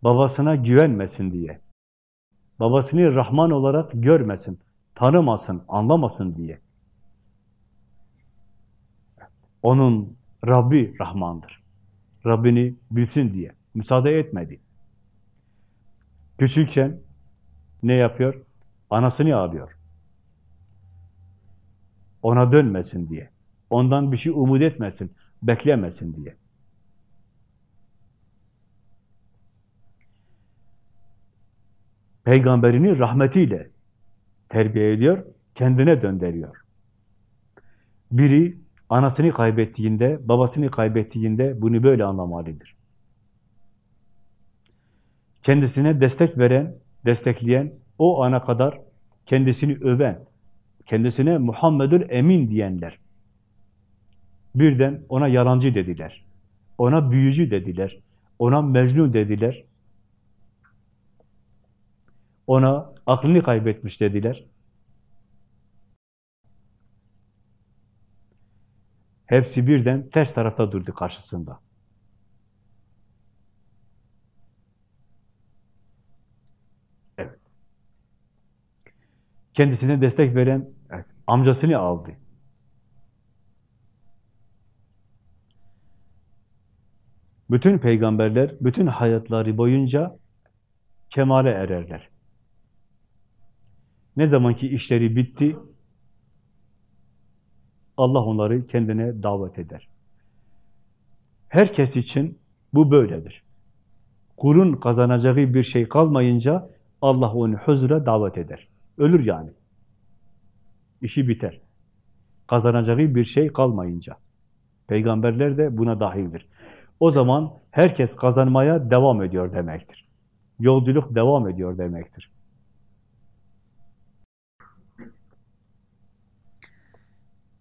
Babasına güvenmesin diye. Babasını Rahman olarak görmesin, tanımasın, anlamasın diye. Onun Rabbi Rahmandır. Rabbini bilsin diye. Müsaade etmedi. Küçükken ne yapıyor? Anasını ağlıyor. Ona dönmesin diye. Ondan bir şey umut etmesin, beklemesin diye. Peygamberini rahmetiyle terbiye ediyor, kendine döndürüyor. Biri anasını kaybettiğinde, babasını kaybettiğinde bunu böyle anlamalıdır. Kendisine destek veren, destekleyen, o ana kadar kendisini öven, kendisine Muhammedül Emin diyenler, birden ona yalancı dediler, ona büyücü dediler, ona mecnun dediler, ona aklını kaybetmiş dediler. Hepsi birden ters tarafta durdu karşısında. Evet. Kendisine destek veren evet, amcasını aldı. Bütün peygamberler, bütün hayatları boyunca kemale ererler. Ne zamanki işleri bitti, Allah onları kendine davet eder. Herkes için bu böyledir. Kulun kazanacağı bir şey kalmayınca Allah onu huzura davet eder. Ölür yani. İşi biter. Kazanacağı bir şey kalmayınca. Peygamberler de buna dahildir. O zaman herkes kazanmaya devam ediyor demektir. Yolculuk devam ediyor demektir.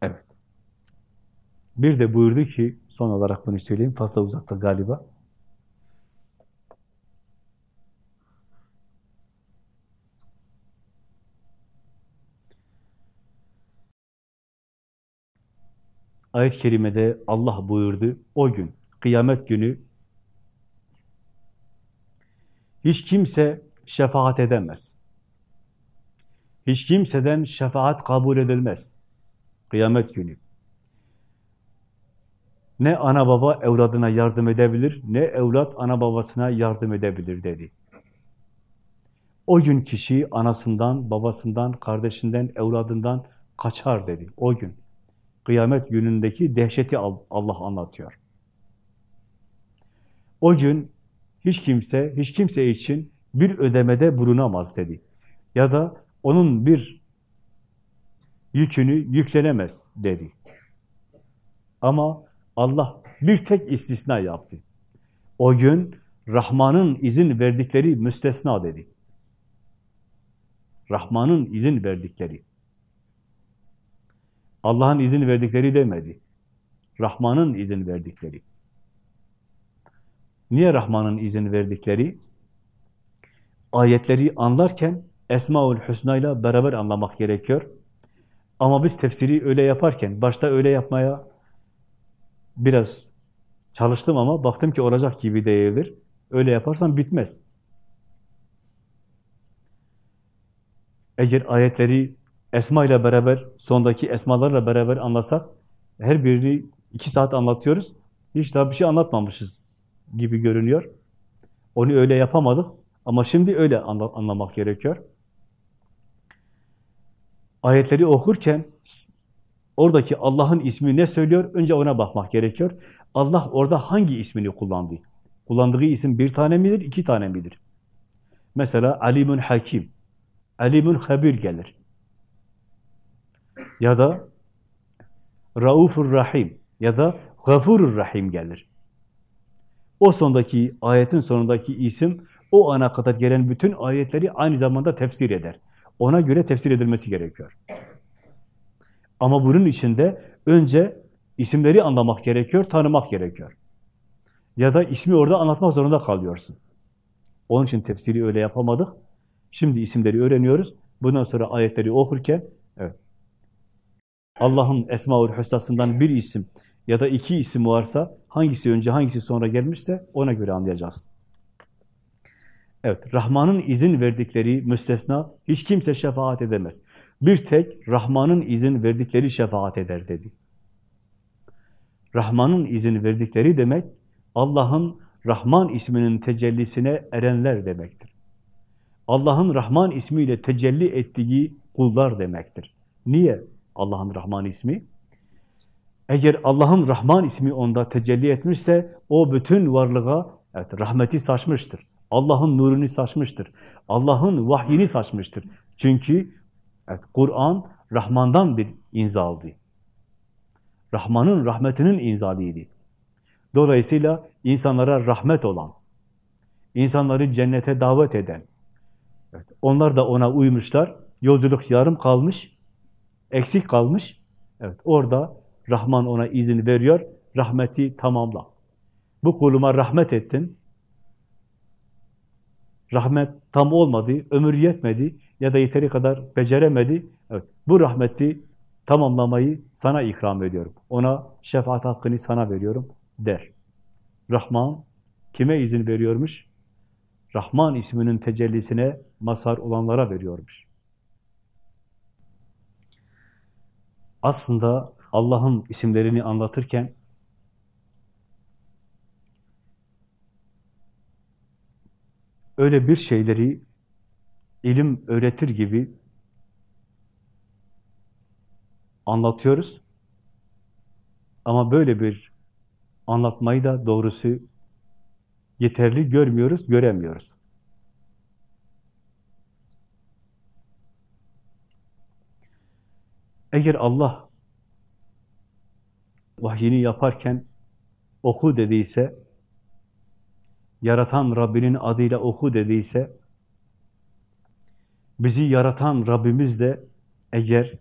Evet. Bir de buyurdu ki, son olarak bunu söyleyeyim, fazla uzakta galiba. Ayet-i kerimede Allah buyurdu, o gün, kıyamet günü hiç kimse şefaat edemez. Hiç kimseden şefaat kabul edilmez. Kıyamet günü. Ne ana baba evladına yardım edebilir, ne evlat ana babasına yardım edebilir dedi. O gün kişi anasından, babasından, kardeşinden, evladından kaçar dedi. O gün. Kıyamet günündeki dehşeti Allah anlatıyor. O gün hiç kimse, hiç kimse için bir ödemede bulunamaz dedi. Ya da onun bir yükünü yüklenemez dedi. Ama Allah bir tek istisna yaptı. O gün Rahman'ın izin verdikleri müstesna dedi. Rahman'ın izin verdikleri. Allah'ın izin verdikleri demedi. Rahman'ın izin verdikleri. Niye Rahman'ın izin verdikleri? Ayetleri anlarken Esmaül Hüsna ile beraber anlamak gerekiyor. Ama biz tefsiri öyle yaparken, başta öyle yapmaya biraz çalıştım ama baktım ki olacak gibi değildir. Öyle yaparsan bitmez. Eğer ayetleri esma ile beraber, sondaki esmalarla beraber anlasak, her birini iki saat anlatıyoruz, hiç daha bir şey anlatmamışız gibi görünüyor. Onu öyle yapamadık ama şimdi öyle anla anlamak gerekiyor. Ayetleri okurken oradaki Allah'ın ismi ne söylüyor? Önce ona bakmak gerekiyor. Allah orada hangi ismini kullandı? Kullandığı isim bir tane midir, iki tane midir? Mesela Alimun Hakim, Alimun Habir gelir. Ya da Raufur Rahim ya da Gafurur Rahim gelir. O sondaki, ayetin sonundaki isim o ana kadar gelen bütün ayetleri aynı zamanda tefsir eder. Ona göre tefsir edilmesi gerekiyor. Ama bunun içinde önce isimleri anlamak gerekiyor, tanımak gerekiyor. Ya da ismi orada anlatmak zorunda kalıyorsun. Onun için tefsiri öyle yapamadık. Şimdi isimleri öğreniyoruz. Bundan sonra ayetleri okurken, evet, Allah'ın Esma-ül Hüsna'sından bir isim ya da iki isim varsa, hangisi önce hangisi sonra gelmişse ona göre anlayacağız. Evet, Rahman'ın izin verdikleri müstesna hiç kimse şefaat edemez. Bir tek Rahman'ın izin verdikleri şefaat eder dedi. Rahman'ın izin verdikleri demek, Allah'ın Rahman isminin tecellisine erenler demektir. Allah'ın Rahman ismiyle tecelli ettiği kullar demektir. Niye Allah'ın Rahman ismi? Eğer Allah'ın Rahman ismi onda tecelli etmişse, o bütün varlığa evet, rahmeti saçmıştır. Allah'ın nurunu saçmıştır. Allah'ın vahyini saçmıştır. Çünkü evet, Kur'an Rahman'dan bir inzaldı. Rahman'ın rahmetinin inzalıydı. Dolayısıyla insanlara rahmet olan, insanları cennete davet eden, evet, onlar da ona uymuşlar, yolculuk yarım kalmış, eksik kalmış, evet, orada Rahman ona izin veriyor, rahmeti tamamla. Bu kuluma rahmet ettin, rahmet tam olmadı, ömür yetmedi ya da yeteri kadar beceremedi. Evet, bu rahmeti tamamlamayı sana ikram ediyorum. Ona şefaat hakkını sana veriyorum der. Rahman kime izin veriyormuş? Rahman isminin tecellisine mazhar olanlara veriyormuş. Aslında Allah'ın isimlerini anlatırken öyle bir şeyleri ilim öğretir gibi anlatıyoruz. Ama böyle bir anlatmayı da doğrusu yeterli görmüyoruz, göremiyoruz. Eğer Allah vahyini yaparken oku dediyse, yaratan Rabbinin adıyla oku dediyse, bizi yaratan Rabbimiz de eğer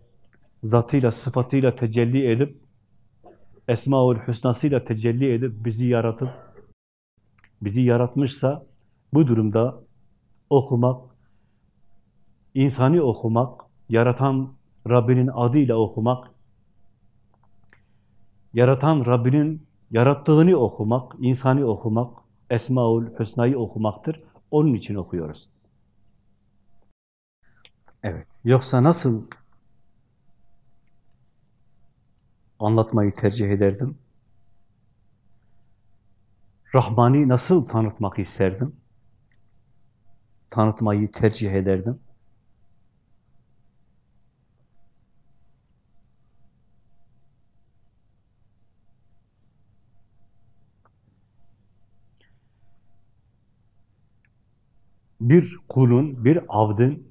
zatıyla, sıfatıyla tecelli edip, Esma-ül Hüsna'sıyla tecelli edip bizi yaratıp, bizi yaratmışsa, bu durumda okumak, insani okumak, yaratan Rabbinin adıyla okumak, yaratan Rabbinin yarattığını okumak, insani okumak, Esmaül Hüsna'yı okumaktır. Onun için okuyoruz. Evet. Yoksa nasıl anlatmayı tercih ederdim? Rahman'i nasıl tanıtmak isterdim? Tanıtmayı tercih ederdim. Bir kulun, bir abdın,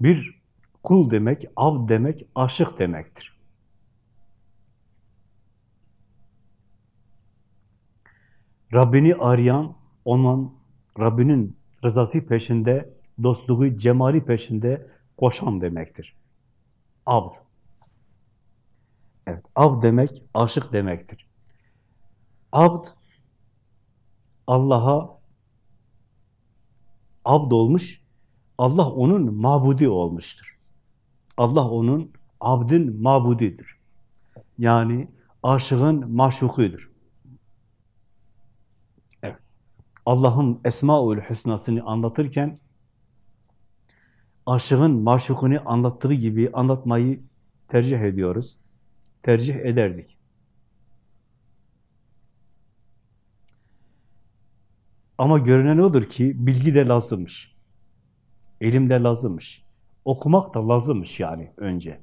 bir kul demek, abd demek, aşık demektir. Rabbini arayan, onun Rabbinin rızası peşinde, dostluğu, cemali peşinde koşan demektir. Abd. Evet, abd demek, aşık demektir. Abd, Allah'a abd olmuş, Allah onun mabudi olmuştur. Allah onun abdin mabudidir. Yani aşığın maşukudur. Evet. Allah'ın Esma-ül Hüsna'sını anlatırken aşığın maşukunu anlattığı gibi anlatmayı tercih ediyoruz. Tercih ederdik. Ama görünen odur ki bilgi de lazımmış. İlim de lazımmış. Okumak da lazımmış yani önce.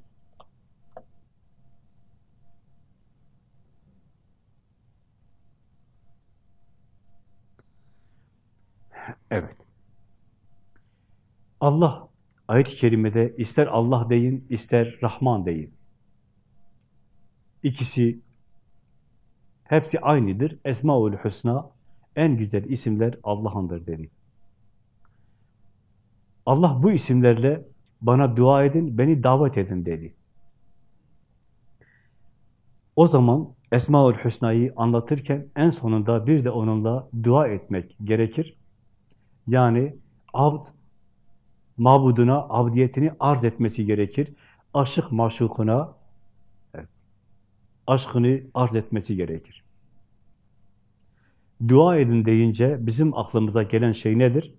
Evet. Allah ayet-i kerimede ister Allah deyin, ister Rahman deyin. İkisi hepsi aynıdır. Esmaül Hüsna en güzel isimler Allah'ındır dedi. Allah bu isimlerle bana dua edin, beni davet edin dedi. O zaman Esmaül Hüsna'yı anlatırken en sonunda bir de onunla dua etmek gerekir. Yani abd, mabuduna abdiyetini arz etmesi gerekir. Aşık maşukuna aşkını arz etmesi gerekir. Dua edin deyince bizim aklımıza gelen şey nedir?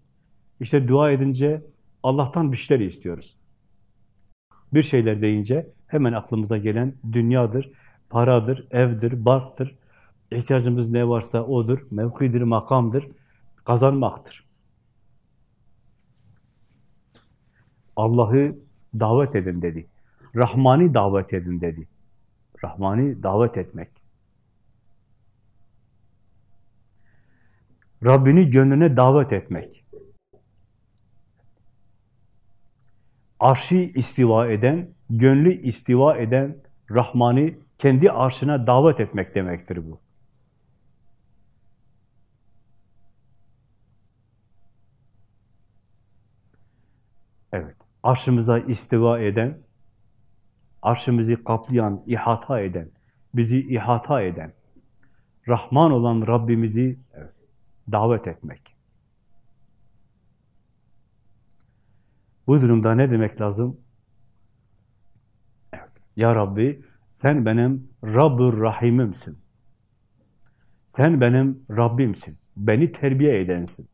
İşte dua edince Allah'tan bir şeyler istiyoruz. Bir şeyler deyince hemen aklımıza gelen dünyadır, paradır, evdir, barktır. İhtiyacımız ne varsa odur, mevkidir, makamdır, kazanmaktır. Allah'ı davet edin dedi. Rahman'i davet edin dedi. Rahman'i davet etmek. Rabbini gönlüne davet etmek. Arşi istiva eden, gönlü istiva eden Rahman'i kendi arşına davet etmek demektir bu. Evet, arşımıza istiva eden, arşımızı kaplayan, ihata eden, bizi ihata eden, Rahman olan Rabbimizi evet, davet etmek. Bu durumda ne demek lazım? Evet. Ya Rabbi, sen benim Rabbur Rahim'imsin. Sen benim Rabbimsin. Beni terbiye edensin.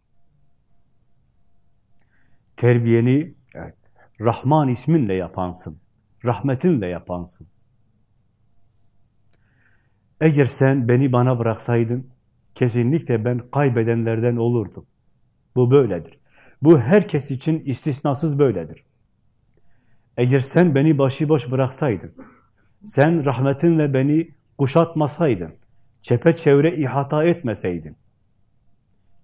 Terbiyeni evet, Rahman isminle yapansın. Rahmetinle yapansın. Eğer sen beni bana bıraksaydın, kesinlikle ben kaybedenlerden olurdum. Bu böyledir. Bu herkes için istisnasız böyledir. Eğer sen beni başıboş bıraksaydın, sen rahmetinle beni kuşatmasaydın, çepeçevre ihata etmeseydin,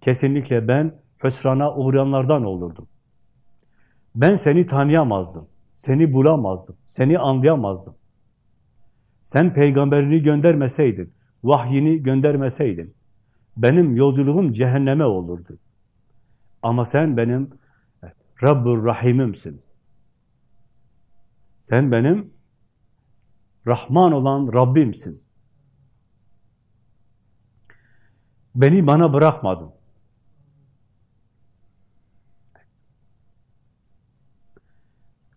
kesinlikle ben hüsrana uğrayanlardan olurdum. Ben seni tanıyamazdım, seni bulamazdım, seni anlayamazdım. Sen peygamberini göndermeseydin, vahyini göndermeseydin, benim yolculuğum cehenneme olurdu. Ama sen benim Rabbur Rahim'imsin. Sen benim Rahman olan Rabbimsin. Beni bana bırakmadın.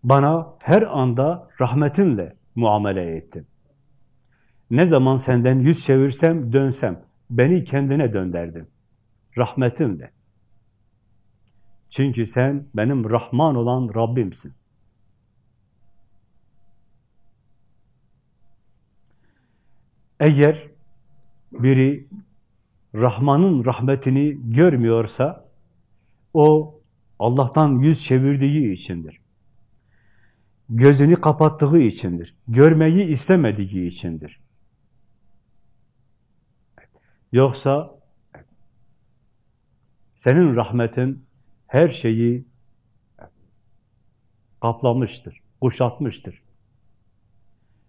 Bana her anda rahmetinle muamele ettin. Ne zaman senden yüz çevirsem, dönsem, beni kendine dönderdin. Rahmetinle. Çünkü sen benim Rahman olan Rabbimsin. Eğer biri Rahman'ın rahmetini görmüyorsa, o Allah'tan yüz çevirdiği içindir. Gözünü kapattığı içindir. Görmeyi istemediği içindir. Yoksa senin rahmetin her şeyi kaplamıştır, kuşatmıştır.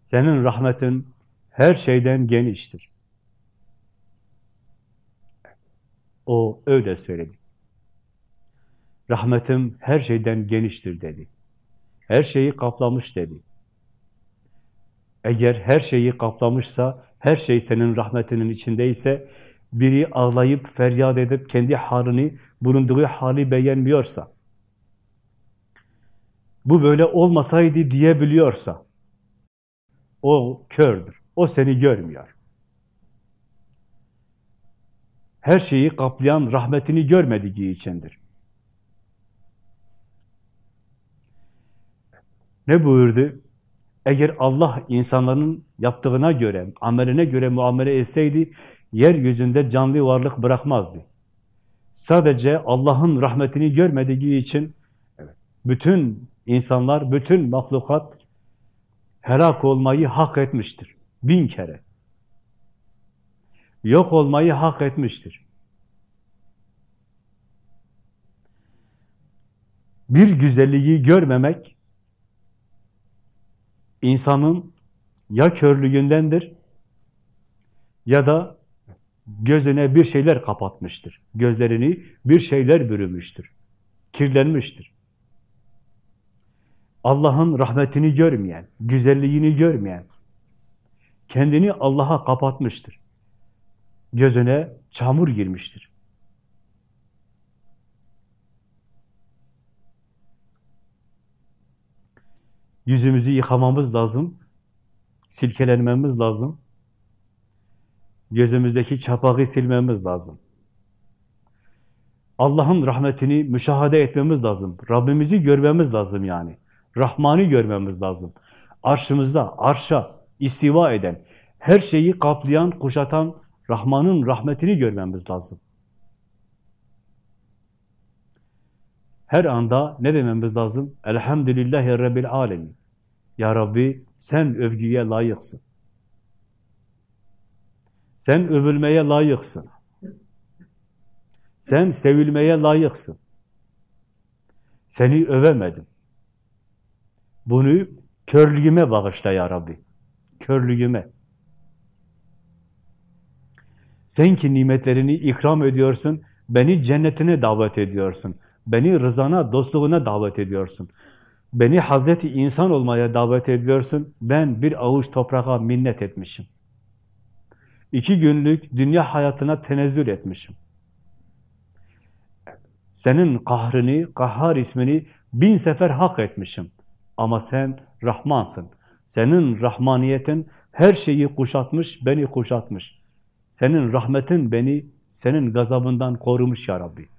Senin rahmetin her şeyden geniştir. O öyle söyledi. Rahmetim her şeyden geniştir dedi. Her şeyi kaplamış dedi. Eğer her şeyi kaplamışsa, her şey senin rahmetinin içindeyse, biri ağlayıp, feryat edip, kendi halini, bulunduğu hali beğenmiyorsa, bu böyle olmasaydı diyebiliyorsa, o kördür. O seni görmüyor. Her şeyi kaplayan rahmetini görmediği içindir. Ne buyurdu? Eğer Allah insanların yaptığına göre, ameline göre muamele etseydi, yeryüzünde canlı varlık bırakmazdı. Sadece Allah'ın rahmetini görmediği için bütün insanlar, bütün mahlukat helak olmayı hak etmiştir. Bin kere. Yok olmayı hak etmiştir. Bir güzelliği görmemek insanın ya körlüğündendir ya da gözüne bir şeyler kapatmıştır. Gözlerini bir şeyler bürümüştür. Kirlenmiştir. Allah'ın rahmetini görmeyen, güzelliğini görmeyen, kendini Allah'a kapatmıştır. Gözüne çamur girmiştir. Yüzümüzü yıkamamız lazım, silkelenmemiz lazım, gözümüzdeki çapağı silmemiz lazım. Allah'ın rahmetini müşahede etmemiz lazım. Rabbimizi görmemiz lazım yani. Rahman'ı görmemiz lazım. Arşımızda, arşa istiva eden, her şeyi kaplayan, kuşatan Rahman'ın rahmetini görmemiz lazım. Her anda ne dememiz lazım? Elhamdülillahi Rabbil Alemin. Ya Rabbi sen övgüye layıksın. Sen övülmeye layıksın. Sen sevilmeye layıksın. Seni övemedim. Bunu körlüğüme bağışla ya Rabbi. Körlüğüme. Sen ki nimetlerini ikram ediyorsun, beni cennetine davet ediyorsun. Beni rızana, dostluğuna davet ediyorsun. Beni Hazreti insan olmaya davet ediyorsun. Ben bir avuç toprağa minnet etmişim. İki günlük dünya hayatına tenezzül etmişim. Senin kahrını, kahhar ismini bin sefer hak etmişim. Ama sen Rahmansın. Senin rahmaniyetin her şeyi kuşatmış, beni kuşatmış. Senin rahmetin beni senin gazabından korumuş ya Rabbi.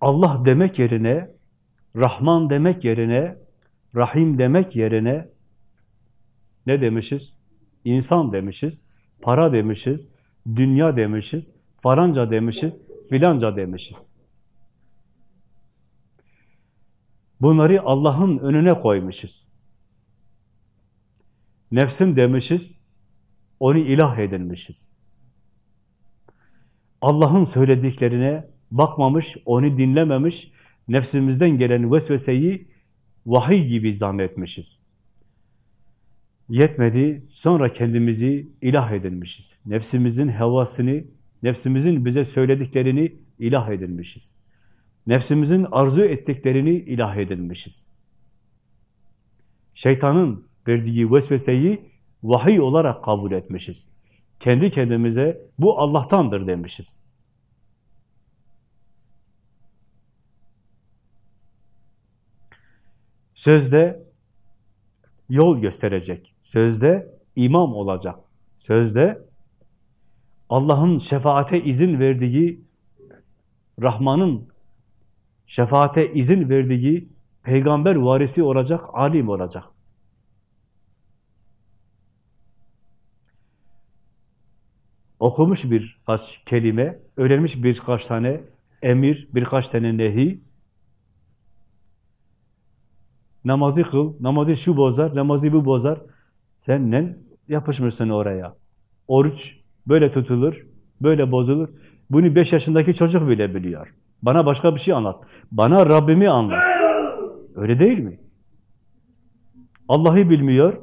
Allah demek yerine, Rahman demek yerine, Rahim demek yerine ne demişiz? İnsan demişiz, para demişiz, dünya demişiz, faranca demişiz, filanca demişiz. Bunları Allah'ın önüne koymuşuz. Nefsim demişiz, onu ilah edinmişiz. Allah'ın söylediklerine bakmamış, onu dinlememiş, nefsimizden gelen vesveseyi vahiy gibi zannetmişiz. Yetmedi, sonra kendimizi ilah edinmişiz. Nefsimizin hevasını, nefsimizin bize söylediklerini ilah edinmişiz. Nefsimizin arzu ettiklerini ilah edinmişiz. Şeytanın verdiği vesveseyi vahiy olarak kabul etmişiz. Kendi kendimize bu Allah'tandır demişiz. Sözde yol gösterecek. Sözde imam olacak. Sözde Allah'ın şefaate izin verdiği, Rahman'ın şefaate izin verdiği peygamber varisi olacak, alim olacak. Okumuş birkaç kelime, öğrenmiş birkaç tane emir, birkaç tane nehi, namazı kıl, namazı şu bozar, namazı bu bozar. Sen ne yapışmışsın oraya? Oruç böyle tutulur, böyle bozulur. Bunu beş yaşındaki çocuk bile biliyor. Bana başka bir şey anlat. Bana Rabbimi anlat. Öyle değil mi? Allah'ı bilmiyor,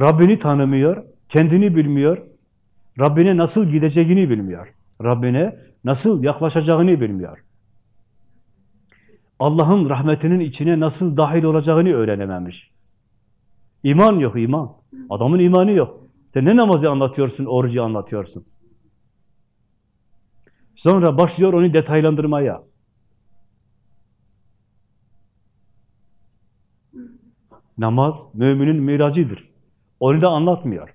Rabbini tanımıyor, kendini bilmiyor, Rabbine nasıl gideceğini bilmiyor, Rabbine nasıl yaklaşacağını bilmiyor. Allah'ın rahmetinin içine nasıl dahil olacağını öğrenememiş. İman yok, iman. Adamın imanı yok. Sen ne namazı anlatıyorsun, orucu anlatıyorsun. Sonra başlıyor onu detaylandırmaya. Namaz müminin miracıdır. Onu da anlatmıyor.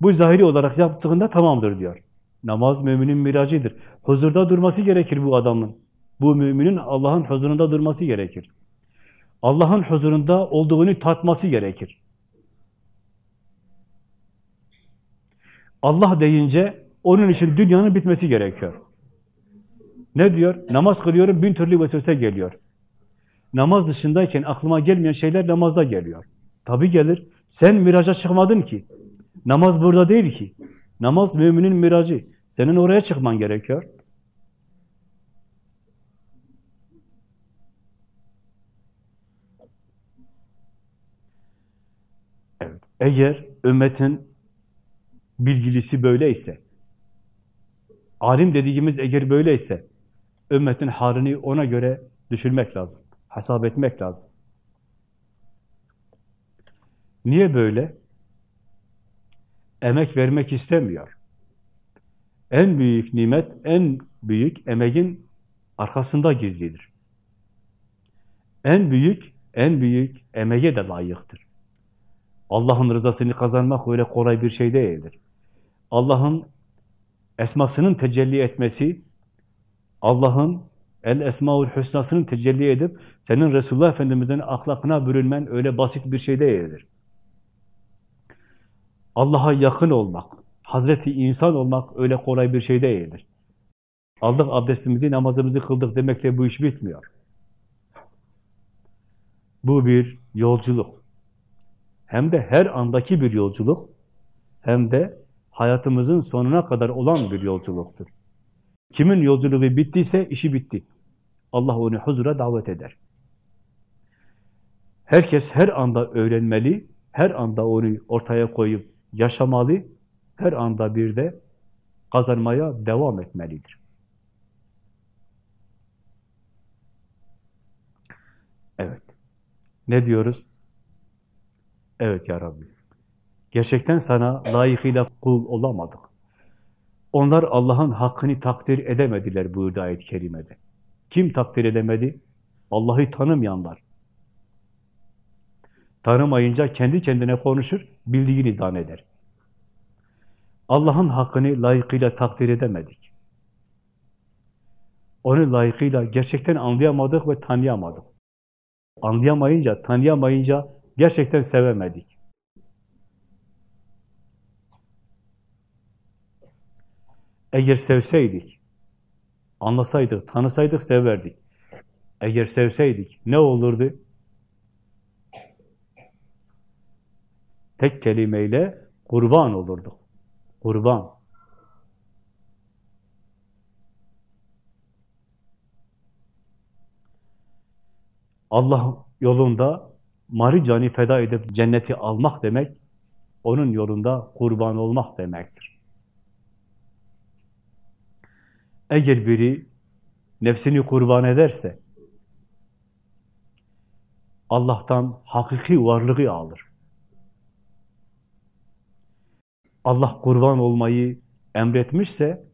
Bu zahiri olarak yaptığında tamamdır diyor. Namaz müminin miracıdır. Huzurda durması gerekir bu adamın. Bu müminin Allah'ın huzurunda durması gerekir. Allah'ın huzurunda olduğunu tatması gerekir. Allah deyince onun için dünyanın bitmesi gerekiyor. Ne diyor? Namaz kılıyorum, bin türlü vesvese geliyor. Namaz dışındayken aklıma gelmeyen şeyler namazda geliyor. Tabi gelir. Sen miraca çıkmadın ki. Namaz burada değil ki. Namaz müminin miracı. Senin oraya çıkman gerekiyor. Evet. Eğer ümmetin bilgilisi böyleyse, alim dediğimiz eğer böyleyse, ümmetin halini ona göre düşünmek lazım, hesap etmek lazım. Niye böyle? Emek vermek istemiyor. En büyük nimet, en büyük emeğin arkasında gizlidir. En büyük, en büyük emeğe de layıktır. Allah'ın rızasını kazanmak öyle kolay bir şey değildir. Allah'ın esmasının tecelli etmesi, Allah'ın el esmaül hüsnasının tecelli edip senin Resulullah Efendimiz'in ahlakına bürünmen öyle basit bir şey değildir. Allah'a yakın olmak, Hazreti insan olmak öyle kolay bir şey değildir. Aldık abdestimizi, namazımızı kıldık demekle bu iş bitmiyor. Bu bir yolculuk. Hem de her andaki bir yolculuk, hem de hayatımızın sonuna kadar olan bir yolculuktur. Kimin yolculuğu bittiyse işi bitti. Allah onu huzura davet eder. Herkes her anda öğrenmeli, her anda onu ortaya koyup yaşamalı, her anda bir de kazanmaya devam etmelidir. Evet. Ne diyoruz? Evet ya Rabbi. Gerçekten sana layıkıyla kul olamadık. Onlar Allah'ın hakkını takdir edemediler buyurdu ayet-i kerimede. Kim takdir edemedi? Allah'ı tanımayanlar. Tanımayınca kendi kendine konuşur, bildiğini zanneder. Allah'ın hakkını layıkıyla takdir edemedik. Onu layıkıyla gerçekten anlayamadık ve tanıyamadık. Anlayamayınca, tanıyamayınca gerçekten sevemedik. Eğer sevseydik, anlasaydık, tanısaydık, severdik. Eğer sevseydik ne olurdu? Tek kelimeyle kurban olurduk. Kurban. Allah yolunda mari cani feda edip cenneti almak demek, onun yolunda kurban olmak demektir. Eğer biri nefsini kurban ederse, Allah'tan hakiki varlığı alır. Allah kurban olmayı emretmişse,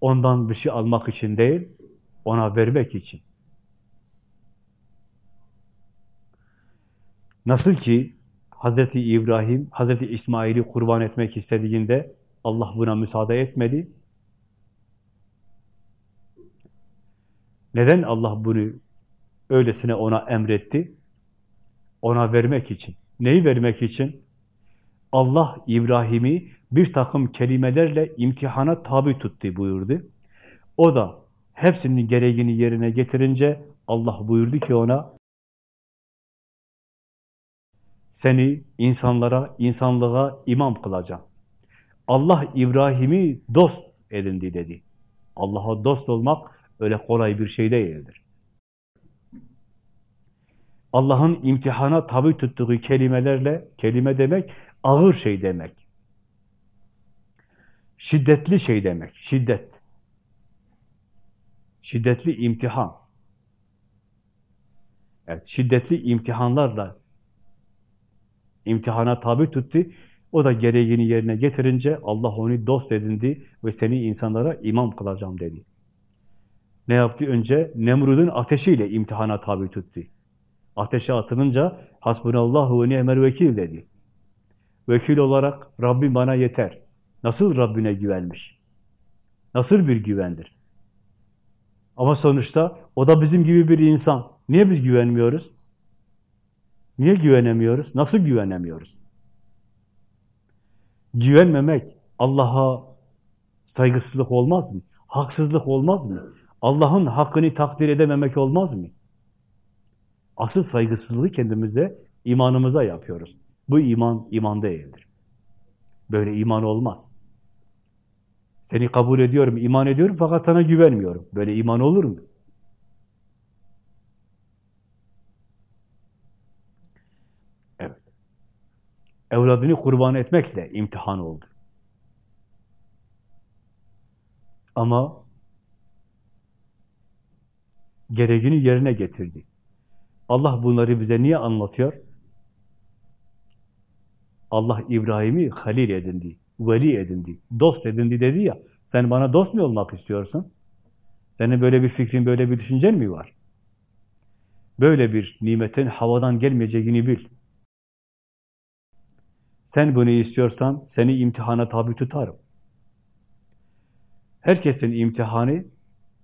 ondan bir şey almak için değil, ona vermek için. Nasıl ki Hazreti İbrahim, Hazreti İsmail'i kurban etmek istediğinde Allah buna müsaade etmedi. Neden Allah bunu öylesine ona emretti? Ona vermek için. Neyi vermek için? Allah İbrahim'i bir takım kelimelerle imtihana tabi tuttu buyurdu. O da hepsinin gereğini yerine getirince Allah buyurdu ki ona seni insanlara, insanlığa imam kılacağım. Allah İbrahim'i dost edindi dedi. Allah'a dost olmak öyle kolay bir şey değildir. Allah'ın imtihana tabi tuttuğu kelimelerle, kelime demek ağır şey demek. Şiddetli şey demek, şiddet. Şiddetli imtihan. Evet, şiddetli imtihanlarla imtihana tabi tuttu. O da gereğini yerine getirince Allah onu dost edindi ve seni insanlara imam kılacağım dedi. Ne yaptı önce? Nemrud'un ateşiyle imtihana tabi tuttu. Ateşe atılınca hasbunallahu ve ni'mel vekil dedi. Vekil olarak Rabbim bana yeter. Nasıl Rabbine güvenmiş? Nasıl bir güvendir? Ama sonuçta o da bizim gibi bir insan. Niye biz güvenmiyoruz? Niye güvenemiyoruz? Nasıl güvenemiyoruz? Güvenmemek Allah'a saygısızlık olmaz mı? Haksızlık olmaz mı? Allah'ın hakkını takdir edememek olmaz mı? Asıl saygısızlığı kendimize, imanımıza yapıyoruz. Bu iman, iman değildir. Böyle iman olmaz. Seni kabul ediyorum, iman ediyorum fakat sana güvenmiyorum. Böyle iman olur mu? Evladını kurban etmekle imtihan oldu. Ama gereğini yerine getirdi. Allah bunları bize niye anlatıyor? Allah İbrahim'i halil edindi, veli edindi, dost edindi dedi ya, sen bana dost mu olmak istiyorsun? Senin böyle bir fikrin, böyle bir düşüncen mi var? Böyle bir nimetin havadan gelmeyeceğini bil. Sen bunu istiyorsan seni imtihana tabi tutarım. Herkesin imtihanı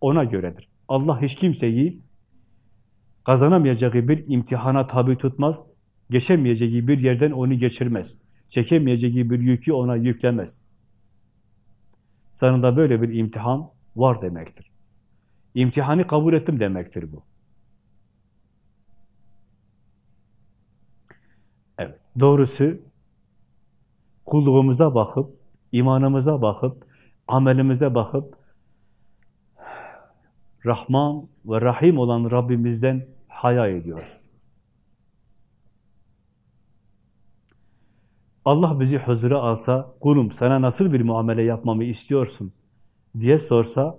ona göredir. Allah hiç kimseyi kazanamayacağı bir imtihana tabi tutmaz, geçemeyeceği bir yerden onu geçirmez, çekemeyeceği bir yükü ona yüklemez. Sanında böyle bir imtihan var demektir. İmtihanı kabul ettim demektir bu. Evet, doğrusu kulluğumuza bakıp, imanımıza bakıp, amelimize bakıp, Rahman ve Rahim olan Rabbimizden haya ediyoruz. Allah bizi huzura alsa, kulum sana nasıl bir muamele yapmamı istiyorsun diye sorsa,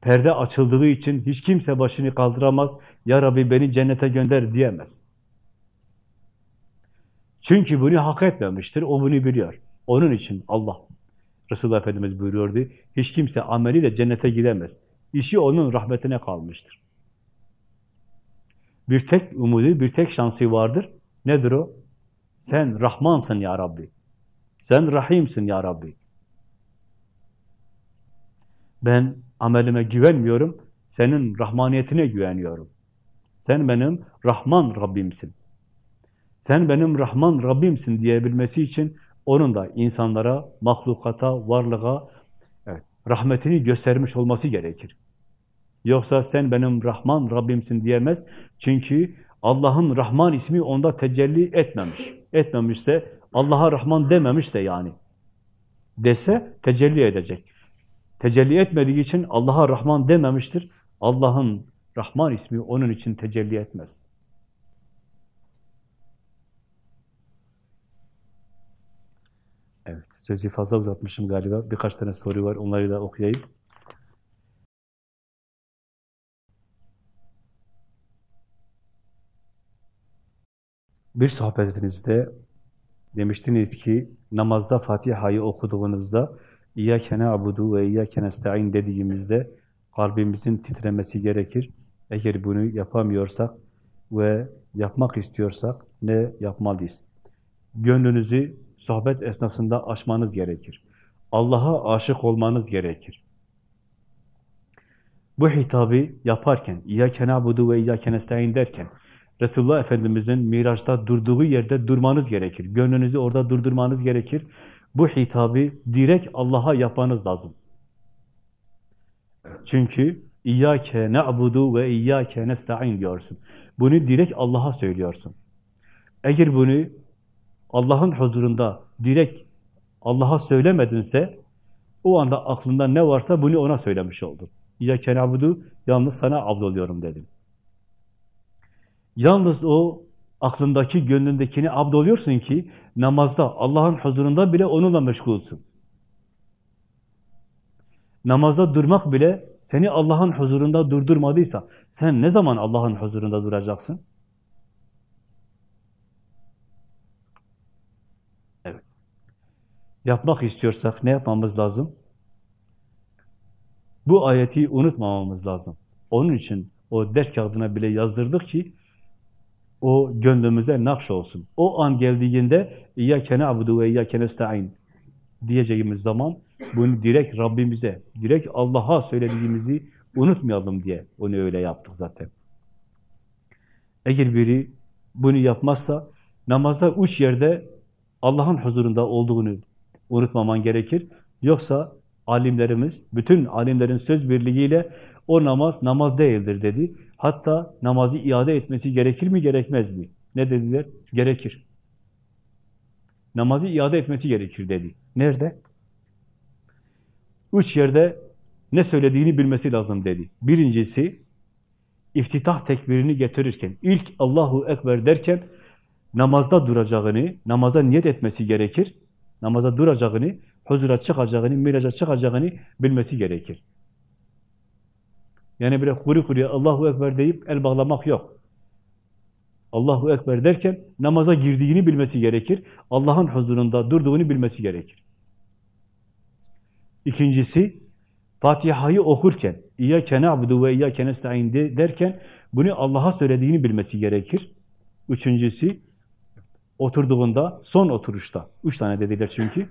perde açıldığı için hiç kimse başını kaldıramaz, Ya Rabbi beni cennete gönder diyemez. Çünkü bunu hak etmemiştir, o bunu biliyor. Onun için Allah, Resulullah Efendimiz buyuruyordu, hiç kimse ameliyle cennete gidemez. İşi onun rahmetine kalmıştır. Bir tek umudu, bir tek şansı vardır. Nedir o? Sen Rahmansın ya Rabbi. Sen Rahimsin ya Rabbi. Ben amelime güvenmiyorum, senin rahmaniyetine güveniyorum. Sen benim Rahman Rabbimsin. Sen benim Rahman Rabbimsin diyebilmesi için onun da insanlara, mahlukata, varlığa evet, rahmetini göstermiş olması gerekir. Yoksa sen benim Rahman Rabbimsin diyemez. Çünkü Allah'ın Rahman ismi onda tecelli etmemiş. Etmemişse, Allah'a Rahman dememişse yani. Dese tecelli edecek. Tecelli etmediği için Allah'a Rahman dememiştir. Allah'ın Rahman ismi onun için tecelli etmez. Evet, sözü fazla uzatmışım galiba. Birkaç tane soru var, onları da okuyayım. Bir sohbetinizde demiştiniz ki namazda Fatiha'yı okuduğunuzda İyyâke na'budu ve İyyâke nesta'in dediğimizde kalbimizin titremesi gerekir. Eğer bunu yapamıyorsak ve yapmak istiyorsak ne yapmalıyız? Gönlünüzü sohbet esnasında açmanız gerekir. Allah'a aşık olmanız gerekir. Bu hitabı yaparken, İyyâke na'budu ve İyyâke nesta'in derken, Resulullah Efendimiz'in Miraç'ta durduğu yerde durmanız gerekir. Gönlünüzü orada durdurmanız gerekir. Bu hitabı direkt Allah'a yapmanız lazım. Çünkü İyyâke ne'budu ve İyyâke nesta'in diyorsun. Bunu direkt Allah'a söylüyorsun. Eğer bunu Allah'ın huzurunda direkt Allah'a söylemedinse o anda aklında ne varsa bunu ona söylemiş oldun. İyyâke ne'budu yalnız sana abdoluyorum dedim. Yalnız o aklındaki, gönlündekini abdoluyorsun ki namazda, Allah'ın huzurunda bile onunla meşgulsün. Namazda durmak bile seni Allah'ın huzurunda durdurmadıysa sen ne zaman Allah'ın huzurunda duracaksın? Yapmak istiyorsak ne yapmamız lazım? Bu ayeti unutmamamız lazım. Onun için o ders kağıdına bile yazdırdık ki o gönlümüze nakş olsun. O an geldiğinde İyyâke na'budu ve İyyâke nesta'in diyeceğimiz zaman bunu direkt Rabbimize, direkt Allah'a söylediğimizi unutmayalım diye onu öyle yaptık zaten. Eğer biri bunu yapmazsa namazda üç yerde Allah'ın huzurunda olduğunu unutmaman gerekir. Yoksa alimlerimiz, bütün alimlerin söz birliğiyle o namaz namaz değildir dedi. Hatta namazı iade etmesi gerekir mi gerekmez mi? Ne dediler? Gerekir. Namazı iade etmesi gerekir dedi. Nerede? Üç yerde ne söylediğini bilmesi lazım dedi. Birincisi, iftitah tekbirini getirirken, ilk Allahu Ekber derken namazda duracağını, namaza niyet etmesi gerekir. Namaza duracağını, huzura çıkacağını, miraca çıkacağını bilmesi gerekir. Yani böyle kuru kuruya Allahu Ekber deyip el bağlamak yok. Allahu Ekber derken namaza girdiğini bilmesi gerekir. Allah'ın huzurunda durduğunu bilmesi gerekir. İkincisi, Fatiha'yı okurken, İyyâke na'budu ve İyyâke nesta'in derken bunu Allah'a söylediğini bilmesi gerekir. Üçüncüsü, oturduğunda, son oturuşta, üç tane dediler çünkü,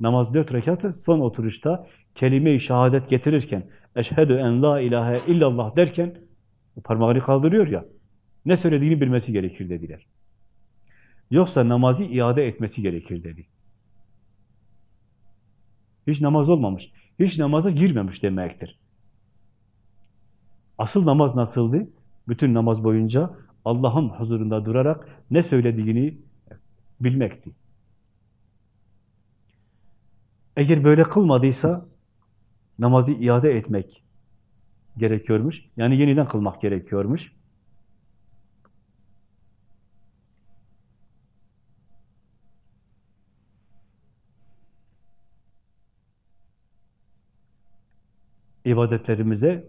namaz dört rekatsa son oturuşta kelime-i şehadet getirirken, eşhedü en la ilahe illallah derken, parmağını kaldırıyor ya, ne söylediğini bilmesi gerekir dediler. Yoksa namazı iade etmesi gerekir dedi. Hiç namaz olmamış, hiç namaza girmemiş demektir. Asıl namaz nasıldı? Bütün namaz boyunca Allah'ın huzurunda durarak ne söylediğini bilmekti. Eğer böyle kılmadıysa namazı iade etmek gerekiyormuş. Yani yeniden kılmak gerekiyormuş. ibadetlerimize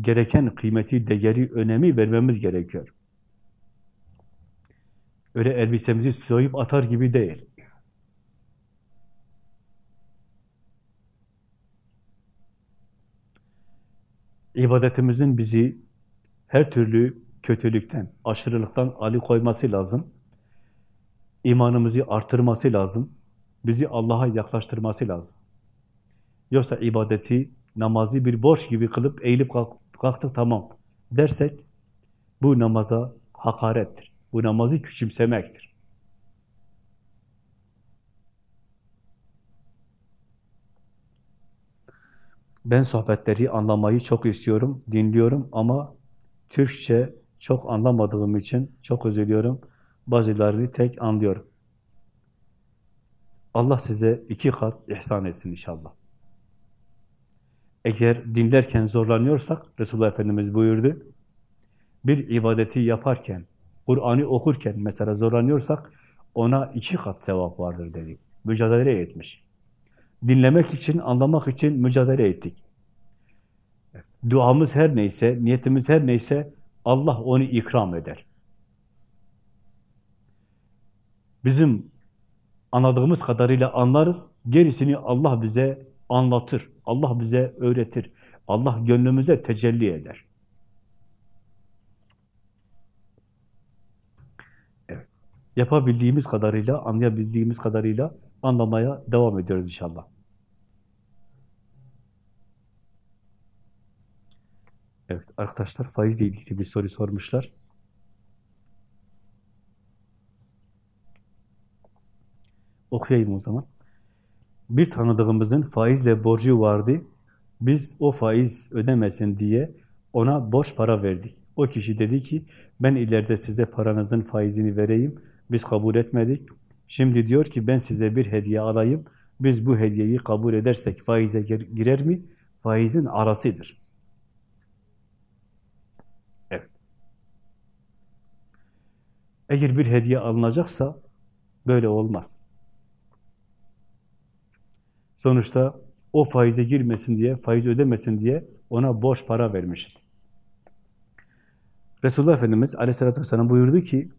gereken kıymeti, değeri, önemi vermemiz gerekiyor. Öyle elbisemizi soyup atar gibi değil. İbadetimizin bizi her türlü kötülükten, aşırılıktan alıkoyması lazım. İmanımızı artırması lazım. Bizi Allah'a yaklaştırması lazım. Yoksa ibadeti namazı bir borç gibi kılıp eğilip kalktık tamam dersek bu namaza hakarettir. Bu namazı küçümsemektir. Ben sohbetleri anlamayı çok istiyorum, dinliyorum ama Türkçe çok anlamadığım için çok üzülüyorum. Bazılarını tek anlıyorum. Allah size iki kat ihsan etsin inşallah. Eğer dinlerken zorlanıyorsak, Resulullah Efendimiz buyurdu, bir ibadeti yaparken, Kur'an'ı okurken mesela zorlanıyorsak, ona iki kat sevap vardır dedi. Mücadele etmiş. Dinlemek için, anlamak için mücadele ettik. Duamız her neyse, niyetimiz her neyse, Allah onu ikram eder. Bizim anladığımız kadarıyla anlarız, gerisini Allah bize anlatır. Allah bize öğretir. Allah gönlümüze tecelli eder. Yapabildiğimiz kadarıyla, anlayabildiğimiz kadarıyla anlamaya devam ediyoruz inşallah. Evet, arkadaşlar faizle ilgili bir soru sormuşlar. Okuyayım o zaman bir tanıdığımızın faizle borcu vardı. Biz o faiz ödemesin diye ona borç para verdik. O kişi dedi ki ben ileride size paranızın faizini vereyim. Biz kabul etmedik. Şimdi diyor ki ben size bir hediye alayım. Biz bu hediyeyi kabul edersek faize girer mi? Faizin arasıdır. Eğer bir hediye alınacaksa böyle olmaz. Sonuçta o faize girmesin diye, faiz ödemesin diye ona borç para vermişiz. Resulullah Efendimiz aleyhissalatü vesselam buyurdu ki,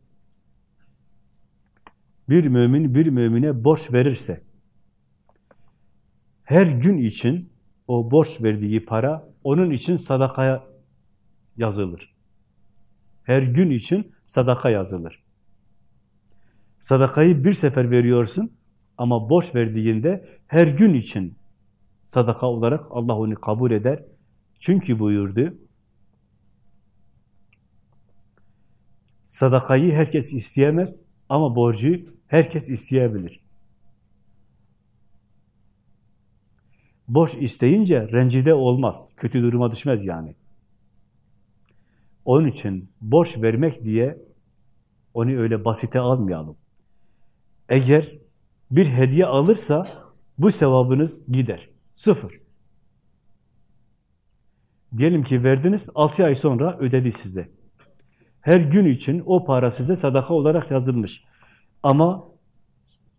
bir mümin bir mümine borç verirse, her gün için o borç verdiği para onun için sadakaya yazılır. Her gün için sadaka yazılır. Sadakayı bir sefer veriyorsun, ama borç verdiğinde her gün için sadaka olarak Allah onu kabul eder, Çünkü buyurdu, sadakayı herkes isteyemez ama borcu herkes isteyebilir. Boş isteyince rencide olmaz, kötü duruma düşmez yani. Onun için borç vermek diye onu öyle basite almayalım. Eğer bir hediye alırsa bu sevabınız gider. Sıfır. Diyelim ki verdiniz, altı ay sonra ödedi size. Her gün için o para size sadaka olarak yazılmış. Ama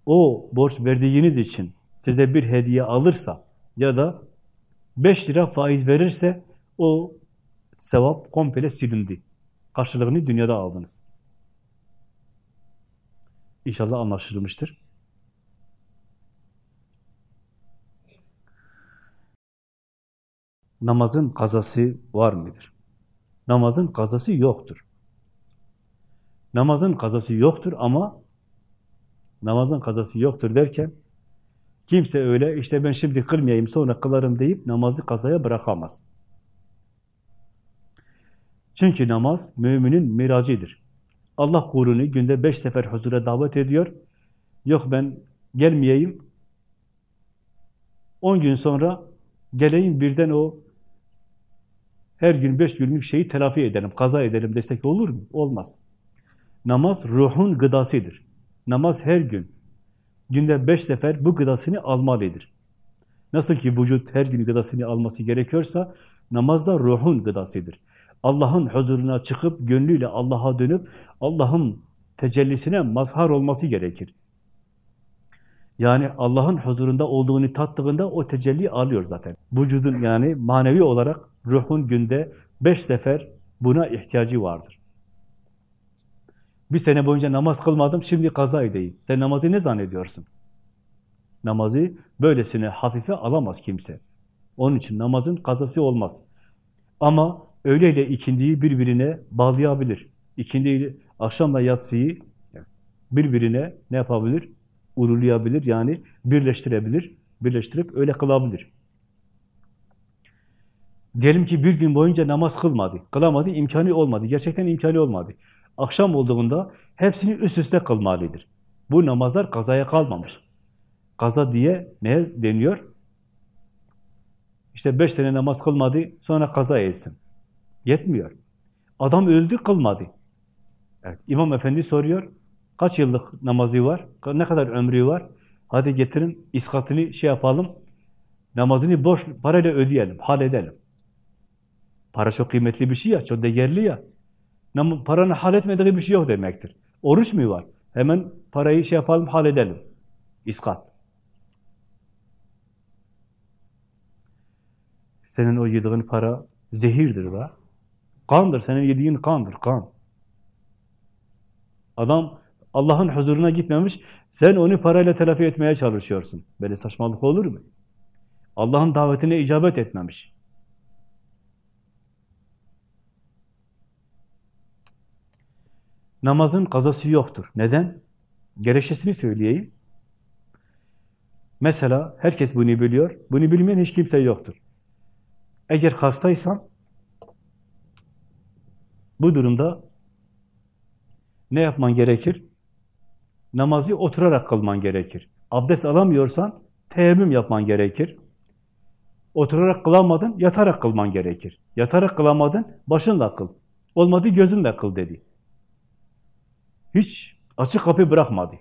o borç verdiğiniz için size bir hediye alırsa ya da 5 lira faiz verirse o sevap komple silindi. Karşılığını dünyada aldınız. İnşallah anlaşılmıştır. Namazın kazası var mıdır? Namazın kazası yoktur. Namazın kazası yoktur ama namazın kazası yoktur derken kimse öyle işte ben şimdi kılmayayım sonra kılarım deyip namazı kazaya bırakamaz. Çünkü namaz müminin miracıdır. Allah kulunu günde beş sefer huzura davet ediyor. Yok ben gelmeyeyim. On gün sonra geleyim birden o her gün beş günlük şeyi telafi edelim, kaza edelim destek olur mu? Olmaz. Namaz ruhun gıdasıdır. Namaz her gün, günde beş sefer bu gıdasını almalıdır. Nasıl ki vücut her gün gıdasını alması gerekiyorsa, namaz da ruhun gıdasıdır. Allah'ın huzuruna çıkıp, gönlüyle Allah'a dönüp, Allah'ın tecellisine mazhar olması gerekir. Yani Allah'ın huzurunda olduğunu tattığında o tecelli alıyor zaten. Vücudun yani manevi olarak ruhun günde beş sefer buna ihtiyacı vardır. Bir sene boyunca namaz kılmadım, şimdi kaza edeyim. Sen namazı ne zannediyorsun? Namazı böylesine hafife alamaz kimse. Onun için namazın kazası olmaz. Ama öğleyle ikindiyi birbirine bağlayabilir. İkindiyi, akşamla yatsıyı birbirine ne yapabilir? Urulayabilir, yani birleştirebilir. Birleştirip öyle kılabilir. Diyelim ki bir gün boyunca namaz kılmadı, kılamadı, imkanı olmadı. Gerçekten imkanı olmadı. Akşam olduğunda hepsini üst üste kılmalıdır. Bu namazlar kazaya kalmamış. Kaza diye ne deniyor? İşte beş tane namaz kılmadı, sonra kaza etsin. Yetmiyor. Adam öldü, kılmadı. Evet, İmam Efendi soruyor, kaç yıllık namazı var, ne kadar ömrü var? Hadi getirin, iskatını şey yapalım, namazını boş parayla ödeyelim, halledelim. Para çok kıymetli bir şey ya, çok değerli ya. Paranın halletmediği bir şey yok demektir. Oruç mu var? Hemen parayı şey yapalım, halledelim. İskat. Senin o yediğin para zehirdir da. Kandır, senin yediğin kandır, kan. Adam Allah'ın huzuruna gitmemiş, sen onu parayla telafi etmeye çalışıyorsun. Böyle saçmalık olur mu? Allah'ın davetine icabet etmemiş. Namazın kazası yoktur. Neden? Gerekçesini söyleyeyim. Mesela herkes bunu biliyor. Bunu bilmeyen hiç kimse yoktur. Eğer hastaysan bu durumda ne yapman gerekir? Namazı oturarak kılman gerekir. Abdest alamıyorsan teyemmüm yapman gerekir. Oturarak kılamadın, yatarak kılman gerekir. Yatarak kılamadın, başınla kıl. Olmadı gözünle kıl dedi. Hiç açık kapı bırakmadı.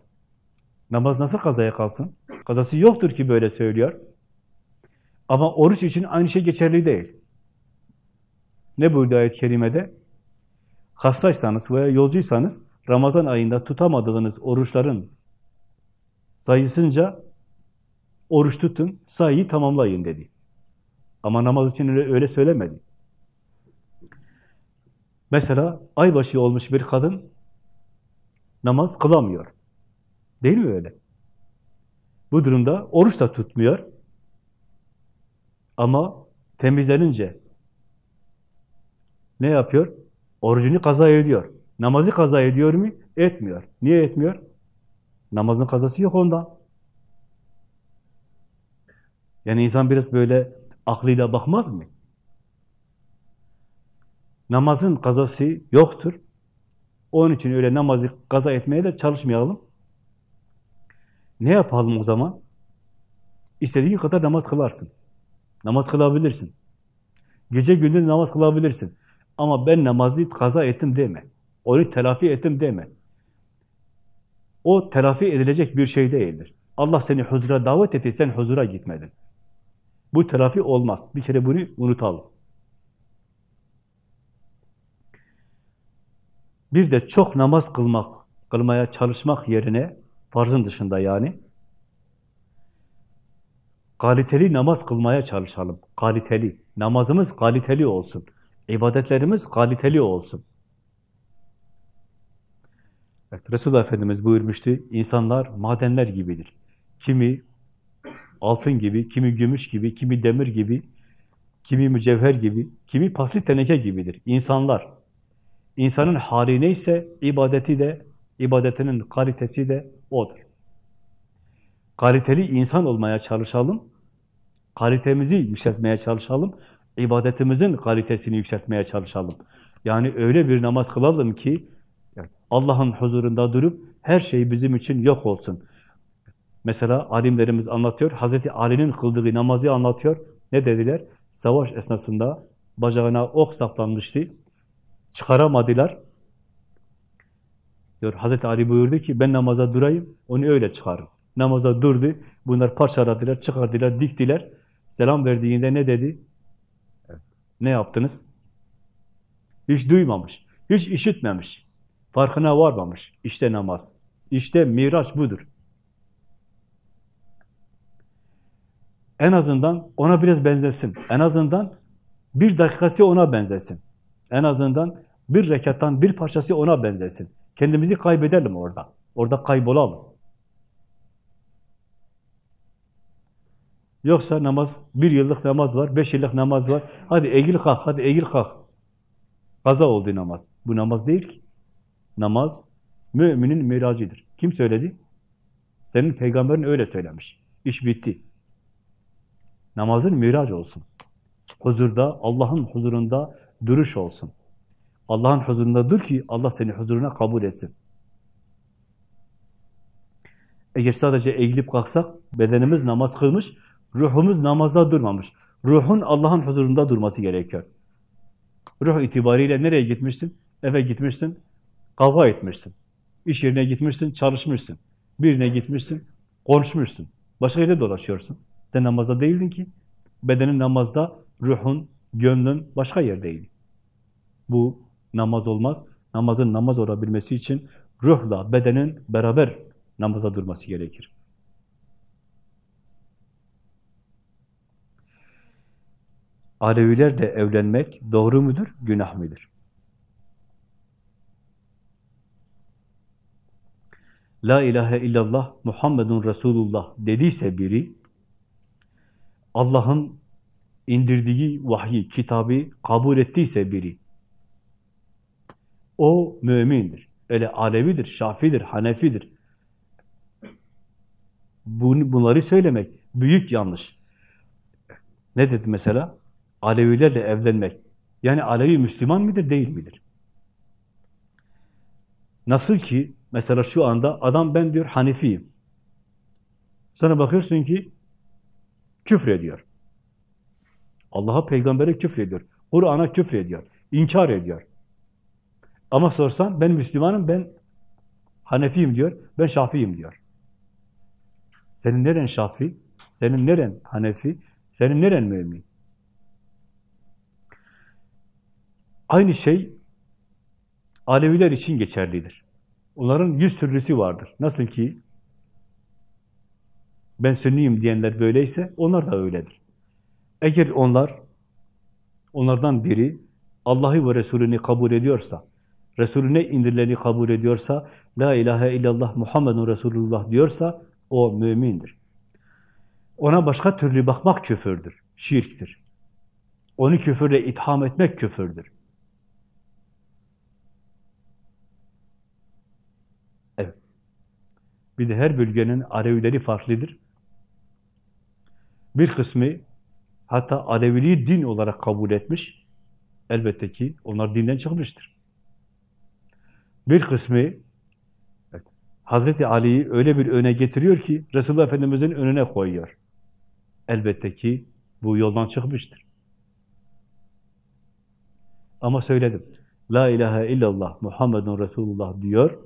Namaz nasıl kazaya kalsın? Kazası yoktur ki böyle söylüyor. Ama oruç için aynı şey geçerli değil. Ne buyurdu ayet-i kerimede? Hastaysanız veya yolcuysanız Ramazan ayında tutamadığınız oruçların sayısınca oruç tutun, sayıyı tamamlayın dedi. Ama namaz için öyle, öyle söylemedi. Mesela aybaşı olmuş bir kadın namaz kılamıyor. Değil mi öyle? Bu durumda oruç da tutmuyor. Ama temizlenince ne yapıyor? Orucunu kaza ediyor. Namazı kaza ediyor mu? Etmiyor. Niye etmiyor? Namazın kazası yok ondan. Yani insan biraz böyle aklıyla bakmaz mı? Namazın kazası yoktur. Onun için öyle namazı kaza etmeye de çalışmayalım. Ne yapalım o zaman? İstediğin kadar namaz kılarsın. Namaz kılabilirsin. Gece gündüz namaz kılabilirsin. Ama ben namazı kaza ettim deme. Onu telafi ettim deme. O telafi edilecek bir şey değildir. Allah seni huzura davet etti, sen huzura gitmedin. Bu telafi olmaz. Bir kere bunu unutalım. Bir de çok namaz kılmak, kılmaya çalışmak yerine, farzın dışında yani, kaliteli namaz kılmaya çalışalım. Kaliteli. Namazımız kaliteli olsun. İbadetlerimiz kaliteli olsun. Evet, Resulullah Efendimiz buyurmuştu, insanlar madenler gibidir. Kimi altın gibi, kimi gümüş gibi, kimi demir gibi, kimi mücevher gibi, kimi paslı teneke gibidir. İnsanlar, insanın hali neyse ibadeti de, ibadetinin kalitesi de odur. Kaliteli insan olmaya çalışalım, kalitemizi yükseltmeye çalışalım, ibadetimizin kalitesini yükseltmeye çalışalım. Yani öyle bir namaz kılalım ki, Allah'ın huzurunda durup her şey bizim için yok olsun. Mesela alimlerimiz anlatıyor, Hazreti Ali'nin kıldığı namazı anlatıyor. Ne dediler? Savaş esnasında bacağına ok saplanmıştı. Çıkaramadılar. Diyor, Hazreti Ali buyurdu ki ben namaza durayım, onu öyle çıkarın. Namaza durdu, bunlar parçaladılar, çıkardılar, diktiler. Selam verdiğinde ne dedi? Ne yaptınız? Hiç duymamış, hiç işitmemiş. Farkına varmamış. İşte namaz. İşte miraç budur. En azından ona biraz benzesin. En azından bir dakikası ona benzesin. En azından bir rekattan bir parçası ona benzesin. Kendimizi kaybedelim orada. Orada kaybolalım. Yoksa namaz, bir yıllık namaz var, beş yıllık namaz var. Hadi eğil kalk, hadi eğil kalk. Kaza oldu namaz. Bu namaz değil ki. Namaz, müminin miracıdır. Kim söyledi? Senin peygamberin öyle söylemiş. İş bitti. Namazın miraç olsun. Huzurda, Allah'ın huzurunda duruş olsun. Allah'ın huzurunda dur ki Allah seni huzuruna kabul etsin. Eğer sadece eğilip kalksak, bedenimiz namaz kılmış, ruhumuz namazda durmamış. Ruhun Allah'ın huzurunda durması gerekiyor. Ruh itibariyle nereye gitmişsin? Eve gitmişsin, kavga etmişsin. İş yerine gitmişsin, çalışmışsın. Birine gitmişsin, konuşmuşsun. Başka yerde dolaşıyorsun. Sen namazda değildin ki. Bedenin namazda, ruhun, gönlün başka yerdeydi. Bu namaz olmaz. Namazın namaz olabilmesi için ruhla bedenin beraber namaza durması gerekir. Alevilerle evlenmek doğru mudur, günah mıdır? La ilahe illallah Muhammedun Resulullah dediyse biri, Allah'ın indirdiği vahyi, kitabı kabul ettiyse biri, o mümindir. Öyle Alevidir, Şafidir, Hanefidir. Bunları söylemek büyük yanlış. Ne dedi mesela? Alevilerle evlenmek. Yani Alevi Müslüman mıdır, değil midir? Nasıl ki mesela şu anda adam ben diyor Hanefiyim. Sonra bakıyorsun ki küfrediyor. Allah'a, peygambere küfrediyor. Kur'an'a küfrediyor. inkar ediyor. Ama sorsan ben Müslümanım, ben Hanefiyim diyor, ben Şafiyim diyor. Senin neren Şafi? Senin neren Hanefi? Senin neren mümin? Aynı şey Aleviler için geçerlidir. Onların yüz türlüsü vardır. Nasıl ki ben sünniyim diyenler böyleyse onlar da öyledir. Eğer onlar, onlardan biri Allah'ı ve Resulünü kabul ediyorsa, Resulüne indirileni kabul ediyorsa, La ilahe illallah Muhammedun Resulullah diyorsa, o mümindir. Ona başka türlü bakmak küfürdür, şirktir. Onu küfürle itham etmek küfürdür. Evet. Bir de her bölgenin Alevileri farklıdır. Bir kısmı hatta Aleviliği din olarak kabul etmiş. Elbette ki onlar dinden çıkmıştır. Bir kısmı evet, Hazreti Ali'yi öyle bir öne getiriyor ki Resulullah Efendimiz'in önüne koyuyor. Elbette ki bu yoldan çıkmıştır. Ama söyledim. La ilahe illallah Muhammedun Resulullah diyor.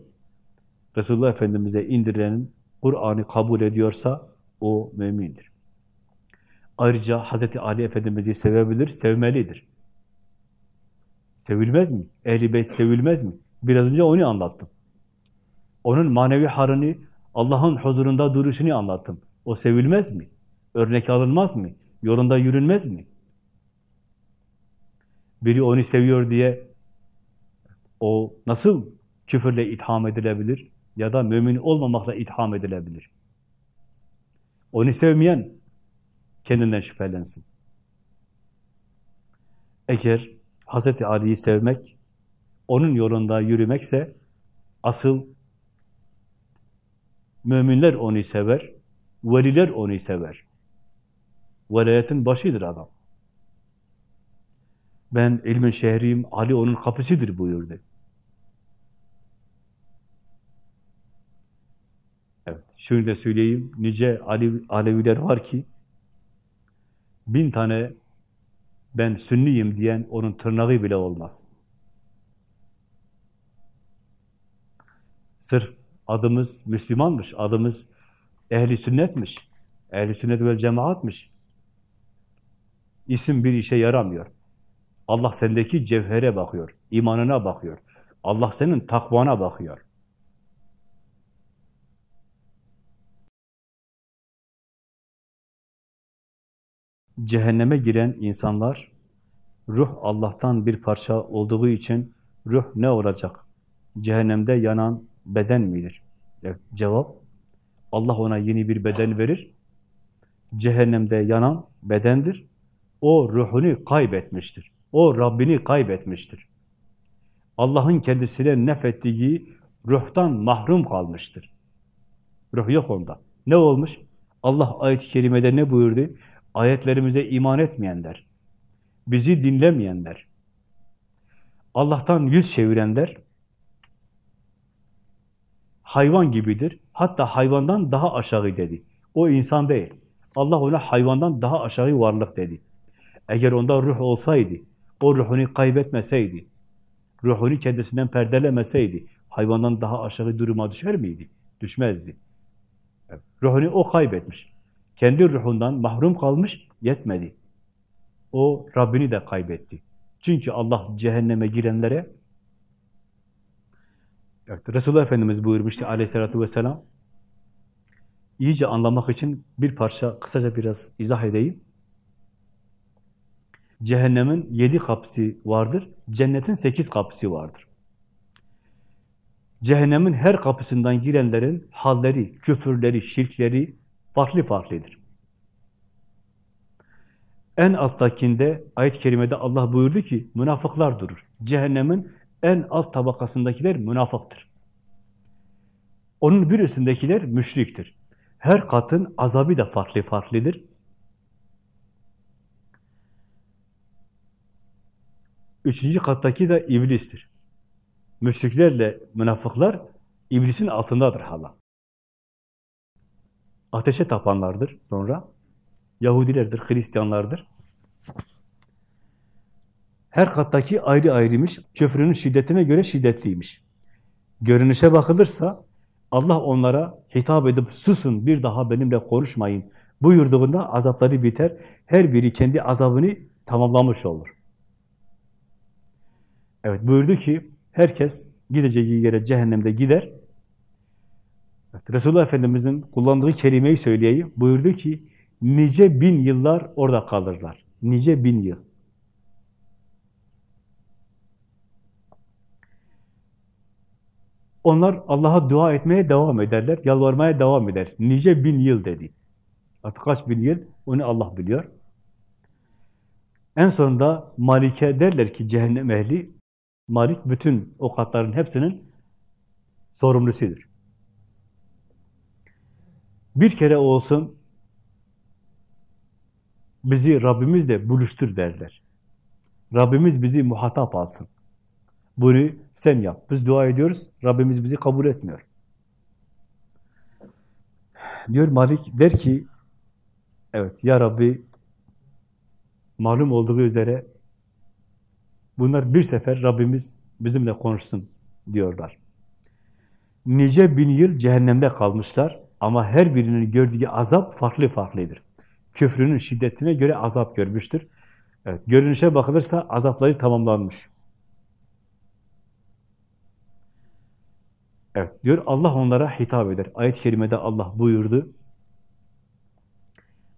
Resulullah Efendimiz'e indirilenin Kur'an'ı kabul ediyorsa o mümindir. Ayrıca Hazreti Ali Efendimiz'i sevebilir, sevmelidir. Sevilmez mi? Ehl-i sevilmez mi? Biraz önce onu anlattım. Onun manevi harını, Allah'ın huzurunda duruşunu anlattım. O sevilmez mi? Örnek alınmaz mı? Yolunda yürünmez mi? Biri onu seviyor diye o nasıl küfürle itham edilebilir? Ya da mümin olmamakla itham edilebilir? Onu sevmeyen kendinden şüphelensin. Eğer Hz. Ali'yi sevmek, onun yolunda yürümekse asıl müminler onu sever, veliler onu sever. Velayetin başıdır adam. Ben ilmin şehriyim, Ali onun kapısıdır buyurdu. Evet, şunu da söyleyeyim, nice Alev, Aleviler var ki, bin tane ben sünniyim diyen onun tırnağı bile olmaz. Sırf adımız Müslümanmış, adımız ehli sünnetmiş, ehli sünnet ve cemaatmiş. İsim bir işe yaramıyor. Allah sendeki cevhere bakıyor, imanına bakıyor. Allah senin takvana bakıyor. Cehenneme giren insanlar, ruh Allah'tan bir parça olduğu için ruh ne olacak? Cehennemde yanan beden midir? Cevap, Allah ona yeni bir beden verir. Cehennemde yanan bedendir. O ruhunu kaybetmiştir. O Rabbini kaybetmiştir. Allah'ın kendisine nefettiği ruhtan mahrum kalmıştır. Ruh yok onda. Ne olmuş? Allah ayet-i kerimede ne buyurdu? Ayetlerimize iman etmeyenler, bizi dinlemeyenler, Allah'tan yüz çevirenler hayvan gibidir. Hatta hayvandan daha aşağı dedi. O insan değil. Allah ona hayvandan daha aşağı varlık dedi. Eğer onda ruh olsaydı, o ruhunu kaybetmeseydi, ruhunu kendisinden perdelemeseydi, hayvandan daha aşağı duruma düşer miydi? Düşmezdi. Ruhunu o kaybetmiş. Kendi ruhundan mahrum kalmış, yetmedi. O Rabbini de kaybetti. Çünkü Allah cehenneme girenlere evet, Resulullah Efendimiz buyurmuştu aleyhissalatü vesselam iyice anlamak için bir parça kısaca biraz izah edeyim. Cehennemin yedi kapısı vardır, cennetin sekiz kapısı vardır. Cehennemin her kapısından girenlerin halleri, küfürleri, şirkleri farklı farklıdır. En alttakinde ayet-i kerimede Allah buyurdu ki münafıklar durur. Cehennemin en alt tabakasındakiler münafıktır. Onun bir üstündekiler müşriktir. Her katın azabı da farklı farklıdır. Üçüncü kattaki de iblistir. Müşriklerle münafıklar iblisin altındadır hala. Ateşe tapanlardır sonra. Yahudilerdir, Hristiyanlardır. Her kattaki ayrı ayrıymış, köfrünün şiddetine göre şiddetliymiş. Görünüşe bakılırsa Allah onlara hitap edip susun bir daha benimle konuşmayın buyurduğunda azapları biter. Her biri kendi azabını tamamlamış olur. Evet buyurdu ki herkes gideceği yere cehennemde gider. Evet, Resulullah Efendimiz'in kullandığı kelimeyi söyleyeyim. Buyurdu ki nice bin yıllar orada kalırlar. Nice bin yıl. Onlar Allah'a dua etmeye devam ederler, yalvarmaya devam eder. Nice bin yıl dedi. Artık kaç bin yıl onu Allah biliyor. En sonunda Malik'e derler ki cehennem ehli, Malik bütün o katların hepsinin sorumlusudur. Bir kere olsun bizi Rabbimizle buluştur derler. Rabbimiz bizi muhatap alsın. Bunu sen yap. Biz dua ediyoruz, Rabbimiz bizi kabul etmiyor. Diyor Malik, der ki, evet ya Rabbi, malum olduğu üzere bunlar bir sefer Rabbimiz bizimle konuşsun diyorlar. Nice bin yıl cehennemde kalmışlar ama her birinin gördüğü azap farklı farklıdır. Küfrünün şiddetine göre azap görmüştür. Evet, görünüşe bakılırsa azapları tamamlanmış. Evet, diyor Allah onlara hitap eder. Ayet-i kerimede Allah buyurdu.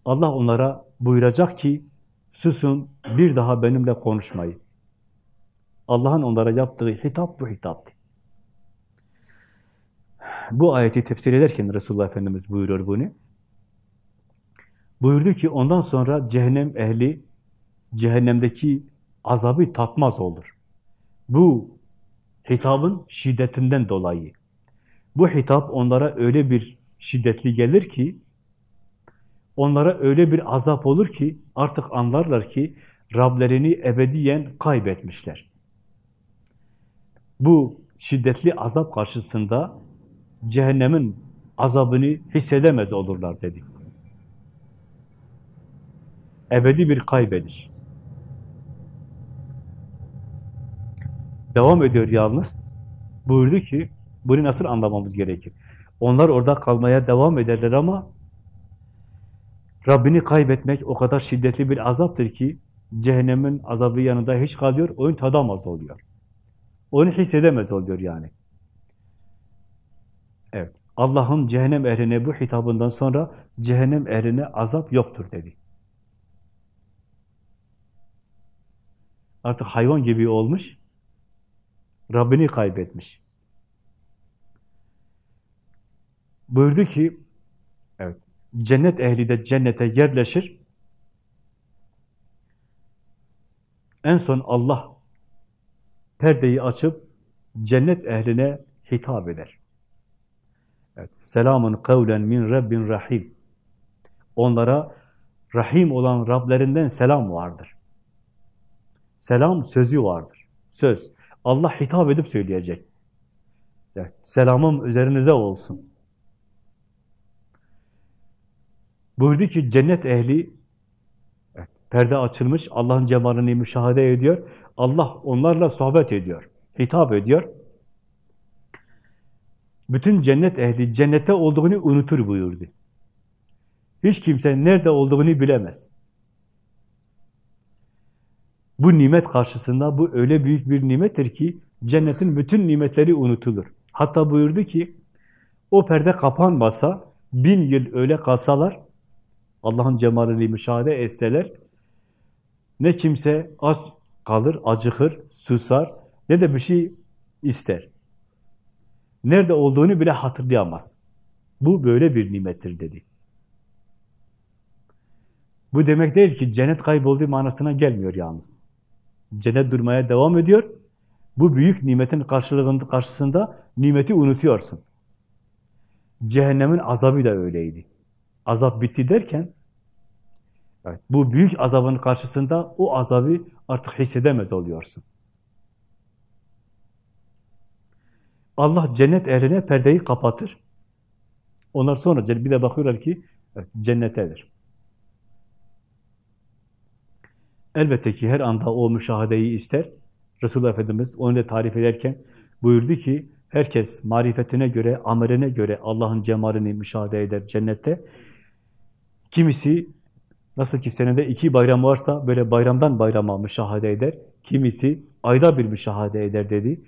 Allah onlara buyuracak ki, susun, bir daha benimle konuşmayın. Allah'ın onlara yaptığı hitap bu hitaptı. Bu ayeti tefsir ederken Resulullah Efendimiz buyuruyor bunu. Buyurdu ki ondan sonra cehennem ehli cehennemdeki azabı tatmaz olur. Bu hitabın şiddetinden dolayı. Bu hitap onlara öyle bir şiddetli gelir ki onlara öyle bir azap olur ki artık anlarlar ki Rablerini ebediyen kaybetmişler. Bu şiddetli azap karşısında cehennemin azabını hissedemez olurlar dedi. Ebedi bir kaybediş. Devam ediyor yalnız. Buyurdu ki, bunu nasıl anlamamız gerekir? Onlar orada kalmaya devam ederler ama Rabbini kaybetmek o kadar şiddetli bir azaptır ki cehennemin azabı yanında hiç kalıyor, oyun tadamaz oluyor. Onu hissedemez oluyor yani. Evet. Allah'ın cehennem ehline bu hitabından sonra cehennem ehline azap yoktur dedi. Artık hayvan gibi olmuş, Rabbini kaybetmiş. Buyurdu ki, evet, cennet ehli de cennete yerleşir. En son Allah perdeyi açıp cennet ehline hitap eder. Evet, selamun kavlen min Rabbin rahim. Onlara rahim olan Rablerinden selam vardır. Selam sözü vardır. Söz. Allah hitap edip söyleyecek. Selamım üzerinize olsun. Buyurdu ki cennet ehli evet, perde açılmış, Allah'ın cemalini müşahede ediyor. Allah onlarla sohbet ediyor, hitap ediyor. Bütün cennet ehli cennette olduğunu unutur buyurdu. Hiç kimse nerede olduğunu bilemez. Bu nimet karşısında bu öyle büyük bir nimettir ki cennetin bütün nimetleri unutulur. Hatta buyurdu ki o perde kapanmasa bin yıl öyle kalsalar Allah'ın cemalini müşahede etseler ne kimse aç kalır, acıkır, susar ne de bir şey ister. Nerede olduğunu bile hatırlayamaz. Bu böyle bir nimettir dedi. Bu demek değil ki cennet kaybolduğu manasına gelmiyor yalnız. Cennet durmaya devam ediyor. Bu büyük nimetin karşılığında karşısında nimeti unutuyorsun. Cehennemin azabı da öyleydi. Azap bitti derken evet, bu büyük azabın karşısında o azabı artık hissedemez oluyorsun. Allah cennet ehline perdeyi kapatır. Onlar sonra bir de bakıyorlar ki evet, cennettedir. Elbette ki her anda o müşahedeyi ister. Resulullah Efendimiz onu da tarif ederken buyurdu ki herkes marifetine göre, ameline göre Allah'ın cemalini müşahede eder cennette. Kimisi nasıl ki senede iki bayram varsa böyle bayramdan bayrama müşahede eder. Kimisi ayda bir müşahede eder dedi.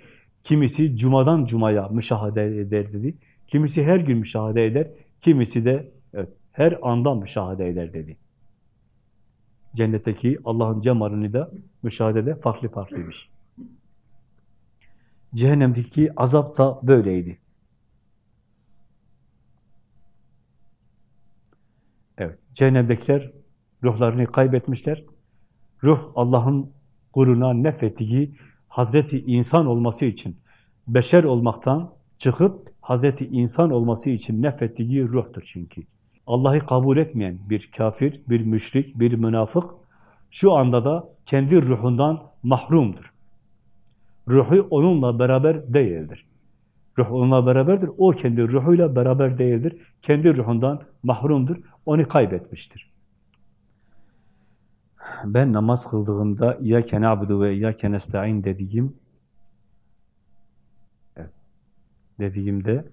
Kimisi cumadan cumaya müşahede eder dedi. Kimisi her gün müşahede eder. Kimisi de evet, her andan müşahede eder dedi. Cennetteki Allah'ın cemalini de müşahedede farklı farklıymış. Cehennemdeki azap da böyleydi. Evet, cehennemdekiler ruhlarını kaybetmişler. Ruh Allah'ın kuluna nefettiği Hazreti insan olması için, beşer olmaktan çıkıp Hazreti insan olması için nefettiği ruhtur çünkü. Allah'ı kabul etmeyen bir kafir, bir müşrik, bir münafık Şu anda da kendi ruhundan mahrumdur. Ruhu onunla beraber değildir. Ruh onunla beraberdir, o kendi ruhuyla beraber değildir. Kendi ruhundan mahrumdur, onu kaybetmiştir. Ben namaz kıldığımda İyyâke na'budu ve İyyâke nesta'in dediğim dediğimde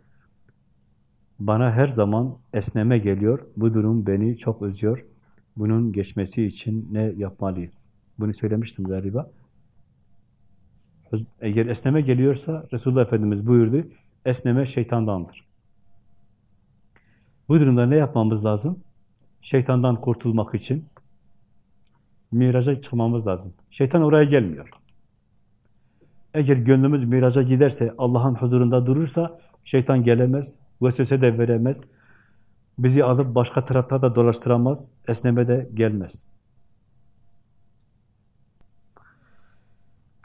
bana her zaman esneme geliyor. Bu durum beni çok üzüyor. Bunun geçmesi için ne yapmalıyım? Bunu söylemiştim galiba. Eğer esneme geliyorsa Resulullah Efendimiz buyurdu, esneme şeytandandır. Bu durumda ne yapmamız lazım? Şeytandan kurtulmak için miraca çıkmamız lazım. Şeytan oraya gelmiyor. Eğer gönlümüz miraca giderse, Allah'ın huzurunda durursa şeytan gelemez, vesvese de veremez. Bizi alıp başka tarafta da dolaştıramaz, esneme de gelmez.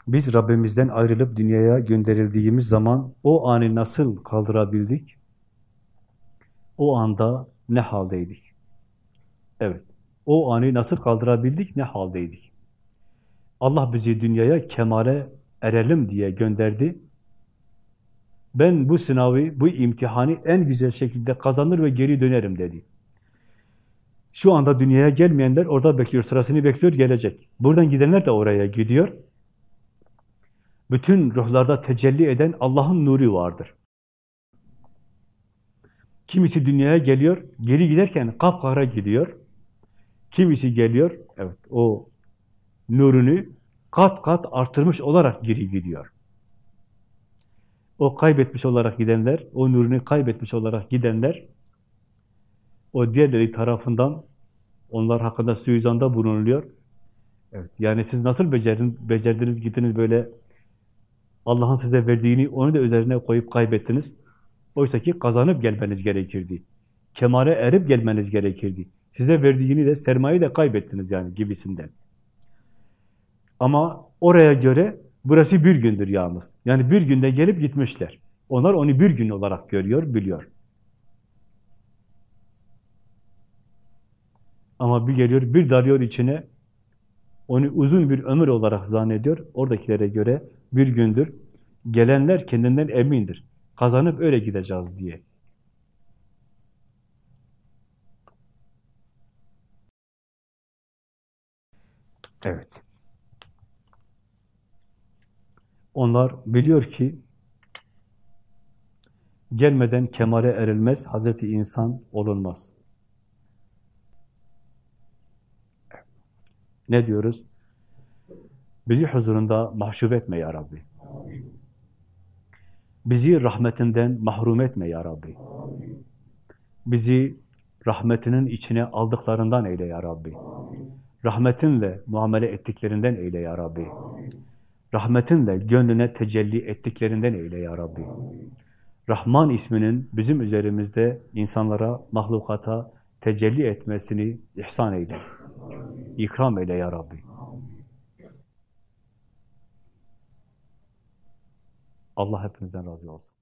Biz Rabbimizden ayrılıp dünyaya gönderildiğimiz zaman o anı nasıl kaldırabildik? O anda ne haldeydik? Evet, o anı nasıl kaldırabildik, ne haldeydik? Allah bizi dünyaya kemale erelim diye gönderdi. Ben bu sınavı, bu imtihanı en güzel şekilde kazanır ve geri dönerim dedi. Şu anda dünyaya gelmeyenler orada bekliyor, sırasını bekliyor, gelecek. Buradan gidenler de oraya gidiyor. Bütün ruhlarda tecelli eden Allah'ın nuru vardır. Kimisi dünyaya geliyor, geri giderken kapkara gidiyor. Kimisi geliyor, evet o nurunu kat kat artırmış olarak geri gidiyor. O kaybetmiş olarak gidenler, o nurunu kaybetmiş olarak gidenler, o diğerleri tarafından onlar hakkında suizanda bulunuluyor. Evet, yani siz nasıl becerdiniz, becerdiniz gittiniz böyle Allah'ın size verdiğini onu da üzerine koyup kaybettiniz. Oysa ki kazanıp gelmeniz gerekirdi. Kemale erip gelmeniz gerekirdi. Size verdiğini de, sermayeyi de kaybettiniz yani gibisinden. Ama oraya göre burası bir gündür yalnız. Yani bir günde gelip gitmişler. Onlar onu bir gün olarak görüyor, biliyor. Ama bir geliyor, bir dalıyor içine, onu uzun bir ömür olarak zannediyor. Oradakilere göre bir gündür. Gelenler kendinden emindir. Kazanıp öyle gideceğiz diye. Evet. Onlar biliyor ki gelmeden kemale erilmez, Hazreti insan olunmaz. Ne diyoruz? Bizi huzurunda mahcup etme ya Rabbi. Bizi rahmetinden mahrum etme ya Rabbi. Bizi rahmetinin içine aldıklarından eyle ya Rabbi. Rahmetinle muamele ettiklerinden eyle ya Rabbi. Rahmetinle gönlüne tecelli ettiklerinden eyle ya Rabbi. Rahman isminin bizim üzerimizde insanlara, mahlukata tecelli etmesini ihsan eyle. İkram eyle ya Rabbi. Allah hepinizden razı olsun.